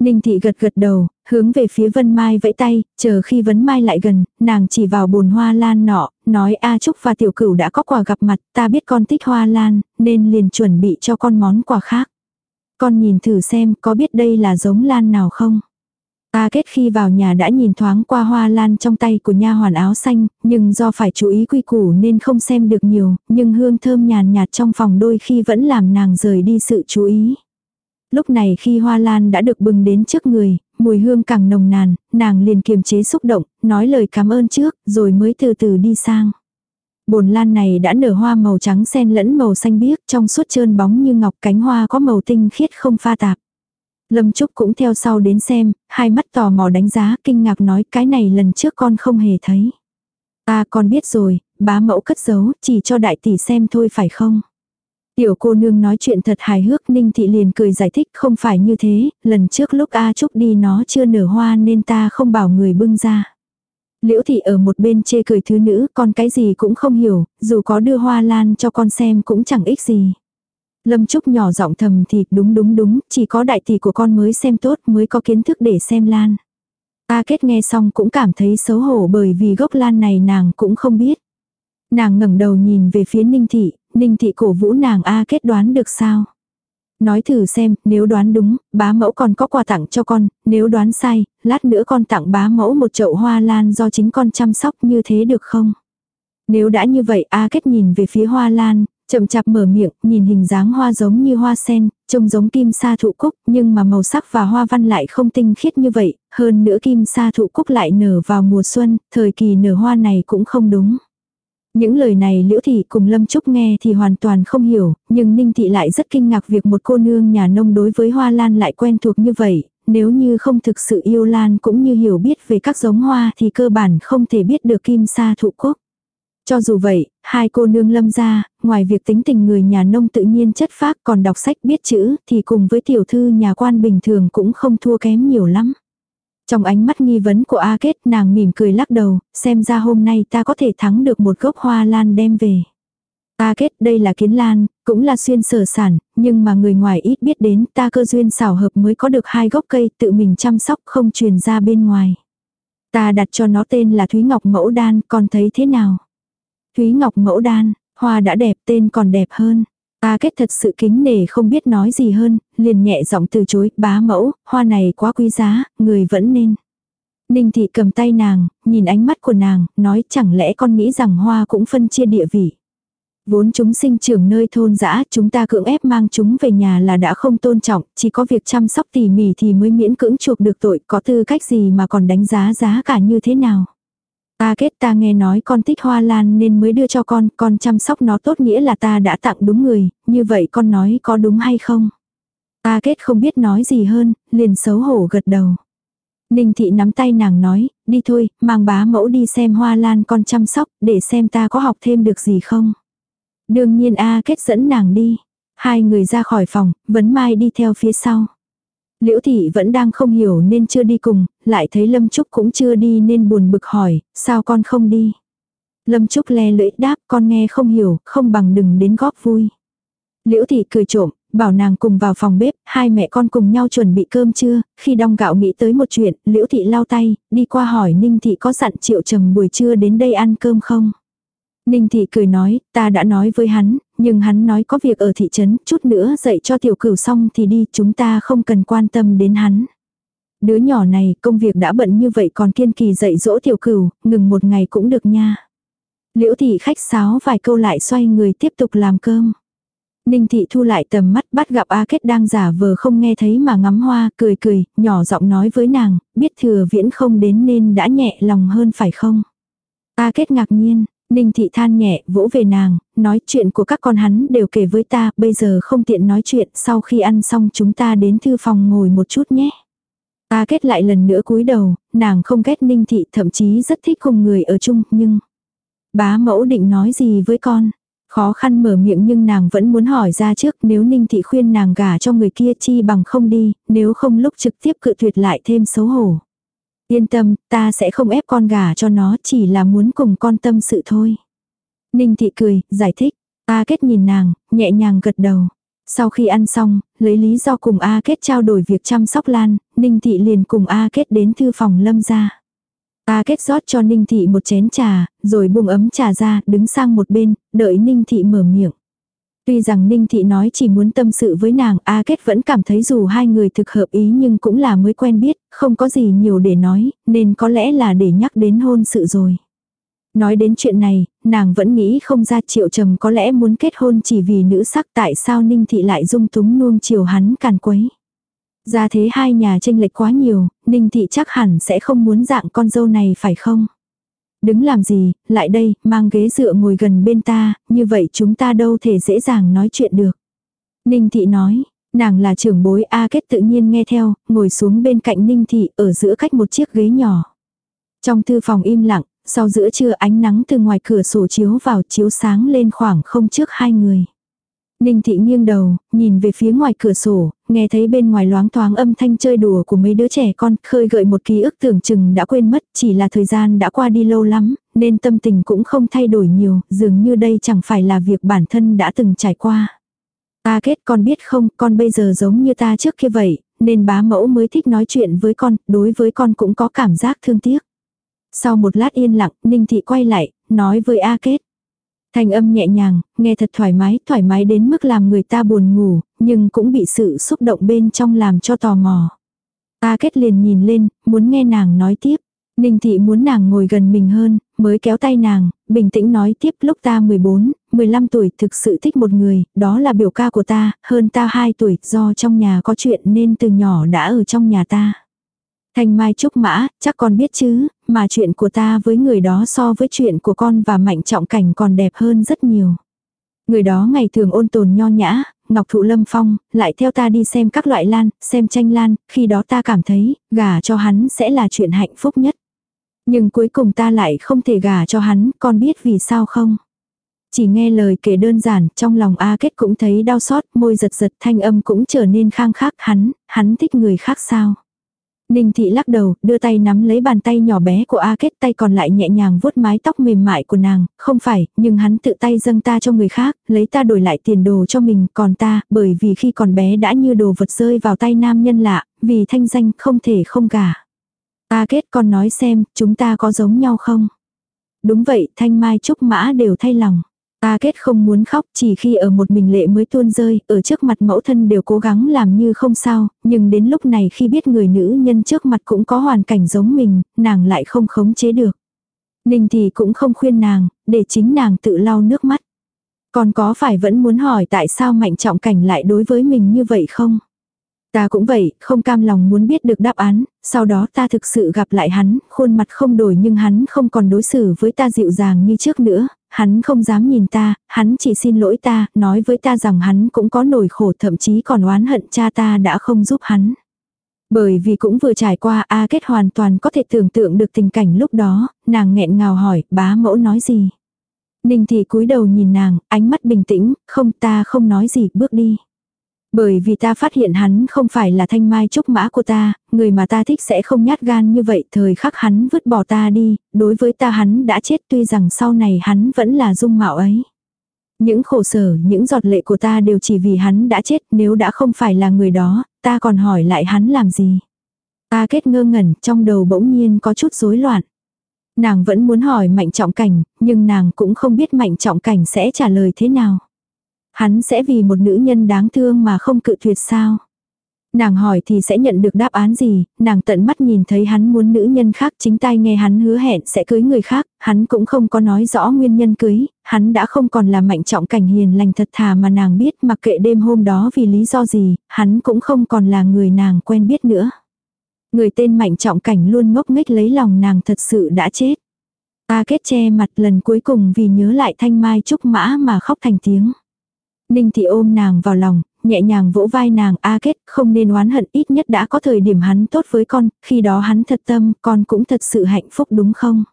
Ninh thị gật gật đầu, hướng về phía Vân Mai vẫy tay, chờ khi Vân Mai lại gần, nàng chỉ vào bồn hoa lan nọ, nói A Trúc và Tiểu Cửu đã có quà gặp mặt, ta biết con thích hoa lan, nên liền chuẩn bị cho con món quà khác. Con nhìn thử xem có biết đây là giống lan nào không? A kết khi vào nhà đã nhìn thoáng qua hoa lan trong tay của nha hoàn áo xanh, nhưng do phải chú ý quy củ nên không xem được nhiều, nhưng hương thơm nhàn nhạt trong phòng đôi khi vẫn làm nàng rời đi sự chú ý. Lúc này khi hoa lan đã được bừng đến trước người, mùi hương càng nồng nàn, nàng liền kiềm chế xúc động, nói lời cảm ơn trước, rồi mới từ từ đi sang. Bồn lan này đã nở hoa màu trắng xen lẫn màu xanh biếc trong suốt trơn bóng như ngọc cánh hoa có màu tinh khiết không pha tạp. Lâm Trúc cũng theo sau đến xem, hai mắt tò mò đánh giá kinh ngạc nói cái này lần trước con không hề thấy. Ta con biết rồi, bá mẫu cất giấu, chỉ cho đại tỷ xem thôi phải không? Tiểu cô nương nói chuyện thật hài hước Ninh Thị liền cười giải thích không phải như thế, lần trước lúc A Trúc đi nó chưa nở hoa nên ta không bảo người bưng ra. Liễu Thị ở một bên chê cười thứ nữ con cái gì cũng không hiểu, dù có đưa hoa lan cho con xem cũng chẳng ích gì. Lâm Trúc nhỏ giọng thầm thì đúng đúng đúng, chỉ có đại tỷ của con mới xem tốt mới có kiến thức để xem lan. A kết nghe xong cũng cảm thấy xấu hổ bởi vì gốc lan này nàng cũng không biết. Nàng ngẩng đầu nhìn về phía Ninh Thị, Ninh thị cổ vũ nàng A kết đoán được sao? Nói thử xem, nếu đoán đúng, bá mẫu còn có quà tặng cho con, nếu đoán sai, lát nữa con tặng bá mẫu một chậu hoa lan do chính con chăm sóc như thế được không? Nếu đã như vậy A kết nhìn về phía hoa lan, chậm chạp mở miệng, nhìn hình dáng hoa giống như hoa sen, trông giống kim sa thụ cúc, nhưng mà màu sắc và hoa văn lại không tinh khiết như vậy, hơn nữa kim sa thụ cúc lại nở vào mùa xuân, thời kỳ nở hoa này cũng không đúng. Những lời này Liễu Thị cùng Lâm Trúc nghe thì hoàn toàn không hiểu, nhưng Ninh Thị lại rất kinh ngạc việc một cô nương nhà nông đối với hoa lan lại quen thuộc như vậy, nếu như không thực sự yêu lan cũng như hiểu biết về các giống hoa thì cơ bản không thể biết được kim sa thụ cúc. Cho dù vậy, hai cô nương lâm ra, ngoài việc tính tình người nhà nông tự nhiên chất phác còn đọc sách biết chữ thì cùng với tiểu thư nhà quan bình thường cũng không thua kém nhiều lắm. Trong ánh mắt nghi vấn của A Kết nàng mỉm cười lắc đầu, xem ra hôm nay ta có thể thắng được một gốc hoa lan đem về. A Kết đây là kiến lan, cũng là xuyên sở sản, nhưng mà người ngoài ít biết đến ta cơ duyên xảo hợp mới có được hai gốc cây tự mình chăm sóc không truyền ra bên ngoài. Ta đặt cho nó tên là Thúy Ngọc Mẫu Đan, còn thấy thế nào? Thúy Ngọc Mẫu Đan, hoa đã đẹp tên còn đẹp hơn. ta kết thật sự kính nể không biết nói gì hơn, liền nhẹ giọng từ chối, bá mẫu, hoa này quá quý giá, người vẫn nên. Ninh thị cầm tay nàng, nhìn ánh mắt của nàng, nói chẳng lẽ con nghĩ rằng hoa cũng phân chia địa vị. Vốn chúng sinh trưởng nơi thôn dã, chúng ta cưỡng ép mang chúng về nhà là đã không tôn trọng, chỉ có việc chăm sóc tỉ mỉ thì mới miễn cưỡng chuộc được tội, có tư cách gì mà còn đánh giá giá cả như thế nào. Ta kết ta nghe nói con thích hoa lan nên mới đưa cho con, con chăm sóc nó tốt nghĩa là ta đã tặng đúng người, như vậy con nói có đúng hay không? Ta kết không biết nói gì hơn, liền xấu hổ gật đầu. Ninh thị nắm tay nàng nói, đi thôi, mang bá mẫu đi xem hoa lan con chăm sóc, để xem ta có học thêm được gì không. Đương nhiên A kết dẫn nàng đi. Hai người ra khỏi phòng, vấn mai đi theo phía sau. Liễu thị vẫn đang không hiểu nên chưa đi cùng, lại thấy Lâm Trúc cũng chưa đi nên buồn bực hỏi, sao con không đi. Lâm Trúc le lưỡi đáp con nghe không hiểu, không bằng đừng đến góp vui. Liễu thị cười trộm, bảo nàng cùng vào phòng bếp, hai mẹ con cùng nhau chuẩn bị cơm trưa, khi đong gạo nghĩ tới một chuyện, liễu thị lau tay, đi qua hỏi Ninh thị có dặn triệu trầm buổi trưa đến đây ăn cơm không. Ninh thị cười nói, ta đã nói với hắn, nhưng hắn nói có việc ở thị trấn, chút nữa dạy cho tiểu cửu xong thì đi, chúng ta không cần quan tâm đến hắn. Đứa nhỏ này, công việc đã bận như vậy còn kiên kỳ dạy dỗ tiểu cửu, ngừng một ngày cũng được nha. Liễu thị khách sáo vài câu lại xoay người tiếp tục làm cơm. Ninh thị thu lại tầm mắt bắt gặp A Kết đang giả vờ không nghe thấy mà ngắm hoa, cười cười, nhỏ giọng nói với nàng, biết thừa viễn không đến nên đã nhẹ lòng hơn phải không? A Kết ngạc nhiên, Ninh thị than nhẹ, vỗ về nàng, nói chuyện của các con hắn đều kể với ta, bây giờ không tiện nói chuyện, sau khi ăn xong chúng ta đến thư phòng ngồi một chút nhé. Ta kết lại lần nữa cúi đầu, nàng không ghét ninh thị thậm chí rất thích cùng người ở chung, nhưng... Bá mẫu định nói gì với con? Khó khăn mở miệng nhưng nàng vẫn muốn hỏi ra trước nếu ninh thị khuyên nàng gả cho người kia chi bằng không đi, nếu không lúc trực tiếp cự tuyệt lại thêm xấu hổ. Yên tâm, ta sẽ không ép con gà cho nó, chỉ là muốn cùng con tâm sự thôi. Ninh thị cười, giải thích. A kết nhìn nàng, nhẹ nhàng gật đầu. Sau khi ăn xong, lấy lý do cùng A kết trao đổi việc chăm sóc Lan, Ninh thị liền cùng A kết đến thư phòng lâm ra. A kết rót cho Ninh thị một chén trà, rồi buông ấm trà ra, đứng sang một bên, đợi Ninh thị mở miệng. Tuy rằng Ninh Thị nói chỉ muốn tâm sự với nàng, A Kết vẫn cảm thấy dù hai người thực hợp ý nhưng cũng là mới quen biết, không có gì nhiều để nói, nên có lẽ là để nhắc đến hôn sự rồi. Nói đến chuyện này, nàng vẫn nghĩ không ra triệu trầm có lẽ muốn kết hôn chỉ vì nữ sắc tại sao Ninh Thị lại dung túng nuông chiều hắn càn quấy. Ra thế hai nhà tranh lệch quá nhiều, Ninh Thị chắc hẳn sẽ không muốn dạng con dâu này phải không? Đứng làm gì, lại đây, mang ghế dựa ngồi gần bên ta, như vậy chúng ta đâu thể dễ dàng nói chuyện được. Ninh thị nói, nàng là trưởng bối A kết tự nhiên nghe theo, ngồi xuống bên cạnh Ninh thị ở giữa cách một chiếc ghế nhỏ. Trong thư phòng im lặng, sau giữa trưa ánh nắng từ ngoài cửa sổ chiếu vào chiếu sáng lên khoảng không trước hai người. Ninh thị nghiêng đầu, nhìn về phía ngoài cửa sổ, nghe thấy bên ngoài loáng thoáng âm thanh chơi đùa của mấy đứa trẻ con, khơi gợi một ký ức tưởng chừng đã quên mất, chỉ là thời gian đã qua đi lâu lắm, nên tâm tình cũng không thay đổi nhiều, dường như đây chẳng phải là việc bản thân đã từng trải qua. Ta kết con biết không, con bây giờ giống như ta trước kia vậy, nên bá mẫu mới thích nói chuyện với con, đối với con cũng có cảm giác thương tiếc. Sau một lát yên lặng, Ninh Thị quay lại, nói với A Kết. Thanh âm nhẹ nhàng, nghe thật thoải mái, thoải mái đến mức làm người ta buồn ngủ, nhưng cũng bị sự xúc động bên trong làm cho tò mò. Ta kết liền nhìn lên, muốn nghe nàng nói tiếp. Ninh thị muốn nàng ngồi gần mình hơn, mới kéo tay nàng, bình tĩnh nói tiếp lúc ta 14, 15 tuổi thực sự thích một người, đó là biểu ca của ta, hơn ta 2 tuổi, do trong nhà có chuyện nên từ nhỏ đã ở trong nhà ta. Thanh Mai Trúc Mã, chắc con biết chứ, mà chuyện của ta với người đó so với chuyện của con và Mạnh Trọng Cảnh còn đẹp hơn rất nhiều. Người đó ngày thường ôn tồn nho nhã, ngọc thụ lâm phong, lại theo ta đi xem các loại lan, xem tranh lan, khi đó ta cảm thấy, gả cho hắn sẽ là chuyện hạnh phúc nhất. Nhưng cuối cùng ta lại không thể gả cho hắn, con biết vì sao không? Chỉ nghe lời kể đơn giản, trong lòng A Kết cũng thấy đau xót, môi giật giật thanh âm cũng trở nên khang khắc hắn, hắn thích người khác sao? Ninh thị lắc đầu, đưa tay nắm lấy bàn tay nhỏ bé của A Kết tay còn lại nhẹ nhàng vuốt mái tóc mềm mại của nàng, không phải, nhưng hắn tự tay dâng ta cho người khác, lấy ta đổi lại tiền đồ cho mình, còn ta, bởi vì khi còn bé đã như đồ vật rơi vào tay nam nhân lạ, vì thanh danh không thể không cả. A Kết còn nói xem, chúng ta có giống nhau không? Đúng vậy, thanh mai trúc mã đều thay lòng ta kết không muốn khóc chỉ khi ở một mình lệ mới tuôn rơi, ở trước mặt mẫu thân đều cố gắng làm như không sao, nhưng đến lúc này khi biết người nữ nhân trước mặt cũng có hoàn cảnh giống mình, nàng lại không khống chế được. Ninh thì cũng không khuyên nàng, để chính nàng tự lau nước mắt. Còn có phải vẫn muốn hỏi tại sao mạnh trọng cảnh lại đối với mình như vậy không? Ta cũng vậy, không cam lòng muốn biết được đáp án, sau đó ta thực sự gặp lại hắn, khuôn mặt không đổi nhưng hắn không còn đối xử với ta dịu dàng như trước nữa, hắn không dám nhìn ta, hắn chỉ xin lỗi ta, nói với ta rằng hắn cũng có nổi khổ thậm chí còn oán hận cha ta đã không giúp hắn. Bởi vì cũng vừa trải qua A Kết hoàn toàn có thể tưởng tượng được tình cảnh lúc đó, nàng nghẹn ngào hỏi, bá mẫu nói gì. Ninh thì cúi đầu nhìn nàng, ánh mắt bình tĩnh, không ta không nói gì, bước đi. Bởi vì ta phát hiện hắn không phải là thanh mai trúc mã của ta, người mà ta thích sẽ không nhát gan như vậy, thời khắc hắn vứt bỏ ta đi, đối với ta hắn đã chết tuy rằng sau này hắn vẫn là dung mạo ấy. Những khổ sở, những giọt lệ của ta đều chỉ vì hắn đã chết, nếu đã không phải là người đó, ta còn hỏi lại hắn làm gì. Ta kết ngơ ngẩn, trong đầu bỗng nhiên có chút rối loạn. Nàng vẫn muốn hỏi mạnh trọng cảnh, nhưng nàng cũng không biết mạnh trọng cảnh sẽ trả lời thế nào. Hắn sẽ vì một nữ nhân đáng thương mà không cự tuyệt sao? Nàng hỏi thì sẽ nhận được đáp án gì, nàng tận mắt nhìn thấy hắn muốn nữ nhân khác chính tai nghe hắn hứa hẹn sẽ cưới người khác, hắn cũng không có nói rõ nguyên nhân cưới, hắn đã không còn là mạnh trọng cảnh hiền lành thật thà mà nàng biết mặc kệ đêm hôm đó vì lý do gì, hắn cũng không còn là người nàng quen biết nữa. Người tên mạnh trọng cảnh luôn ngốc nghếch lấy lòng nàng thật sự đã chết. Ta kết che mặt lần cuối cùng vì nhớ lại thanh mai trúc mã mà khóc thành tiếng. Ninh thị ôm nàng vào lòng, nhẹ nhàng vỗ vai nàng a kết không nên oán hận ít nhất đã có thời điểm hắn tốt với con, khi đó hắn thật tâm, con cũng thật sự hạnh phúc đúng không?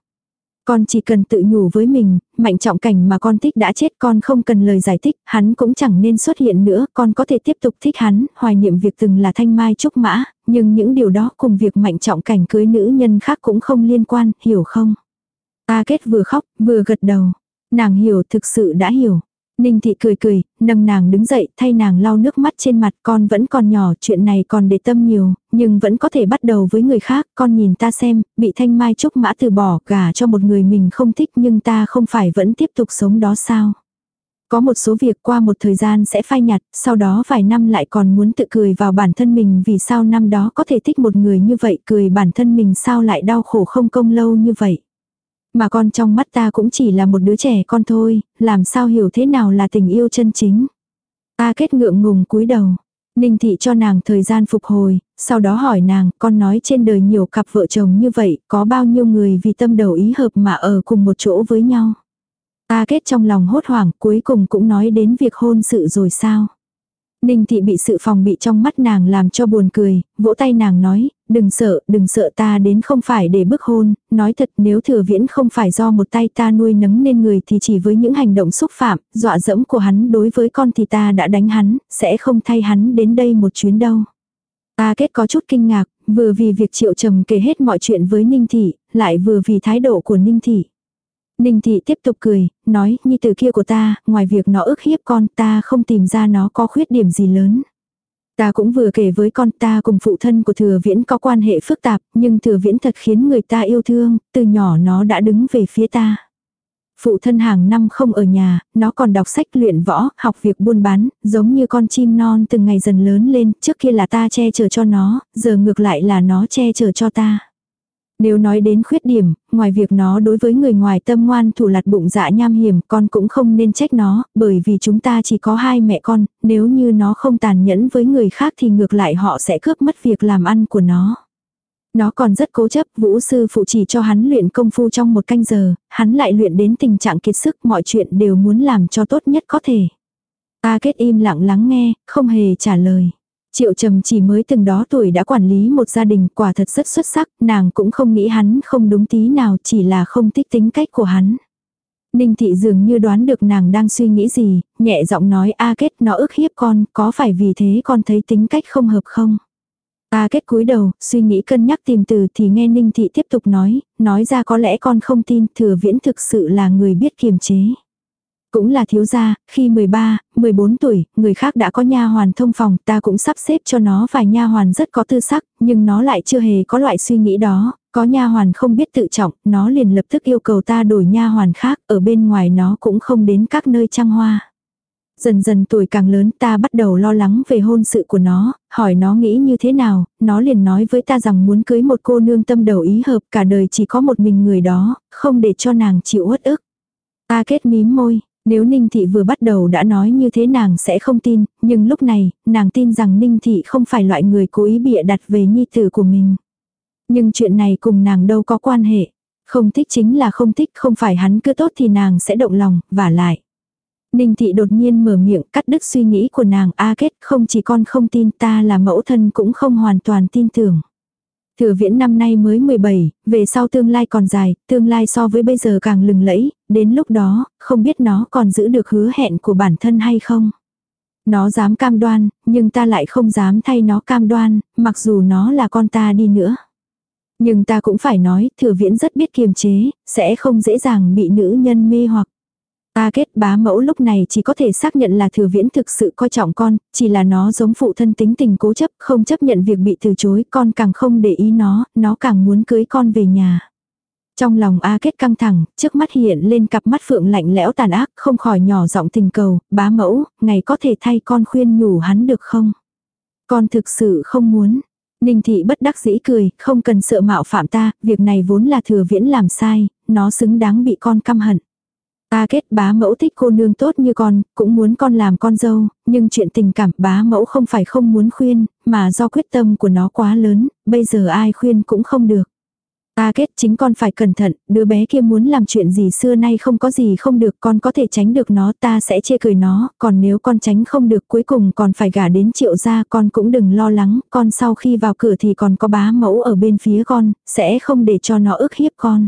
Con chỉ cần tự nhủ với mình, mạnh trọng cảnh mà con thích đã chết con không cần lời giải thích, hắn cũng chẳng nên xuất hiện nữa, con có thể tiếp tục thích hắn, hoài niệm việc từng là thanh mai trúc mã, nhưng những điều đó cùng việc mạnh trọng cảnh cưới nữ nhân khác cũng không liên quan, hiểu không? A kết vừa khóc, vừa gật đầu. Nàng hiểu thực sự đã hiểu. Ninh thị cười cười, nâng nàng đứng dậy, thay nàng lau nước mắt trên mặt con vẫn còn nhỏ, chuyện này còn để tâm nhiều, nhưng vẫn có thể bắt đầu với người khác, con nhìn ta xem, bị thanh mai trúc mã từ bỏ gả cho một người mình không thích nhưng ta không phải vẫn tiếp tục sống đó sao. Có một số việc qua một thời gian sẽ phai nhạt, sau đó vài năm lại còn muốn tự cười vào bản thân mình vì sao năm đó có thể thích một người như vậy, cười bản thân mình sao lại đau khổ không công lâu như vậy. Mà con trong mắt ta cũng chỉ là một đứa trẻ con thôi, làm sao hiểu thế nào là tình yêu chân chính. Ta kết ngượng ngùng cúi đầu. Ninh thị cho nàng thời gian phục hồi, sau đó hỏi nàng, con nói trên đời nhiều cặp vợ chồng như vậy, có bao nhiêu người vì tâm đầu ý hợp mà ở cùng một chỗ với nhau. Ta kết trong lòng hốt hoảng, cuối cùng cũng nói đến việc hôn sự rồi sao. Ninh thị bị sự phòng bị trong mắt nàng làm cho buồn cười, vỗ tay nàng nói, đừng sợ, đừng sợ ta đến không phải để bức hôn, nói thật nếu thừa viễn không phải do một tay ta nuôi nấng nên người thì chỉ với những hành động xúc phạm, dọa dẫm của hắn đối với con thì ta đã đánh hắn, sẽ không thay hắn đến đây một chuyến đâu. Ta kết có chút kinh ngạc, vừa vì việc triệu trầm kể hết mọi chuyện với Ninh thị, lại vừa vì thái độ của Ninh thị. Ninh thị tiếp tục cười, nói, như từ kia của ta, ngoài việc nó ức hiếp con, ta không tìm ra nó có khuyết điểm gì lớn. Ta cũng vừa kể với con ta cùng phụ thân của thừa viễn có quan hệ phức tạp, nhưng thừa viễn thật khiến người ta yêu thương, từ nhỏ nó đã đứng về phía ta. Phụ thân hàng năm không ở nhà, nó còn đọc sách luyện võ, học việc buôn bán, giống như con chim non từng ngày dần lớn lên, trước kia là ta che chở cho nó, giờ ngược lại là nó che chở cho ta. Nếu nói đến khuyết điểm, ngoài việc nó đối với người ngoài tâm ngoan thủ lạt bụng dạ nham hiểm, con cũng không nên trách nó, bởi vì chúng ta chỉ có hai mẹ con, nếu như nó không tàn nhẫn với người khác thì ngược lại họ sẽ cướp mất việc làm ăn của nó. Nó còn rất cố chấp, vũ sư phụ chỉ cho hắn luyện công phu trong một canh giờ, hắn lại luyện đến tình trạng kiệt sức, mọi chuyện đều muốn làm cho tốt nhất có thể. Ta kết im lặng lắng nghe, không hề trả lời. Triệu trầm chỉ mới từng đó tuổi đã quản lý một gia đình quả thật rất xuất sắc, nàng cũng không nghĩ hắn không đúng tí nào chỉ là không thích tính cách của hắn. Ninh thị dường như đoán được nàng đang suy nghĩ gì, nhẹ giọng nói A kết nó ức hiếp con, có phải vì thế con thấy tính cách không hợp không? A kết cúi đầu, suy nghĩ cân nhắc tìm từ thì nghe Ninh thị tiếp tục nói, nói ra có lẽ con không tin thừa viễn thực sự là người biết kiềm chế. Cũng là thiếu gia, khi 13, 14 tuổi, người khác đã có nha hoàn thông phòng, ta cũng sắp xếp cho nó vài nha hoàn rất có tư sắc, nhưng nó lại chưa hề có loại suy nghĩ đó, có nha hoàn không biết tự trọng, nó liền lập tức yêu cầu ta đổi nha hoàn khác, ở bên ngoài nó cũng không đến các nơi trăng hoa. Dần dần tuổi càng lớn ta bắt đầu lo lắng về hôn sự của nó, hỏi nó nghĩ như thế nào, nó liền nói với ta rằng muốn cưới một cô nương tâm đầu ý hợp cả đời chỉ có một mình người đó, không để cho nàng chịu uất ức. Ta kết mím môi, nếu Ninh Thị vừa bắt đầu đã nói như thế nàng sẽ không tin, nhưng lúc này, nàng tin rằng Ninh Thị không phải loại người cố ý bịa đặt về nhi tử của mình. Nhưng chuyện này cùng nàng đâu có quan hệ. Không thích chính là không thích, không phải hắn cứ tốt thì nàng sẽ động lòng, và lại. Ninh thị đột nhiên mở miệng cắt đứt suy nghĩ của nàng A kết không chỉ con không tin ta là mẫu thân cũng không hoàn toàn tin tưởng. Thừa viễn năm nay mới 17, về sau tương lai còn dài, tương lai so với bây giờ càng lừng lẫy, đến lúc đó, không biết nó còn giữ được hứa hẹn của bản thân hay không. Nó dám cam đoan, nhưng ta lại không dám thay nó cam đoan, mặc dù nó là con ta đi nữa. Nhưng ta cũng phải nói, thừa viễn rất biết kiềm chế, sẽ không dễ dàng bị nữ nhân mê hoặc. Ta kết bá mẫu lúc này chỉ có thể xác nhận là thừa viễn thực sự coi trọng con, chỉ là nó giống phụ thân tính tình cố chấp, không chấp nhận việc bị từ chối, con càng không để ý nó, nó càng muốn cưới con về nhà. Trong lòng A kết căng thẳng, trước mắt hiện lên cặp mắt phượng lạnh lẽo tàn ác, không khỏi nhỏ giọng tình cầu, bá mẫu, ngày có thể thay con khuyên nhủ hắn được không? Con thực sự không muốn. Ninh thị bất đắc dĩ cười, không cần sợ mạo phạm ta, việc này vốn là thừa viễn làm sai, nó xứng đáng bị con căm hận. Ta kết bá mẫu thích cô nương tốt như con, cũng muốn con làm con dâu, nhưng chuyện tình cảm bá mẫu không phải không muốn khuyên, mà do quyết tâm của nó quá lớn, bây giờ ai khuyên cũng không được. Ta kết chính con phải cẩn thận, đứa bé kia muốn làm chuyện gì xưa nay không có gì không được con có thể tránh được nó ta sẽ chê cười nó, còn nếu con tránh không được cuối cùng còn phải gả đến triệu gia con cũng đừng lo lắng, con sau khi vào cửa thì còn có bá mẫu ở bên phía con, sẽ không để cho nó ức hiếp con.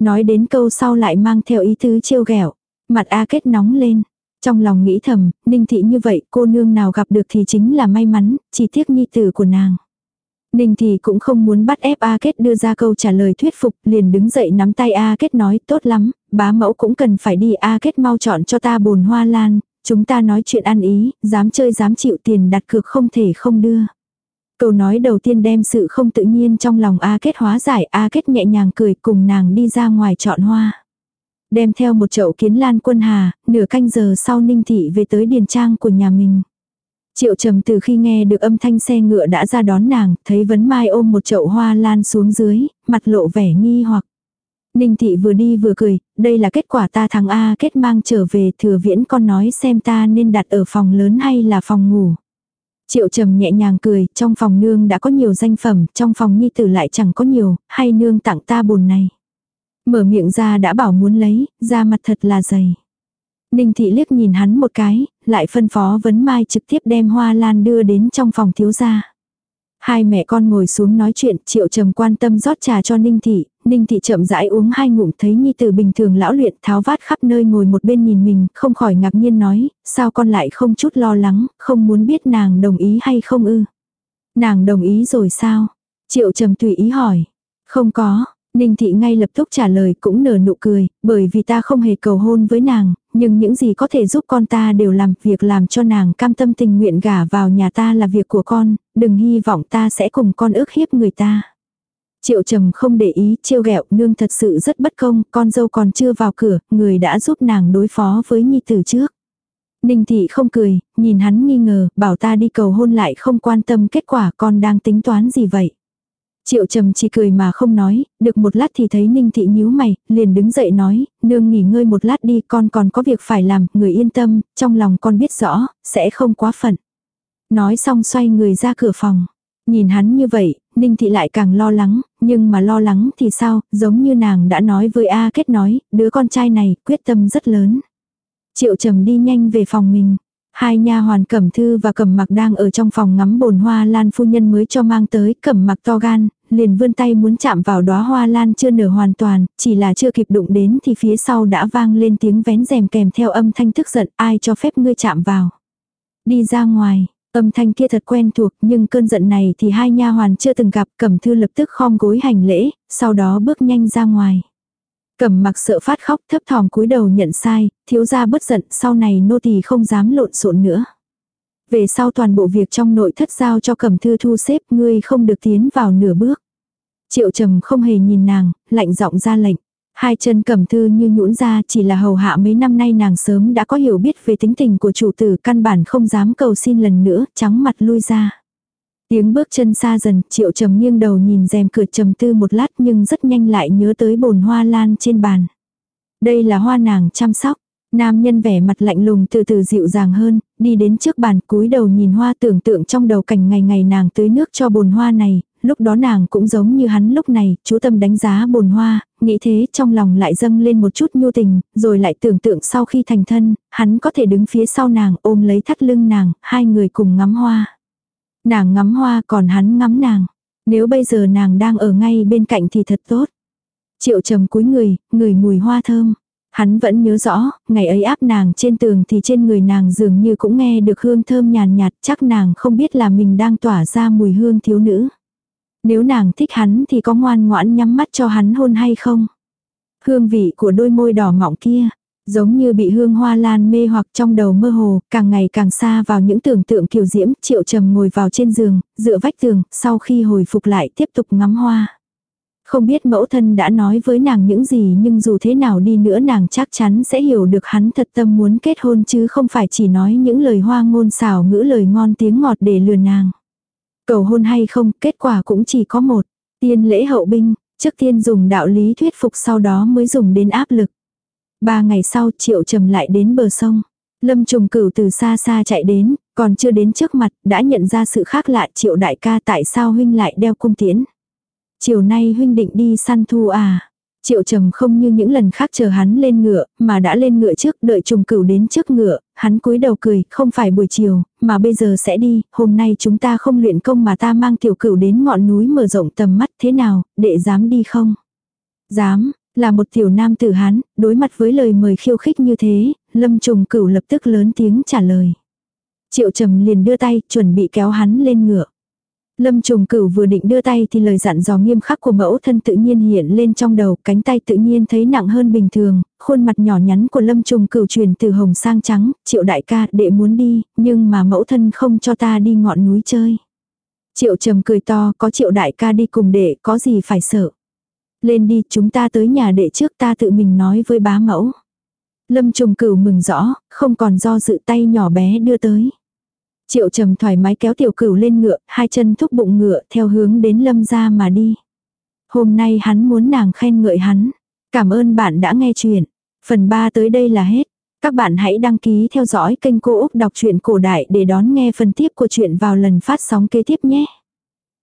Nói đến câu sau lại mang theo ý tứ trêu ghẹo mặt A kết nóng lên. Trong lòng nghĩ thầm, ninh thị như vậy cô nương nào gặp được thì chính là may mắn, chỉ tiếc nhi tử của nàng. Ninh Thị cũng không muốn bắt ép A Kết đưa ra câu trả lời thuyết phục, liền đứng dậy nắm tay A Kết nói tốt lắm, bá mẫu cũng cần phải đi A Kết mau chọn cho ta bồn hoa lan, chúng ta nói chuyện ăn ý, dám chơi dám chịu tiền đặt cược không thể không đưa. Câu nói đầu tiên đem sự không tự nhiên trong lòng A Kết hóa giải, A Kết nhẹ nhàng cười cùng nàng đi ra ngoài chọn hoa. Đem theo một chậu kiến lan quân hà, nửa canh giờ sau Ninh Thị về tới điền trang của nhà mình. Triệu trầm từ khi nghe được âm thanh xe ngựa đã ra đón nàng, thấy vấn mai ôm một chậu hoa lan xuống dưới, mặt lộ vẻ nghi hoặc. Ninh thị vừa đi vừa cười, đây là kết quả ta thằng A kết mang trở về thừa viễn con nói xem ta nên đặt ở phòng lớn hay là phòng ngủ. Triệu trầm nhẹ nhàng cười, trong phòng nương đã có nhiều danh phẩm, trong phòng nhi tử lại chẳng có nhiều, hay nương tặng ta bồn này. Mở miệng ra đã bảo muốn lấy, da mặt thật là dày. Ninh thị liếc nhìn hắn một cái, lại phân phó vấn mai trực tiếp đem hoa lan đưa đến trong phòng thiếu gia. Hai mẹ con ngồi xuống nói chuyện, triệu trầm quan tâm rót trà cho Ninh thị, Ninh thị chậm rãi uống hai ngụm thấy nhi tử bình thường lão luyện tháo vát khắp nơi ngồi một bên nhìn mình, không khỏi ngạc nhiên nói, sao con lại không chút lo lắng, không muốn biết nàng đồng ý hay không ư. Nàng đồng ý rồi sao? Triệu trầm tùy ý hỏi. Không có, Ninh thị ngay lập tức trả lời cũng nở nụ cười, bởi vì ta không hề cầu hôn với nàng, nhưng những gì có thể giúp con ta đều làm, việc làm cho nàng cam tâm tình nguyện gả vào nhà ta là việc của con, đừng hy vọng ta sẽ cùng con ước hiếp người ta. Triệu trầm không để ý, trêu ghẹo nương thật sự rất bất công, con dâu còn chưa vào cửa, người đã giúp nàng đối phó với nhi tử trước. Ninh thị không cười, nhìn hắn nghi ngờ, bảo ta đi cầu hôn lại không quan tâm kết quả con đang tính toán gì vậy. Triệu trầm chỉ cười mà không nói, được một lát thì thấy Ninh Thị nhíu mày, liền đứng dậy nói, nương nghỉ ngơi một lát đi con còn có việc phải làm, người yên tâm, trong lòng con biết rõ, sẽ không quá phận. Nói xong xoay người ra cửa phòng. Nhìn hắn như vậy, Ninh Thị lại càng lo lắng, nhưng mà lo lắng thì sao, giống như nàng đã nói với A Kết nói, đứa con trai này quyết tâm rất lớn. Triệu trầm đi nhanh về phòng mình. Hai nha hoàn cẩm thư và cẩm mặc đang ở trong phòng ngắm bồn hoa lan phu nhân mới cho mang tới cẩm mặc to gan, liền vươn tay muốn chạm vào đóa hoa lan chưa nở hoàn toàn, chỉ là chưa kịp đụng đến thì phía sau đã vang lên tiếng vén rèm kèm theo âm thanh tức giận ai cho phép ngươi chạm vào. Đi ra ngoài, âm thanh kia thật quen thuộc nhưng cơn giận này thì hai nha hoàn chưa từng gặp cẩm thư lập tức khom gối hành lễ, sau đó bước nhanh ra ngoài. Cẩm mặc sợ phát khóc thấp thòm cúi đầu nhận sai, thiếu gia bất giận sau này nô tỳ không dám lộn xộn nữa. Về sau toàn bộ việc trong nội thất giao cho cẩm thư thu xếp ngươi không được tiến vào nửa bước. Triệu trầm không hề nhìn nàng, lạnh giọng ra lệnh. Hai chân cẩm thư như nhũn ra chỉ là hầu hạ mấy năm nay nàng sớm đã có hiểu biết về tính tình của chủ tử căn bản không dám cầu xin lần nữa, trắng mặt lui ra. Tiếng bước chân xa dần, triệu trầm nghiêng đầu nhìn rèm cửa trầm tư một lát nhưng rất nhanh lại nhớ tới bồn hoa lan trên bàn. Đây là hoa nàng chăm sóc. Nam nhân vẻ mặt lạnh lùng từ từ dịu dàng hơn, đi đến trước bàn cúi đầu nhìn hoa tưởng tượng trong đầu cảnh ngày ngày nàng tưới nước cho bồn hoa này, lúc đó nàng cũng giống như hắn lúc này, chú tâm đánh giá bồn hoa, nghĩ thế trong lòng lại dâng lên một chút nhu tình, rồi lại tưởng tượng sau khi thành thân, hắn có thể đứng phía sau nàng ôm lấy thắt lưng nàng, hai người cùng ngắm hoa. Nàng ngắm hoa còn hắn ngắm nàng. Nếu bây giờ nàng đang ở ngay bên cạnh thì thật tốt. Triệu trầm cúi người, người mùi hoa thơm. Hắn vẫn nhớ rõ, ngày ấy áp nàng trên tường thì trên người nàng dường như cũng nghe được hương thơm nhàn nhạt, chắc nàng không biết là mình đang tỏa ra mùi hương thiếu nữ. Nếu nàng thích hắn thì có ngoan ngoãn nhắm mắt cho hắn hôn hay không? Hương vị của đôi môi đỏ mọng kia, giống như bị hương hoa lan mê hoặc trong đầu mơ hồ, càng ngày càng xa vào những tưởng tượng kiều diễm, triệu trầm ngồi vào trên giường, dựa vách tường, sau khi hồi phục lại tiếp tục ngắm hoa. Không biết mẫu thân đã nói với nàng những gì nhưng dù thế nào đi nữa nàng chắc chắn sẽ hiểu được hắn thật tâm muốn kết hôn chứ không phải chỉ nói những lời hoa ngôn xảo ngữ lời ngon tiếng ngọt để lừa nàng. Cầu hôn hay không, kết quả cũng chỉ có một. Tiên lễ hậu binh, trước tiên dùng đạo lý thuyết phục sau đó mới dùng đến áp lực. Ba ngày sau triệu trầm lại đến bờ sông. Lâm trùng cửu từ xa xa chạy đến, còn chưa đến trước mặt, đã nhận ra sự khác lạ triệu đại ca tại sao huynh lại đeo cung tiễn. Chiều nay huynh định đi săn thu à. Triệu trầm không như những lần khác chờ hắn lên ngựa, mà đã lên ngựa trước đợi trùng cửu đến trước ngựa, hắn cúi đầu cười, không phải buổi chiều, mà bây giờ sẽ đi, hôm nay chúng ta không luyện công mà ta mang tiểu cửu đến ngọn núi mở rộng tầm mắt thế nào, đệ dám đi không? Dám, là một tiểu nam tử hán, đối mặt với lời mời khiêu khích như thế, lâm trùng cửu lập tức lớn tiếng trả lời. Triệu trầm liền đưa tay, chuẩn bị kéo hắn lên ngựa. Lâm trùng cửu vừa định đưa tay thì lời dặn dò nghiêm khắc của mẫu thân tự nhiên hiện lên trong đầu, cánh tay tự nhiên thấy nặng hơn bình thường, khuôn mặt nhỏ nhắn của lâm trùng cửu chuyển từ hồng sang trắng, triệu đại ca đệ muốn đi, nhưng mà mẫu thân không cho ta đi ngọn núi chơi. Triệu trầm cười to, có triệu đại ca đi cùng đệ, có gì phải sợ. Lên đi, chúng ta tới nhà đệ trước ta tự mình nói với bá mẫu. Lâm trùng cửu mừng rõ, không còn do dự tay nhỏ bé đưa tới. Triệu trầm thoải mái kéo tiểu cửu lên ngựa, hai chân thúc bụng ngựa theo hướng đến lâm ra mà đi. Hôm nay hắn muốn nàng khen ngợi hắn. Cảm ơn bạn đã nghe chuyện. Phần 3 tới đây là hết. Các bạn hãy đăng ký theo dõi kênh Cô Úc Đọc truyện Cổ Đại để đón nghe phần tiếp của chuyện vào lần phát sóng kế tiếp nhé.